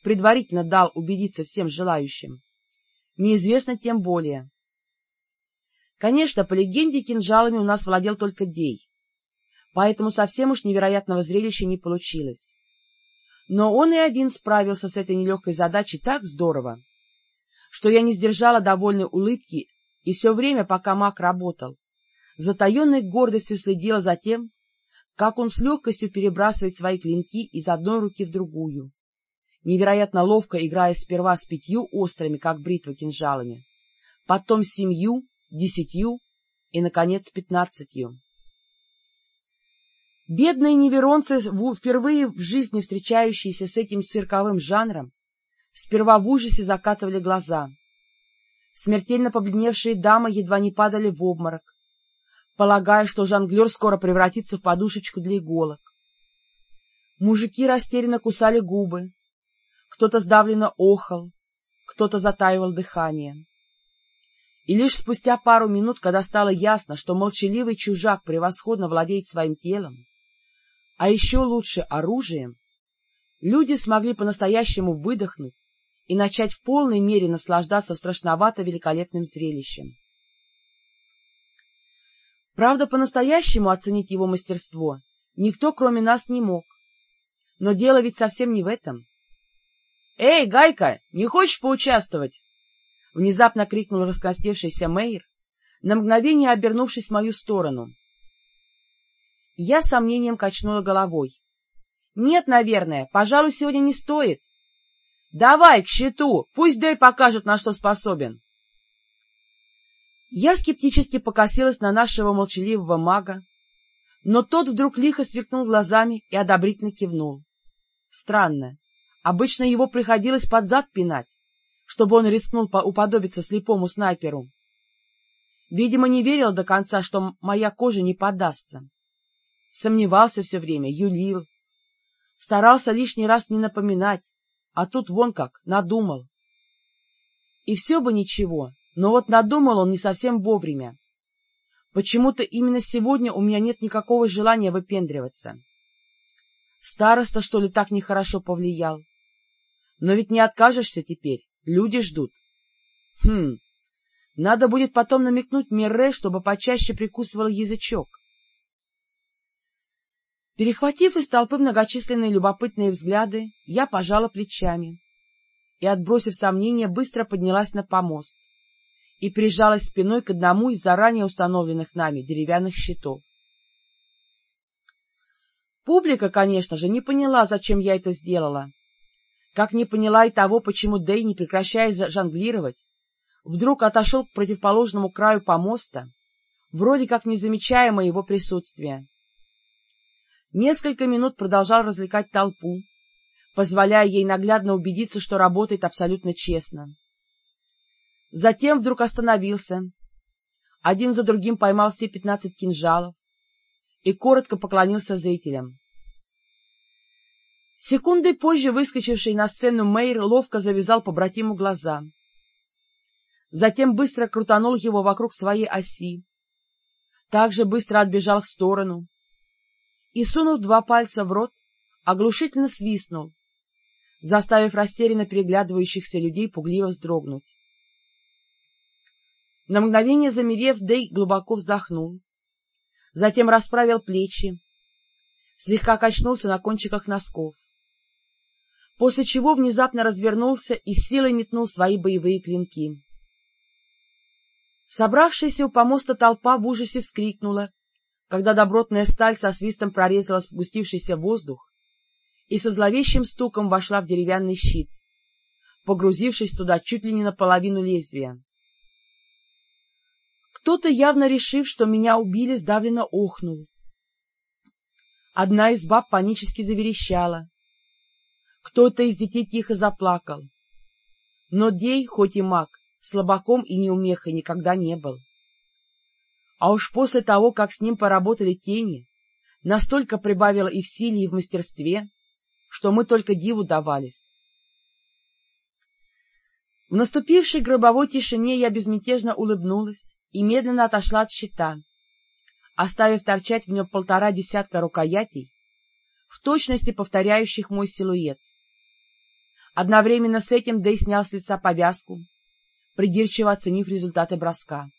предварительно дал убедиться всем желающим, неизвестно тем более. Конечно, по легенде кинжалами у нас владел только Дей. поэтому совсем уж невероятного зрелища не получилось. Но он и один справился с этой нелегкой задачей так здорово, что я не сдержала довольной улыбки и все время, пока маг работал, затаенной гордостью следила за тем, как он с легкостью перебрасывает свои клинки из одной руки в другую, невероятно ловко играя сперва с пятью острыми, как бритва, кинжалами, потом с семью, десятью и, наконец, пятнадцатью. Бедные неверонцы, впервые в жизни встречающиеся с этим цирковым жанром, сперва в ужасе закатывали глаза. Смертельно побледневшие дамы едва не падали в обморок, полагая, что жонглер скоро превратится в подушечку для иголок. Мужики растерянно кусали губы, кто-то сдавленно охал, кто-то затаивал дыхание. И лишь спустя пару минут, когда стало ясно, что молчаливый чужак превосходно владеет своим телом, а еще лучше оружием, люди смогли по-настоящему выдохнуть и начать в полной мере наслаждаться страшновато великолепным зрелищем. Правда, по-настоящему оценить его мастерство никто, кроме нас, не мог. Но дело ведь совсем не в этом. — Эй, Гайка, не хочешь поучаствовать? — внезапно крикнул раскостевшийся Мейер, на мгновение обернувшись в мою сторону. Я сомнением качнула головой. — Нет, наверное, пожалуй, сегодня не стоит. — Давай, к щиту, пусть Дэй покажет, на что способен. Я скептически покосилась на нашего молчаливого мага, но тот вдруг лихо сверкнул глазами и одобрительно кивнул. Странно, обычно его приходилось под зад пинать, чтобы он рискнул уподобиться слепому снайперу. Видимо, не верил до конца, что моя кожа не поддастся. Сомневался все время, юлил. Старался лишний раз не напоминать, а тут вон как, надумал. И все бы ничего, но вот надумал он не совсем вовремя. Почему-то именно сегодня у меня нет никакого желания выпендриваться. Староста, что ли, так нехорошо повлиял? Но ведь не откажешься теперь. Люди ждут. Хм, надо будет потом намекнуть Мирре, чтобы почаще прикусывал язычок. Перехватив из толпы многочисленные любопытные взгляды, я пожала плечами и, отбросив сомнения, быстро поднялась на помост и прижалась спиной к одному из заранее установленных нами деревянных щитов. Публика, конечно же, не поняла, зачем я это сделала, как не поняла и того, почему Дэй, не прекращая жонглировать, вдруг отошел к противоположному краю помоста, вроде как не замечая моего присутствия. Несколько минут продолжал развлекать толпу, позволяя ей наглядно убедиться, что работает абсолютно честно. Затем вдруг остановился, один за другим поймал все пятнадцать кинжалов и коротко поклонился зрителям. Секундой позже выскочивший на сцену Мейр ловко завязал по братиму глаза. Затем быстро крутанул его вокруг своей оси, также быстро отбежал в сторону и, сунув два пальца в рот, оглушительно свистнул, заставив растерянно переглядывающихся людей пугливо вздрогнуть. На мгновение замерев, Дэй глубоко вздохнул, затем расправил плечи, слегка качнулся на кончиках носков после чего внезапно развернулся и силой метнул свои боевые клинки. Собравшаяся у помоста толпа в ужасе вскрикнула, когда добротная сталь со свистом прорезала спустившийся воздух и со зловещим стуком вошла в деревянный щит, погрузившись туда чуть ли не наполовину лезвия. Кто-то, явно решив, что меня убили, сдавленно охнул. Одна из баб панически заверещала. Кто-то из детей тихо заплакал. Но Дей, хоть и маг, слабаком и неумехой никогда не был. А уж после того, как с ним поработали тени, настолько прибавило и в силе, и в мастерстве, что мы только диву давались. В наступившей гробовой тишине я безмятежно улыбнулась и медленно отошла от щита, оставив торчать в нем полтора десятка рукоятей, в точности повторяющих мой силуэт. Одновременно с этим Дэй снял с лица повязку, придирчиво оценив результаты броска.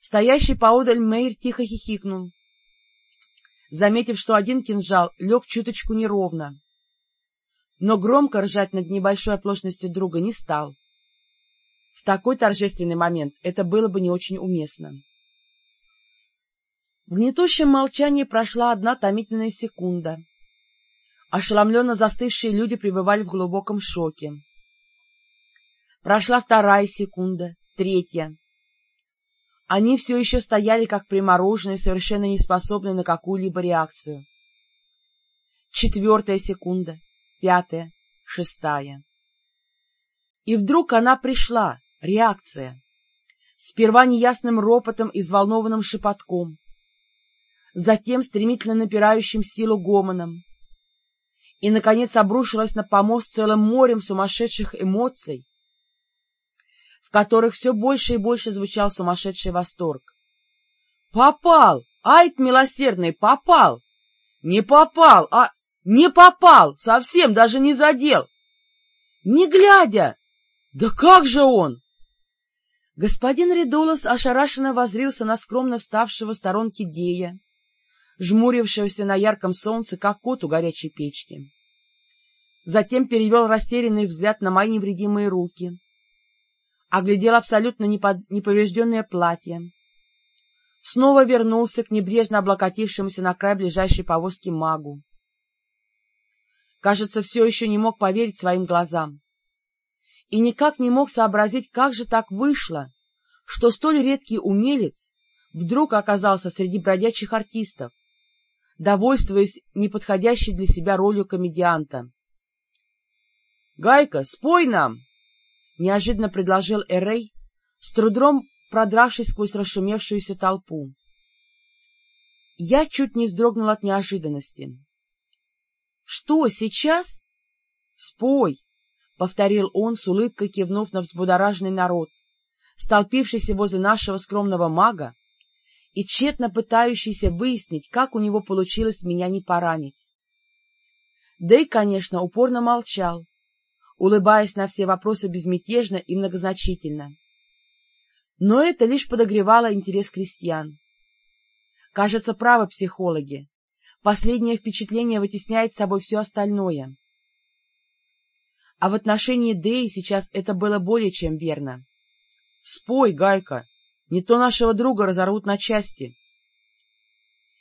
Стоящий поодаль Мэйр тихо хихикнул, заметив, что один кинжал лег чуточку неровно. Но громко ржать над небольшой оплошностью друга не стал. В такой торжественный момент это было бы не очень уместно. В гнетущем молчании прошла одна томительная секунда. Ошеломленно застывшие люди пребывали в глубоком шоке. Прошла вторая секунда, третья. Они все еще стояли, как примороженные, совершенно неспособные на какую-либо реакцию. Четвертая секунда, пятая, шестая. И вдруг она пришла, реакция. Сперва неясным ропотом и взволнованным шепотком, затем стремительно напирающим силу гомоном, и, наконец, обрушилась на помост целым морем сумасшедших эмоций, в которых все больше и больше звучал сумасшедший восторг. «Попал! Айт милосердный, попал! Не попал, а... Не попал! Совсем даже не задел! Не глядя! Да как же он!» Господин Ридолос ошарашенно возрился на скромно вставшего в сторонке Дея, жмурившегося на ярком солнце, как кот у горячей печки. Затем перевел растерянный взгляд на мои невредимые руки, оглядел абсолютно неповрежденное платье, снова вернулся к небрежно облокотившемуся на край ближайшей повозки магу. Кажется, все еще не мог поверить своим глазам и никак не мог сообразить, как же так вышло, что столь редкий умелец вдруг оказался среди бродячих артистов, довольствуясь неподходящей для себя ролью комедианта. — Гайка, спой нам! — неожиданно предложил Эрей, с трудом продравшись сквозь расшумевшуюся толпу. Я чуть не вздрогнул от неожиданности. — Что, сейчас? — Спой! — повторил он, с улыбкой кивнув на взбудораженный народ, столпившийся возле нашего скромного мага и тщетно пытающийся выяснить, как у него получилось меня не поранить. Дэй, конечно, упорно молчал, улыбаясь на все вопросы безмятежно и многозначительно. Но это лишь подогревало интерес крестьян. Кажется, правы психологи. Последнее впечатление вытесняет собой все остальное. А в отношении Дэи сейчас это было более чем верно. — Спой, Гайка, не то нашего друга разорвут на части.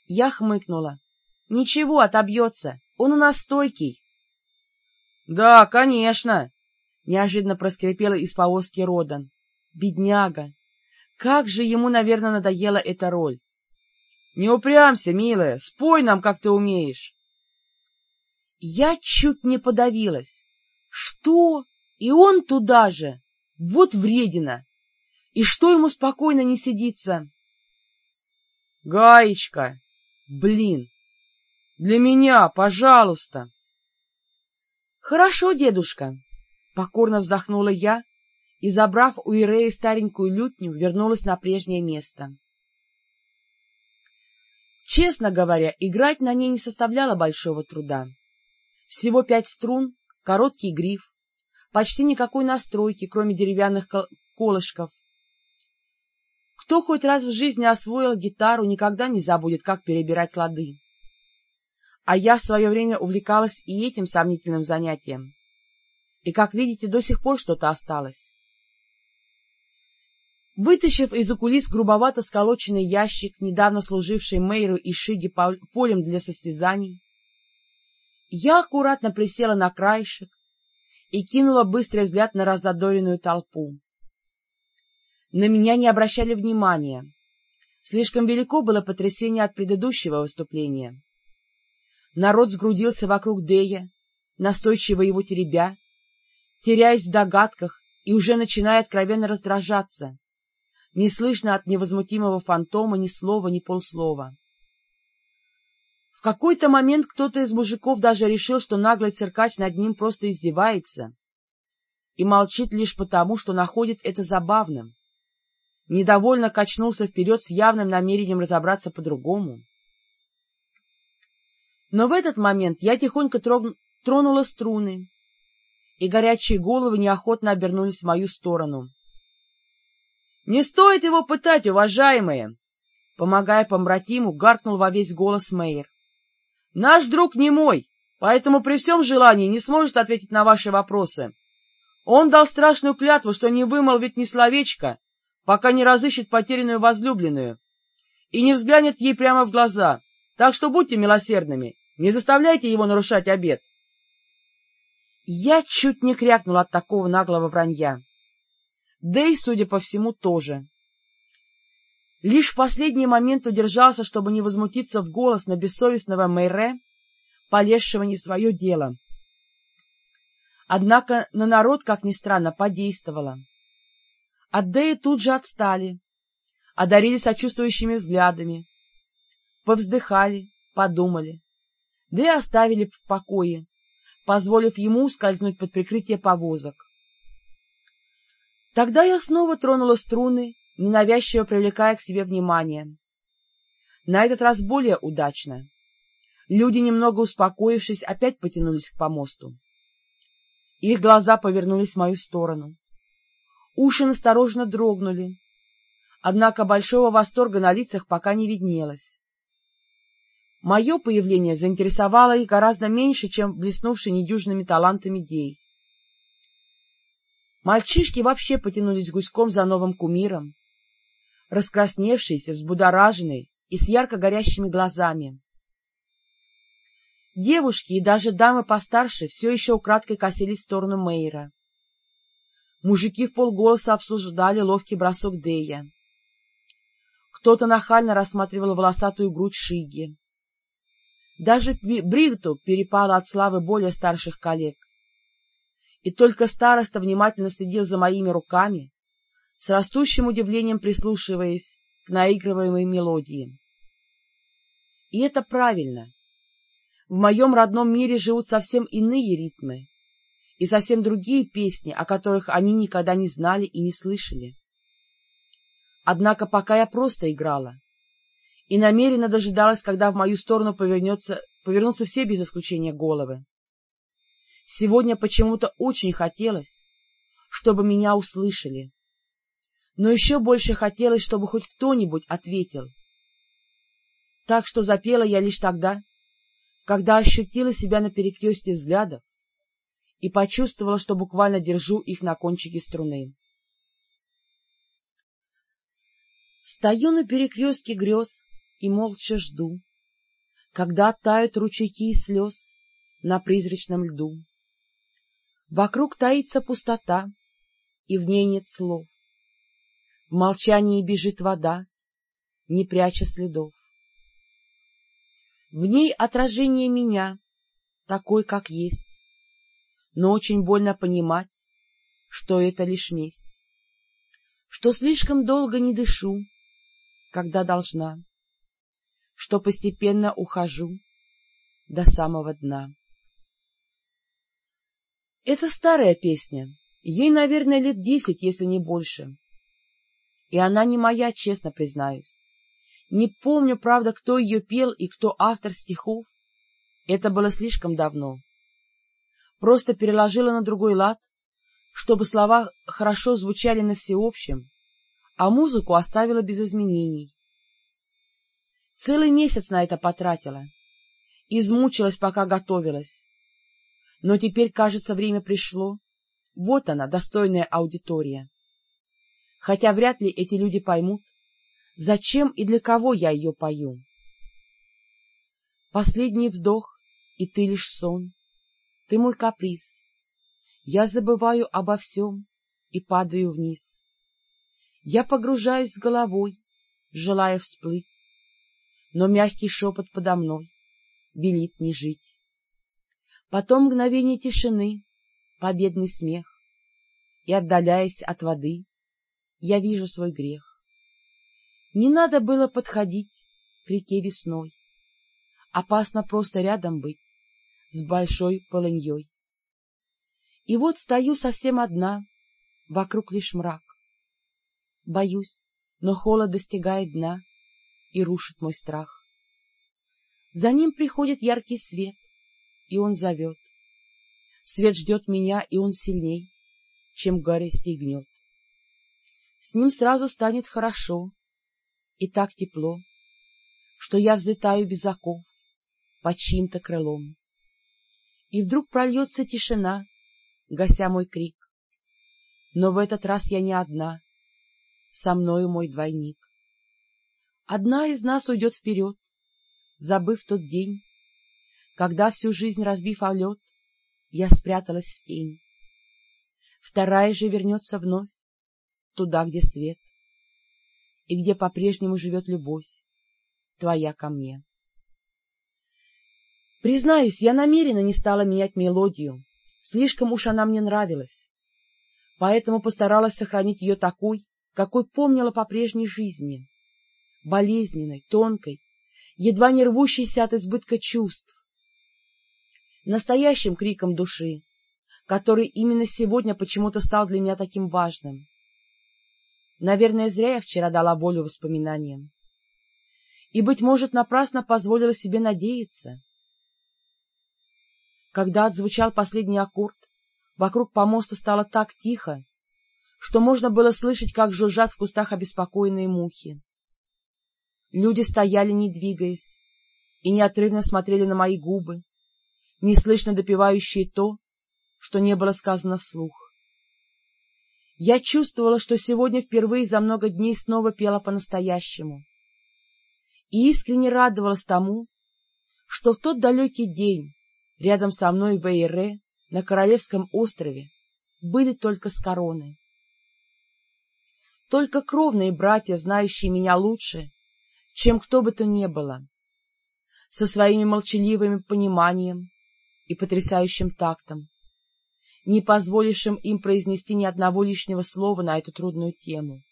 Я хмыкнула. — Ничего, отобьется, он у нас стойкий. Да, конечно! — неожиданно проскрипела из повозки Родан. Бедняга! Как же ему, наверное, надоела эта роль! — Не упрямся, милая, спой нам, как ты умеешь! Я чуть не подавилась. Что? И он туда же? Вот вредина! И что ему спокойно не сидится? — Гаечка! Блин! Для меня, пожалуйста! — Хорошо, дедушка, — покорно вздохнула я и, забрав у Иреи старенькую лютню, вернулась на прежнее место. Честно говоря, играть на ней не составляло большого труда. Всего пять струн, короткий гриф, почти никакой настройки, кроме деревянных колышков. Кто хоть раз в жизни освоил гитару, никогда не забудет, как перебирать лады а я в свое время увлекалась и этим сомнительным занятием. И, как видите, до сих пор что-то осталось. Вытащив из окулис грубовато сколоченный ящик, недавно служивший Мейру и Шиге полем для состязаний, я аккуратно присела на краешек и кинула быстрый взгляд на разодоренную толпу. На меня не обращали внимания. Слишком велико было потрясение от предыдущего выступления. Народ сгрудился вокруг Дея, настойчиво его теребя, теряясь в догадках и уже начиная откровенно раздражаться. Не слышно от невозмутимого фантома ни слова, ни полслова. В какой-то момент кто-то из мужиков даже решил, что наглый циркач над ним просто издевается и молчит лишь потому, что находит это забавным. Недовольно качнулся вперед с явным намерением разобраться по-другому. Но в этот момент я тихонько тронула струны, и горячие головы неохотно обернулись в мою сторону. — Не стоит его пытать, уважаемые! — помогая помбратиму, гаркнул во весь голос Мэйр. Наш друг не мой, поэтому при всем желании не сможет ответить на ваши вопросы. Он дал страшную клятву, что не вымолвит ни словечко, пока не разыщет потерянную возлюбленную и не взглянет ей прямо в глаза, так что будьте милосердными, не заставляйте его нарушать обет. Я чуть не крякнул от такого наглого вранья. Да и, судя по всему, тоже. Лишь в последний момент удержался, чтобы не возмутиться в голос на бессовестного Мэйре, полезшего не свое дело. Однако на народ, как ни странно, подействовало. От Деи тут же отстали, одарили сочувствующими взглядами, повздыхали, подумали, да и оставили в покое, позволив ему скользнуть под прикрытие повозок. Тогда я снова тронула струны, ненавязчиво привлекая к себе внимание. На этот раз более удачно. Люди, немного успокоившись, опять потянулись к помосту. Их глаза повернулись в мою сторону. Уши настороженно дрогнули, однако большого восторга на лицах пока не виднелось. Мое появление заинтересовало их гораздо меньше, чем блеснувший недюжными талантами Дей. Мальчишки вообще потянулись гуськом за новым кумиром, раскрасневшиеся, взбудораженные и с ярко горящими глазами. Девушки и даже дамы постарше все еще украдкой косились в сторону Мейера. Мужики в полголоса обсуждали ловкий бросок Дея. Кто-то нахально рассматривал волосатую грудь Шиги. Даже Бригту перепало от славы более старших коллег. И только староста внимательно следил за моими руками, с растущим удивлением прислушиваясь к наигрываемой мелодии. И это правильно. В моем родном мире живут совсем иные ритмы и совсем другие песни, о которых они никогда не знали и не слышали. Однако пока я просто играла и намеренно дожидалась, когда в мою сторону повернется, повернутся все без исключения головы. Сегодня почему-то очень хотелось, чтобы меня услышали но еще больше хотелось, чтобы хоть кто-нибудь ответил. Так что запела я лишь тогда, когда ощутила себя на перекрестке взглядов и почувствовала, что буквально держу их на кончике струны. Стою на перекрестке грез и молча жду, когда тают ручейки слез на призрачном льду. Вокруг таится пустота, и в ней нет слов. В молчании бежит вода, не пряча следов. В ней отражение меня, такой, как есть, но очень больно понимать, что это лишь месть, что слишком долго не дышу, когда должна, что постепенно ухожу до самого дна. Это старая песня, ей, наверное, лет десять, если не больше. И она не моя, честно признаюсь. Не помню, правда, кто ее пел и кто автор стихов. Это было слишком давно. Просто переложила на другой лад, чтобы слова хорошо звучали на всеобщем, а музыку оставила без изменений. Целый месяц на это потратила. Измучилась, пока готовилась. Но теперь, кажется, время пришло. Вот она, достойная аудитория хотя вряд ли эти люди поймут, зачем и для кого я ее пою. Последний вздох, и ты лишь сон, ты мой каприз. Я забываю обо всем и падаю вниз. Я погружаюсь головой, желая всплыть, но мягкий шепот подо мной велит не жить. Потом мгновение тишины, победный смех, и, отдаляясь от воды, я вижу свой грех. Не надо было подходить к реке весной. Опасно просто рядом быть с большой полыньей. И вот стою совсем одна, вокруг лишь мрак. Боюсь, но холод достигает дна и рушит мой страх. За ним приходит яркий свет, и он зовет. Свет ждет меня, и он сильней, чем горе стегнет. С ним сразу станет хорошо и так тепло, что я взлетаю без оков под чьим-то крылом. И вдруг прольется тишина, гася мой крик. Но в этот раз я не одна, со мною мой двойник. Одна из нас уйдет вперед, забыв тот день, когда всю жизнь разбив о лед, я спряталась в тень. Вторая же вернется вновь, туда, где свет, и где по-прежнему живет любовь твоя ко мне. Признаюсь, я намеренно не стала менять мелодию, слишком уж она мне нравилась, поэтому постаралась сохранить ее такой, какой помнила по прежней жизни, болезненной, тонкой, едва не рвущейся от избытка чувств, настоящим криком души, который именно сегодня почему-то стал для меня таким важным. Наверное, зря я вчера дала волю воспоминаниям. И, быть может, напрасно позволила себе надеяться. Когда отзвучал последний аккорд, вокруг помоста стало так тихо, что можно было слышать, как жужжат в кустах обеспокоенные мухи. Люди стояли, не двигаясь, и неотрывно смотрели на мои губы, неслышно допивающие то, что не было сказано вслух. Я чувствовала, что сегодня впервые за много дней снова пела по-настоящему. И искренне радовалась тому, что в тот далекий день рядом со мной в Эйре на Королевском острове были только с короны. Только кровные братья, знающие меня лучше, чем кто бы то ни было, со своими молчаливым пониманием и потрясающим тактом, не позволившим им произнести ни одного лишнего слова на эту трудную тему.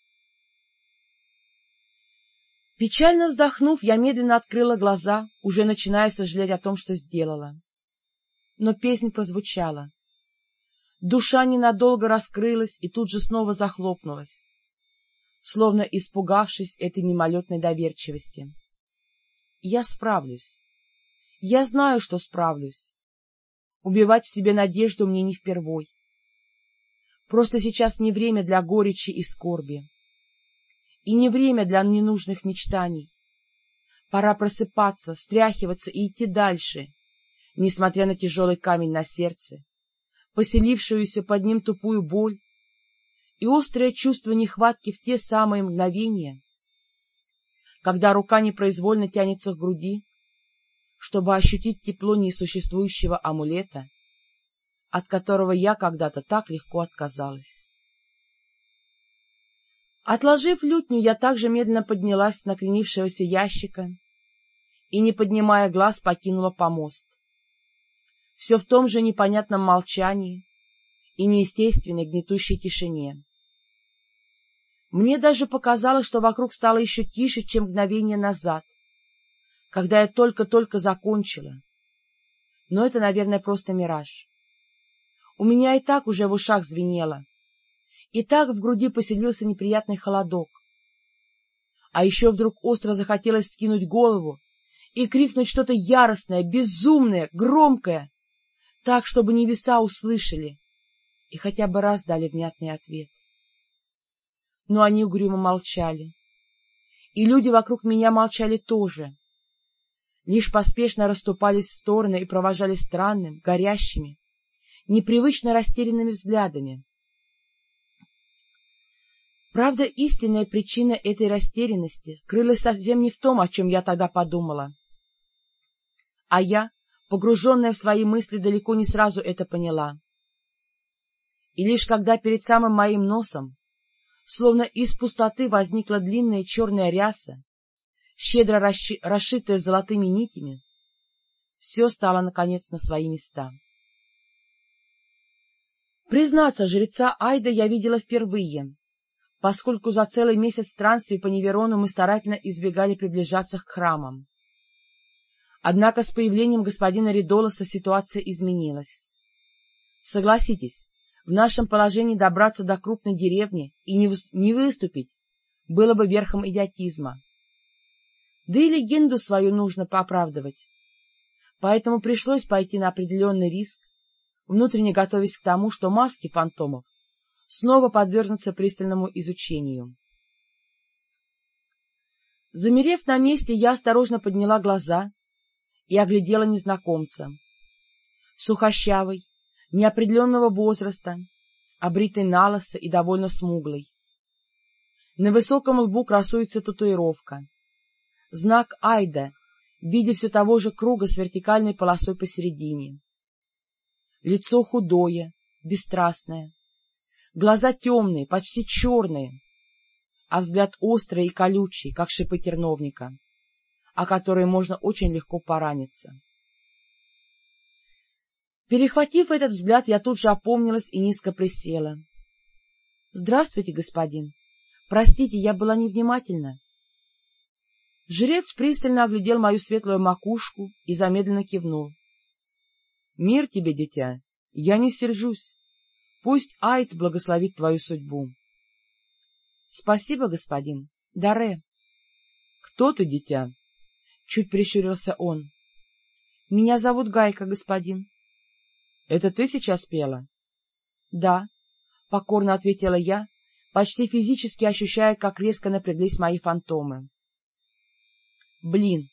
Печально вздохнув, я медленно открыла глаза, уже начиная сожалеть о том, что сделала. Но песня прозвучала. Душа ненадолго раскрылась и тут же снова захлопнулась словно испугавшись этой мимолетной доверчивости. Я справлюсь. Я знаю, что справлюсь. Убивать в себе надежду мне не впервой. Просто сейчас не время для горечи и скорби. И не время для ненужных мечтаний. Пора просыпаться, встряхиваться и идти дальше, несмотря на тяжелый камень на сердце, поселившуюся под ним тупую боль и острое чувство нехватки в те самые мгновения, когда рука непроизвольно тянется к груди, чтобы ощутить тепло несуществующего амулета, от которого я когда-то так легко отказалась. Отложив лютню, я также медленно поднялась с накренившегося ящика и, не поднимая глаз, покинула помост. Все в том же непонятном молчании и неестественной гнетущей тишине. Мне даже показалось, что вокруг стало еще тише, чем мгновение назад, когда я только-только закончила. Но это, наверное, просто мираж. У меня и так уже в ушах звенело, и так в груди поселился неприятный холодок. А еще вдруг остро захотелось скинуть голову и крикнуть что-то яростное, безумное, громкое, так, чтобы небеса услышали и хотя бы раз дали внятный ответ но они угрюмо молчали. И люди вокруг меня молчали тоже, лишь поспешно расступались в стороны и провожали странным, горящими, непривычно растерянными взглядами. Правда, истинная причина этой растерянности крылась совсем не в том, о чем я тогда подумала. А я, погруженная в свои мысли, далеко не сразу это поняла. И лишь когда перед самым моим носом словно из пустоты возникла длинная черная ряса, щедро расшитая золотыми нитями, все стало, наконец, на свои места. Признаться, жреца Айда я видела впервые, поскольку за целый месяц странствий по Неверону мы старательно избегали приближаться к храмам. Однако с появлением господина Ридолоса ситуация изменилась. Согласитесь, в нашем положении добраться до крупной деревни и не, выступить было бы верхом идиотизма. Да и легенду свою нужно пооправдывать. Поэтому пришлось пойти на определенный риск, внутренне готовясь к тому, что маски фантомов снова подвергнутся пристальному изучению. Замерев на месте, я осторожно подняла глаза и оглядела незнакомца. Сухощавый, неопределенного возраста, обритый налысо и довольно смуглый. На высоком лбу красуется татуировка. Знак Айда в виде все того же круга с вертикальной полосой посередине. Лицо худое, бесстрастное, глаза темные, почти черные, а взгляд острый и колючий, как шипы терновника, о которые можно очень легко пораниться. Перехватив этот взгляд, я тут же опомнилась и низко присела. — Здравствуйте, господин. Простите, я была невнимательна. Жрец пристально оглядел мою светлую макушку и замедленно кивнул. — Мир тебе, дитя, я не сержусь. Пусть Айт благословит твою судьбу. — Спасибо, господин. Даре. — Кто ты, дитя? — чуть прищурился он. — Меня зовут Гайка, господин. — Это ты сейчас пела? — Да, — покорно ответила я, почти физически ощущая, как резко напряглись мои фантомы. Блин,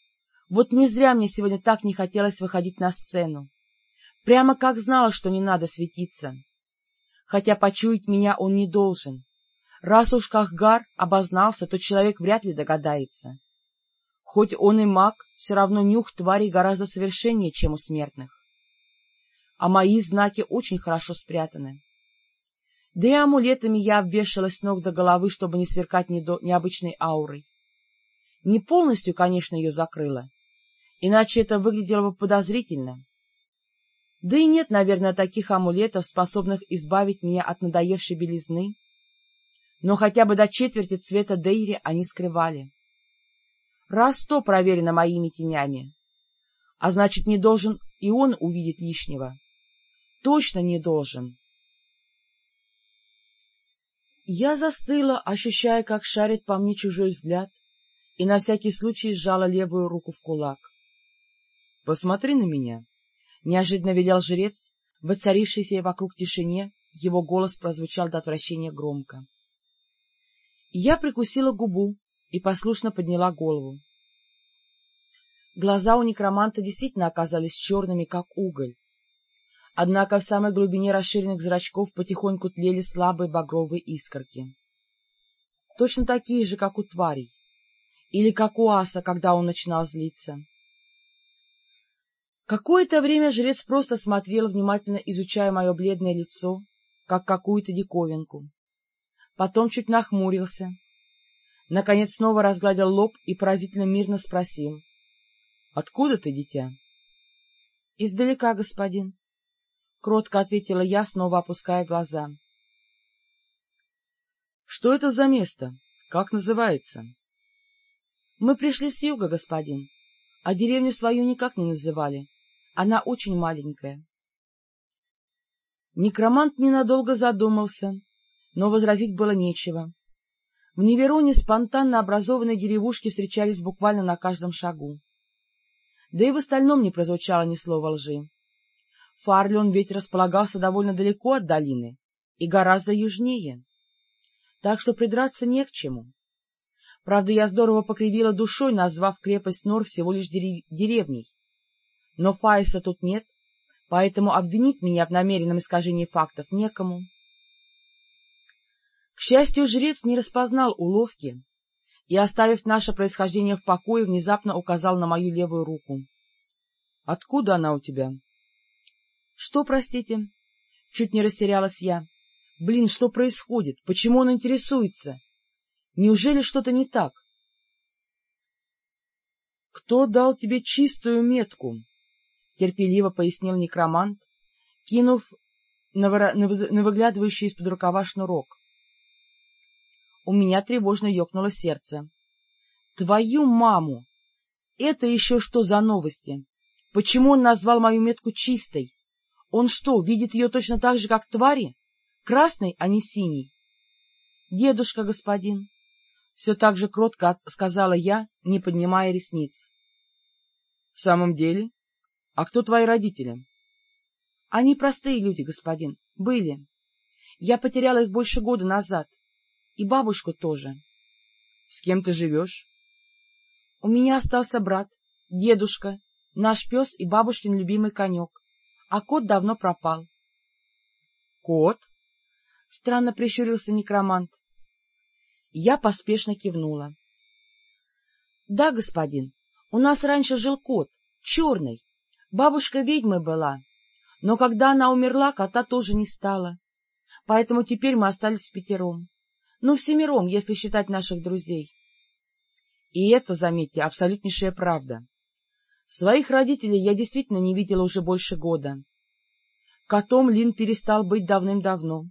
вот не зря мне сегодня так не хотелось выходить на сцену. Прямо как знала, что не надо светиться. Хотя почуять меня он не должен. Раз уж Кахгар обознался, то человек вряд ли догадается. Хоть он и маг, все равно нюх тварей гораздо совершеннее, чем у смертных а мои знаки очень хорошо спрятаны. Да и амулетами я обвешалась ног до головы, чтобы не сверкать необычной аурой. Не полностью, конечно, ее закрыла, иначе это выглядело бы подозрительно. Да и нет, наверное, таких амулетов, способных избавить меня от надоевшей белизны, но хотя бы до четверти цвета Дейри они скрывали. Раз сто проверено моими тенями, а значит, не должен и он увидеть лишнего точно не должен. Я застыла, ощущая, как шарит по мне чужой взгляд, и на всякий случай сжала левую руку в кулак. — Посмотри на меня! — неожиданно велел жрец, воцарившийся вокруг тишине, его голос прозвучал до отвращения громко. Я прикусила губу и послушно подняла голову. Глаза у некроманта действительно оказались черными, как уголь, Однако в самой глубине расширенных зрачков потихоньку тлели слабые багровые искорки. Точно такие же, как у тварей. Или как у аса, когда он начинал злиться. Какое-то время жрец просто смотрел, внимательно изучая мое бледное лицо, как какую-то диковинку. Потом чуть нахмурился. Наконец снова разгладил лоб и поразительно мирно спросил. — Откуда ты, дитя? — Издалека, господин. — кротко ответила я, снова опуская глаза. — Что это за место? Как называется? — Мы пришли с юга, господин, а деревню свою никак не называли. Она очень маленькая. Некромант ненадолго задумался, но возразить было нечего. В Невероне спонтанно образованные деревушки встречались буквально на каждом шагу. Да и в остальном не прозвучало ни слова лжи. Фарлион ведь располагался довольно далеко от долины и гораздо южнее, так что придраться не к чему. Правда, я здорово покривила душой, назвав крепость Нор всего лишь дерев... деревней. Но Фаиса тут нет, поэтому обвинить меня в намеренном искажении фактов некому. К счастью, жрец не распознал уловки и, оставив наше происхождение в покое, внезапно указал на мою левую руку. — Откуда она у тебя? — Что, простите? — чуть не растерялась я. — Блин, что происходит? Почему он интересуется? Неужели что-то не так? — Кто дал тебе чистую метку? — терпеливо пояснил некромант, кинув на, вора... на, вы... на выглядывающий из-под рукава шнурок. У меня тревожно ёкнуло сердце. — Твою маму! Это еще что за новости? Почему он назвал мою метку чистой? Он что, видит ее точно так же, как твари? Красный, а не синий? — Дедушка, господин, — все так же кротко сказала я, не поднимая ресниц. — В самом деле? А кто твои родители? — Они простые люди, господин, были. Я потеряла их больше года назад. И бабушку тоже. — С кем ты живешь? — У меня остался брат, дедушка, наш пес и бабушкин любимый конек, а кот давно пропал. — Кот? — странно прищурился некромант. Я поспешно кивнула. — Да, господин, у нас раньше жил кот, черный. Бабушка ведьмой была, но когда она умерла, кота тоже не стало. Поэтому теперь мы остались пятером. Ну, всемиром, если считать наших друзей. И это, заметьте, абсолютнейшая правда. Своих родителей я действительно не видела уже больше года. Котом Лин перестал быть давным-давно.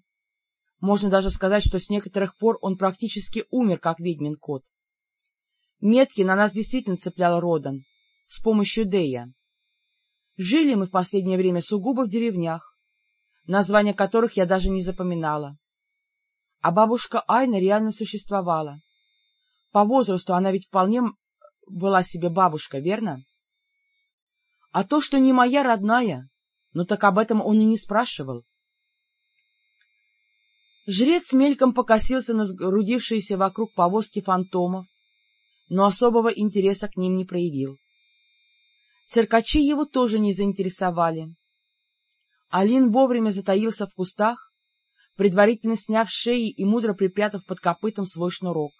Можно даже сказать, что с некоторых пор он практически умер, как ведьмин кот. Метки на нас действительно цеплял Родан с помощью Дея. Жили мы в последнее время сугубо в деревнях, названия которых я даже не запоминала. А бабушка Айна реально существовала. По возрасту она ведь вполне была себе бабушка, верно? А то, что не моя родная, ну так об этом он и не спрашивал. Жрец мельком покосился на сгрудившиеся вокруг повозки фантомов, но особого интереса к ним не проявил. Циркачи его тоже не заинтересовали. Алин вовремя затаился в кустах, предварительно сняв шеи и мудро припрятав под копытом свой шнурок.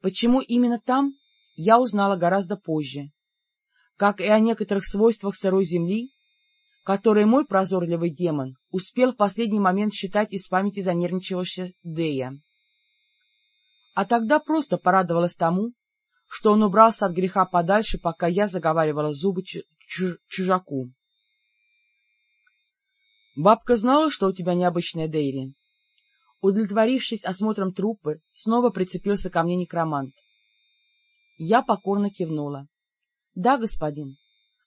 Почему именно там, я узнала гораздо позже, как и о некоторых свойствах сырой земли, который мой прозорливый демон успел в последний момент считать из памяти занервничавшего Дея. А тогда просто порадовалась тому, что он убрался от греха подальше, пока я заговаривала зубы чужаку. — Бабка знала, что у тебя необычная Дейри? Удовлетворившись осмотром трупы, снова прицепился ко мне некромант. Я покорно кивнула. — Да, господин.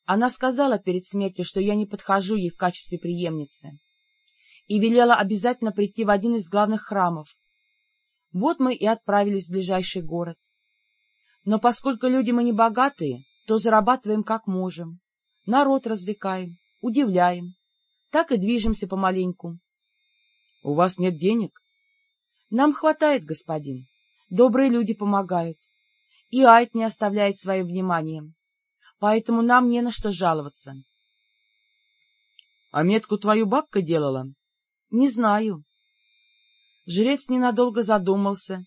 Она сказала перед смертью, что я не подхожу ей в качестве преемницы, и велела обязательно прийти в один из главных храмов. Вот мы и отправились в ближайший город. Но поскольку люди мы не богатые, то зарабатываем как можем, народ развлекаем, удивляем, так и движемся помаленьку. — У вас нет денег? — Нам хватает, господин. Добрые люди помогают. И Айт не оставляет своим вниманием поэтому нам не на что жаловаться. — А метку твою бабка делала? — Не знаю. Жрец ненадолго задумался,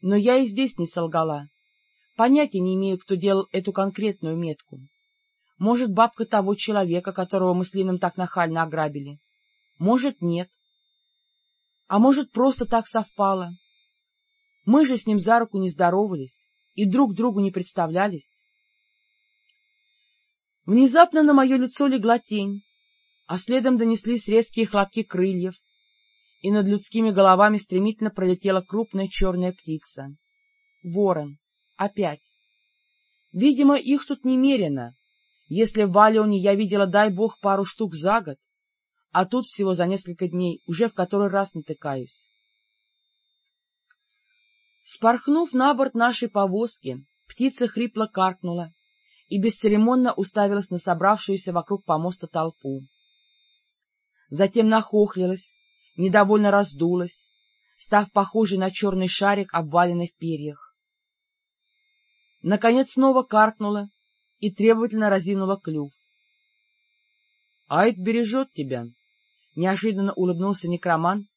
но я и здесь не солгала. Понятия не имею, кто делал эту конкретную метку. Может, бабка того человека, которого мы с Лином так нахально ограбили. Может, нет. А может, просто так совпало. Мы же с ним за руку не здоровались и друг другу не представлялись. Внезапно на мое лицо легла тень, а следом донеслись резкие хлопки крыльев, и над людскими головами стремительно пролетела крупная черная птица. Ворон. Опять. Видимо, их тут немерено. Если в Валионе я видела, дай бог, пару штук за год, а тут всего за несколько дней уже в который раз натыкаюсь. Спорхнув на борт нашей повозки, птица хрипло каркнула и бесцеремонно уставилась на собравшуюся вокруг помоста толпу. Затем нахохлилась, недовольно раздулась, став похожей на черный шарик, обваленный в перьях. Наконец снова каркнула и требовательно разинула клюв. — Айд бережет тебя, — неожиданно улыбнулся некроман,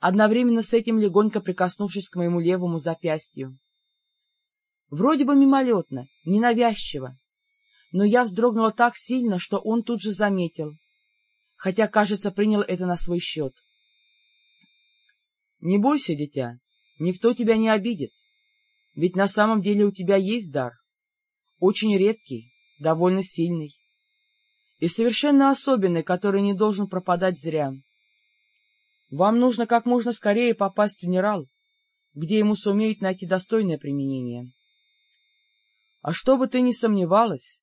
одновременно с этим легонько прикоснувшись к моему левому запястью. Вроде бы мимолетно, ненавязчиво, но я вздрогнула так сильно, что он тут же заметил, хотя, кажется, принял это на свой счет. — Не бойся, дитя, никто тебя не обидит, ведь на самом деле у тебя есть дар, очень редкий, довольно сильный и совершенно особенный, который не должен пропадать зря. Вам нужно как можно скорее попасть в Нерал, где ему сумеют найти достойное применение. А чтобы ты не сомневалась,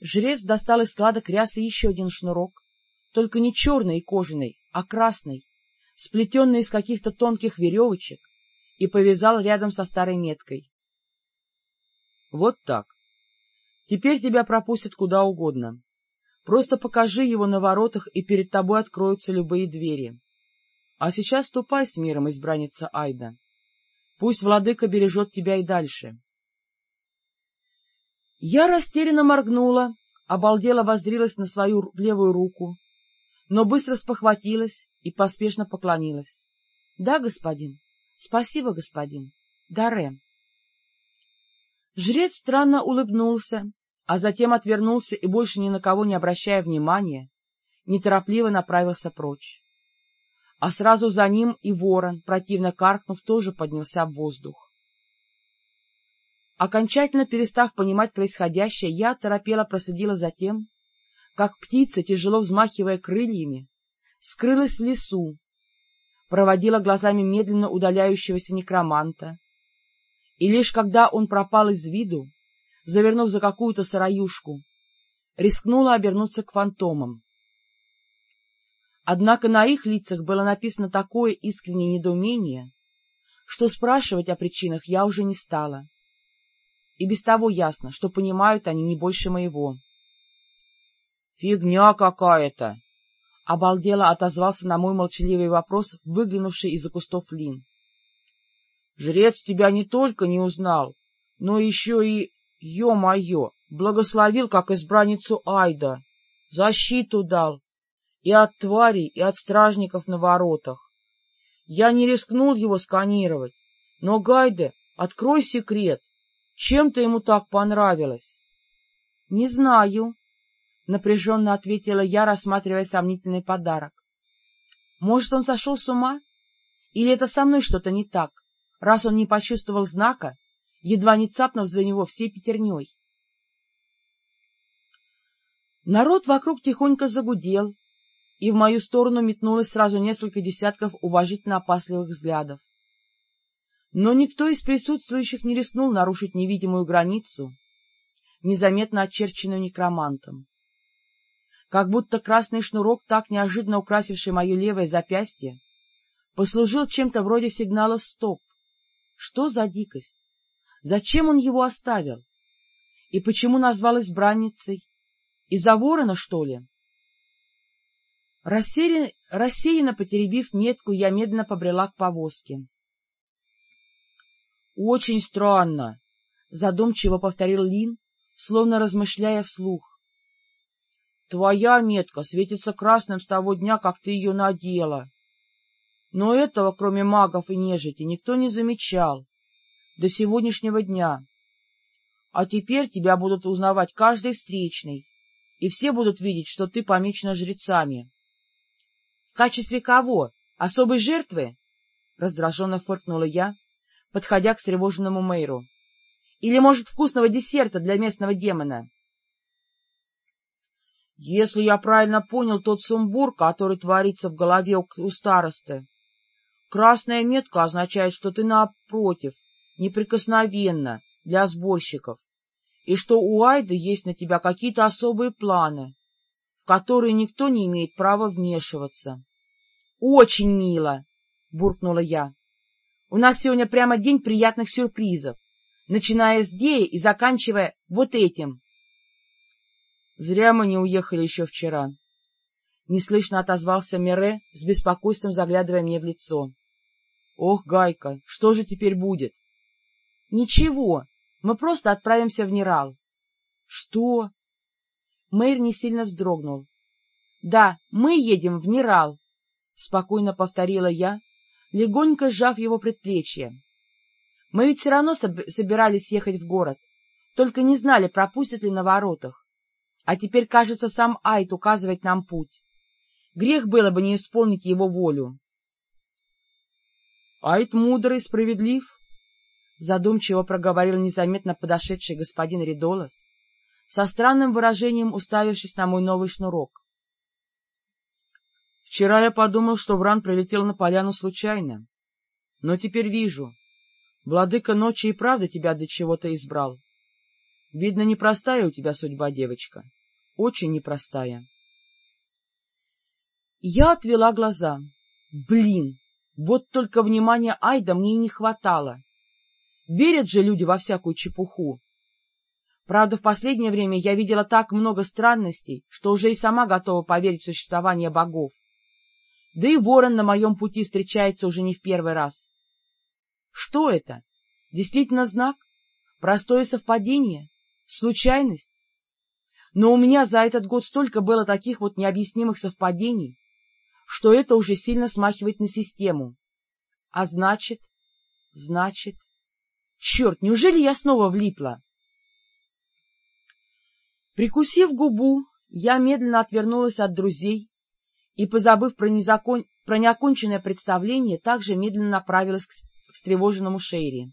Жрец достал из складок рясы еще один шнурок, только не черный и кожаный, а красный, сплетенный из каких-то тонких веревочек, и повязал рядом со старой меткой. — Вот так. Теперь тебя пропустят куда угодно. Просто покажи его на воротах, и перед тобой откроются любые двери. А сейчас ступай с миром, избранница Айда. Пусть владыка бережет тебя и дальше. Я растерянно моргнула, обалдела воззрилась на свою левую руку, но быстро спохватилась и поспешно поклонилась. — Да, господин. Спасибо, господин. Даре. Жрец странно улыбнулся, а затем отвернулся и, больше ни на кого не обращая внимания, неторопливо направился прочь. А сразу за ним и ворон, противно каркнув, тоже поднялся в воздух. Окончательно перестав понимать происходящее, я торопело проследила за тем, как птица, тяжело взмахивая крыльями, скрылась в лесу, проводила глазами медленно удаляющегося некроманта, и лишь когда он пропал из виду, завернув за какую-то сыроюшку, рискнула обернуться к фантомам. Однако на их лицах было написано такое искреннее недоумение, что спрашивать о причинах я уже не стала и без того ясно, что понимают они не больше моего. — Фигня какая-то! — обалдело отозвался на мой молчаливый вопрос, выглянувший из-за кустов Лин. — Жрец тебя не только не узнал, но еще и, ё-моё, благословил как избранницу Айда, защиту дал, и от тварей, и от стражников на воротах. Я не рискнул его сканировать, но, Гайде, открой секрет, чем-то ему так понравилось. — Не знаю, — напряженно ответила я, рассматривая сомнительный подарок. — Может, он сошел с ума? Или это со мной что-то не так, раз он не почувствовал знака, едва не цапнув за него всей пятерней? Народ вокруг тихонько загудел, и в мою сторону метнулось сразу несколько десятков уважительно опасливых взглядов но никто из присутствующих не рискнул нарушить невидимую границу, незаметно очерченную некромантом. Как будто красный шнурок, так неожиданно украсивший мое левое запястье, послужил чем-то вроде сигнала «стоп». Что за дикость? Зачем он его оставил? И почему назвал избранницей? Из-за ворона, что ли? Рассеянно, рассеянно потеребив метку, я медленно побрела к повозке. Очень странно, — задумчиво повторил Лин, словно размышляя вслух. — Твоя метка светится красным с того дня, как ты ее надела. Но этого, кроме магов и нежити, никто не замечал до сегодняшнего дня. А теперь тебя будут узнавать каждый встречный, и все будут видеть, что ты помечена жрецами. — В качестве кого? Особой жертвы? — раздраженно фыркнула я, подходя к встревоженному мэру. — Или, может, вкусного десерта для местного демона? — Если я правильно понял тот сумбур, который творится в голове у старосты, красная метка означает, что ты напротив, неприкосновенна для сборщиков, и что у Айды есть на тебя какие-то особые планы, в которые никто не имеет права вмешиваться. — Очень мило! — буркнула я. У нас сегодня прямо день приятных сюрпризов, начиная с Деи и заканчивая вот этим. Зря мы не уехали еще вчера. Неслышно отозвался Мире, с беспокойством заглядывая мне в лицо. — Ох, Гайка, что же теперь будет? — Ничего, мы просто отправимся в Нерал. — Что? Мэйр не сильно вздрогнул. — Да, мы едем в Нерал, — спокойно повторила я, легонько сжав его предплечье. Мы ведь все равно собирались ехать в город, только не знали, пропустят ли на воротах. А теперь, кажется, сам Айт указывает нам путь. Грех было бы не исполнить его волю. — Айт мудр и справедлив, — задумчиво проговорил незаметно подошедший господин Ридолос, со странным выражением уставившись на мой новый шнурок. Вчера я подумал, что Вран прилетел на поляну случайно. Но теперь вижу. Владыка ночи и правда тебя для чего-то избрал. Видно, непростая у тебя судьба, девочка. Очень непростая. Я отвела глаза. Блин, вот только внимания Айда мне и не хватало. Верят же люди во всякую чепуху. Правда, в последнее время я видела так много странностей, что уже и сама готова поверить в существование богов да и ворон на моем пути встречается уже не в первый раз. Что это? Действительно знак? Простое совпадение? Случайность? Но у меня за этот год столько было таких вот необъяснимых совпадений, что это уже сильно смахивает на систему. А значит, значит... Черт, неужели я снова влипла? Прикусив губу, я медленно отвернулась от друзей и, позабыв про, незакон... про неоконченное представление, также медленно направилась к встревоженному Шейри.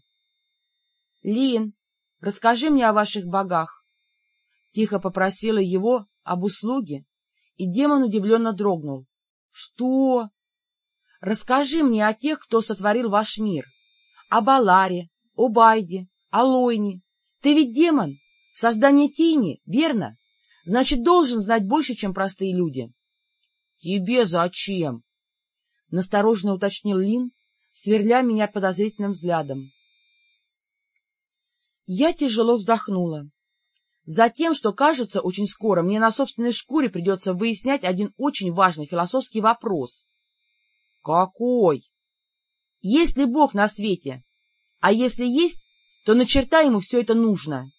— Лин, расскажи мне о ваших богах. Тихо попросила его об услуге, и демон удивленно дрогнул. — Что? — Расскажи мне о тех, кто сотворил ваш мир. О Баларе, о Байде, о Лойне. Ты ведь демон, создание тени, верно? Значит, должен знать больше, чем простые люди. — Тебе зачем? — настороженно уточнил Лин, сверля меня подозрительным взглядом. Я тяжело вздохнула. Затем, что, кажется, очень скоро мне на собственной шкуре придется выяснять один очень важный философский вопрос. — Какой? — Есть ли Бог на свете? А если есть, то на черта ему все это нужно?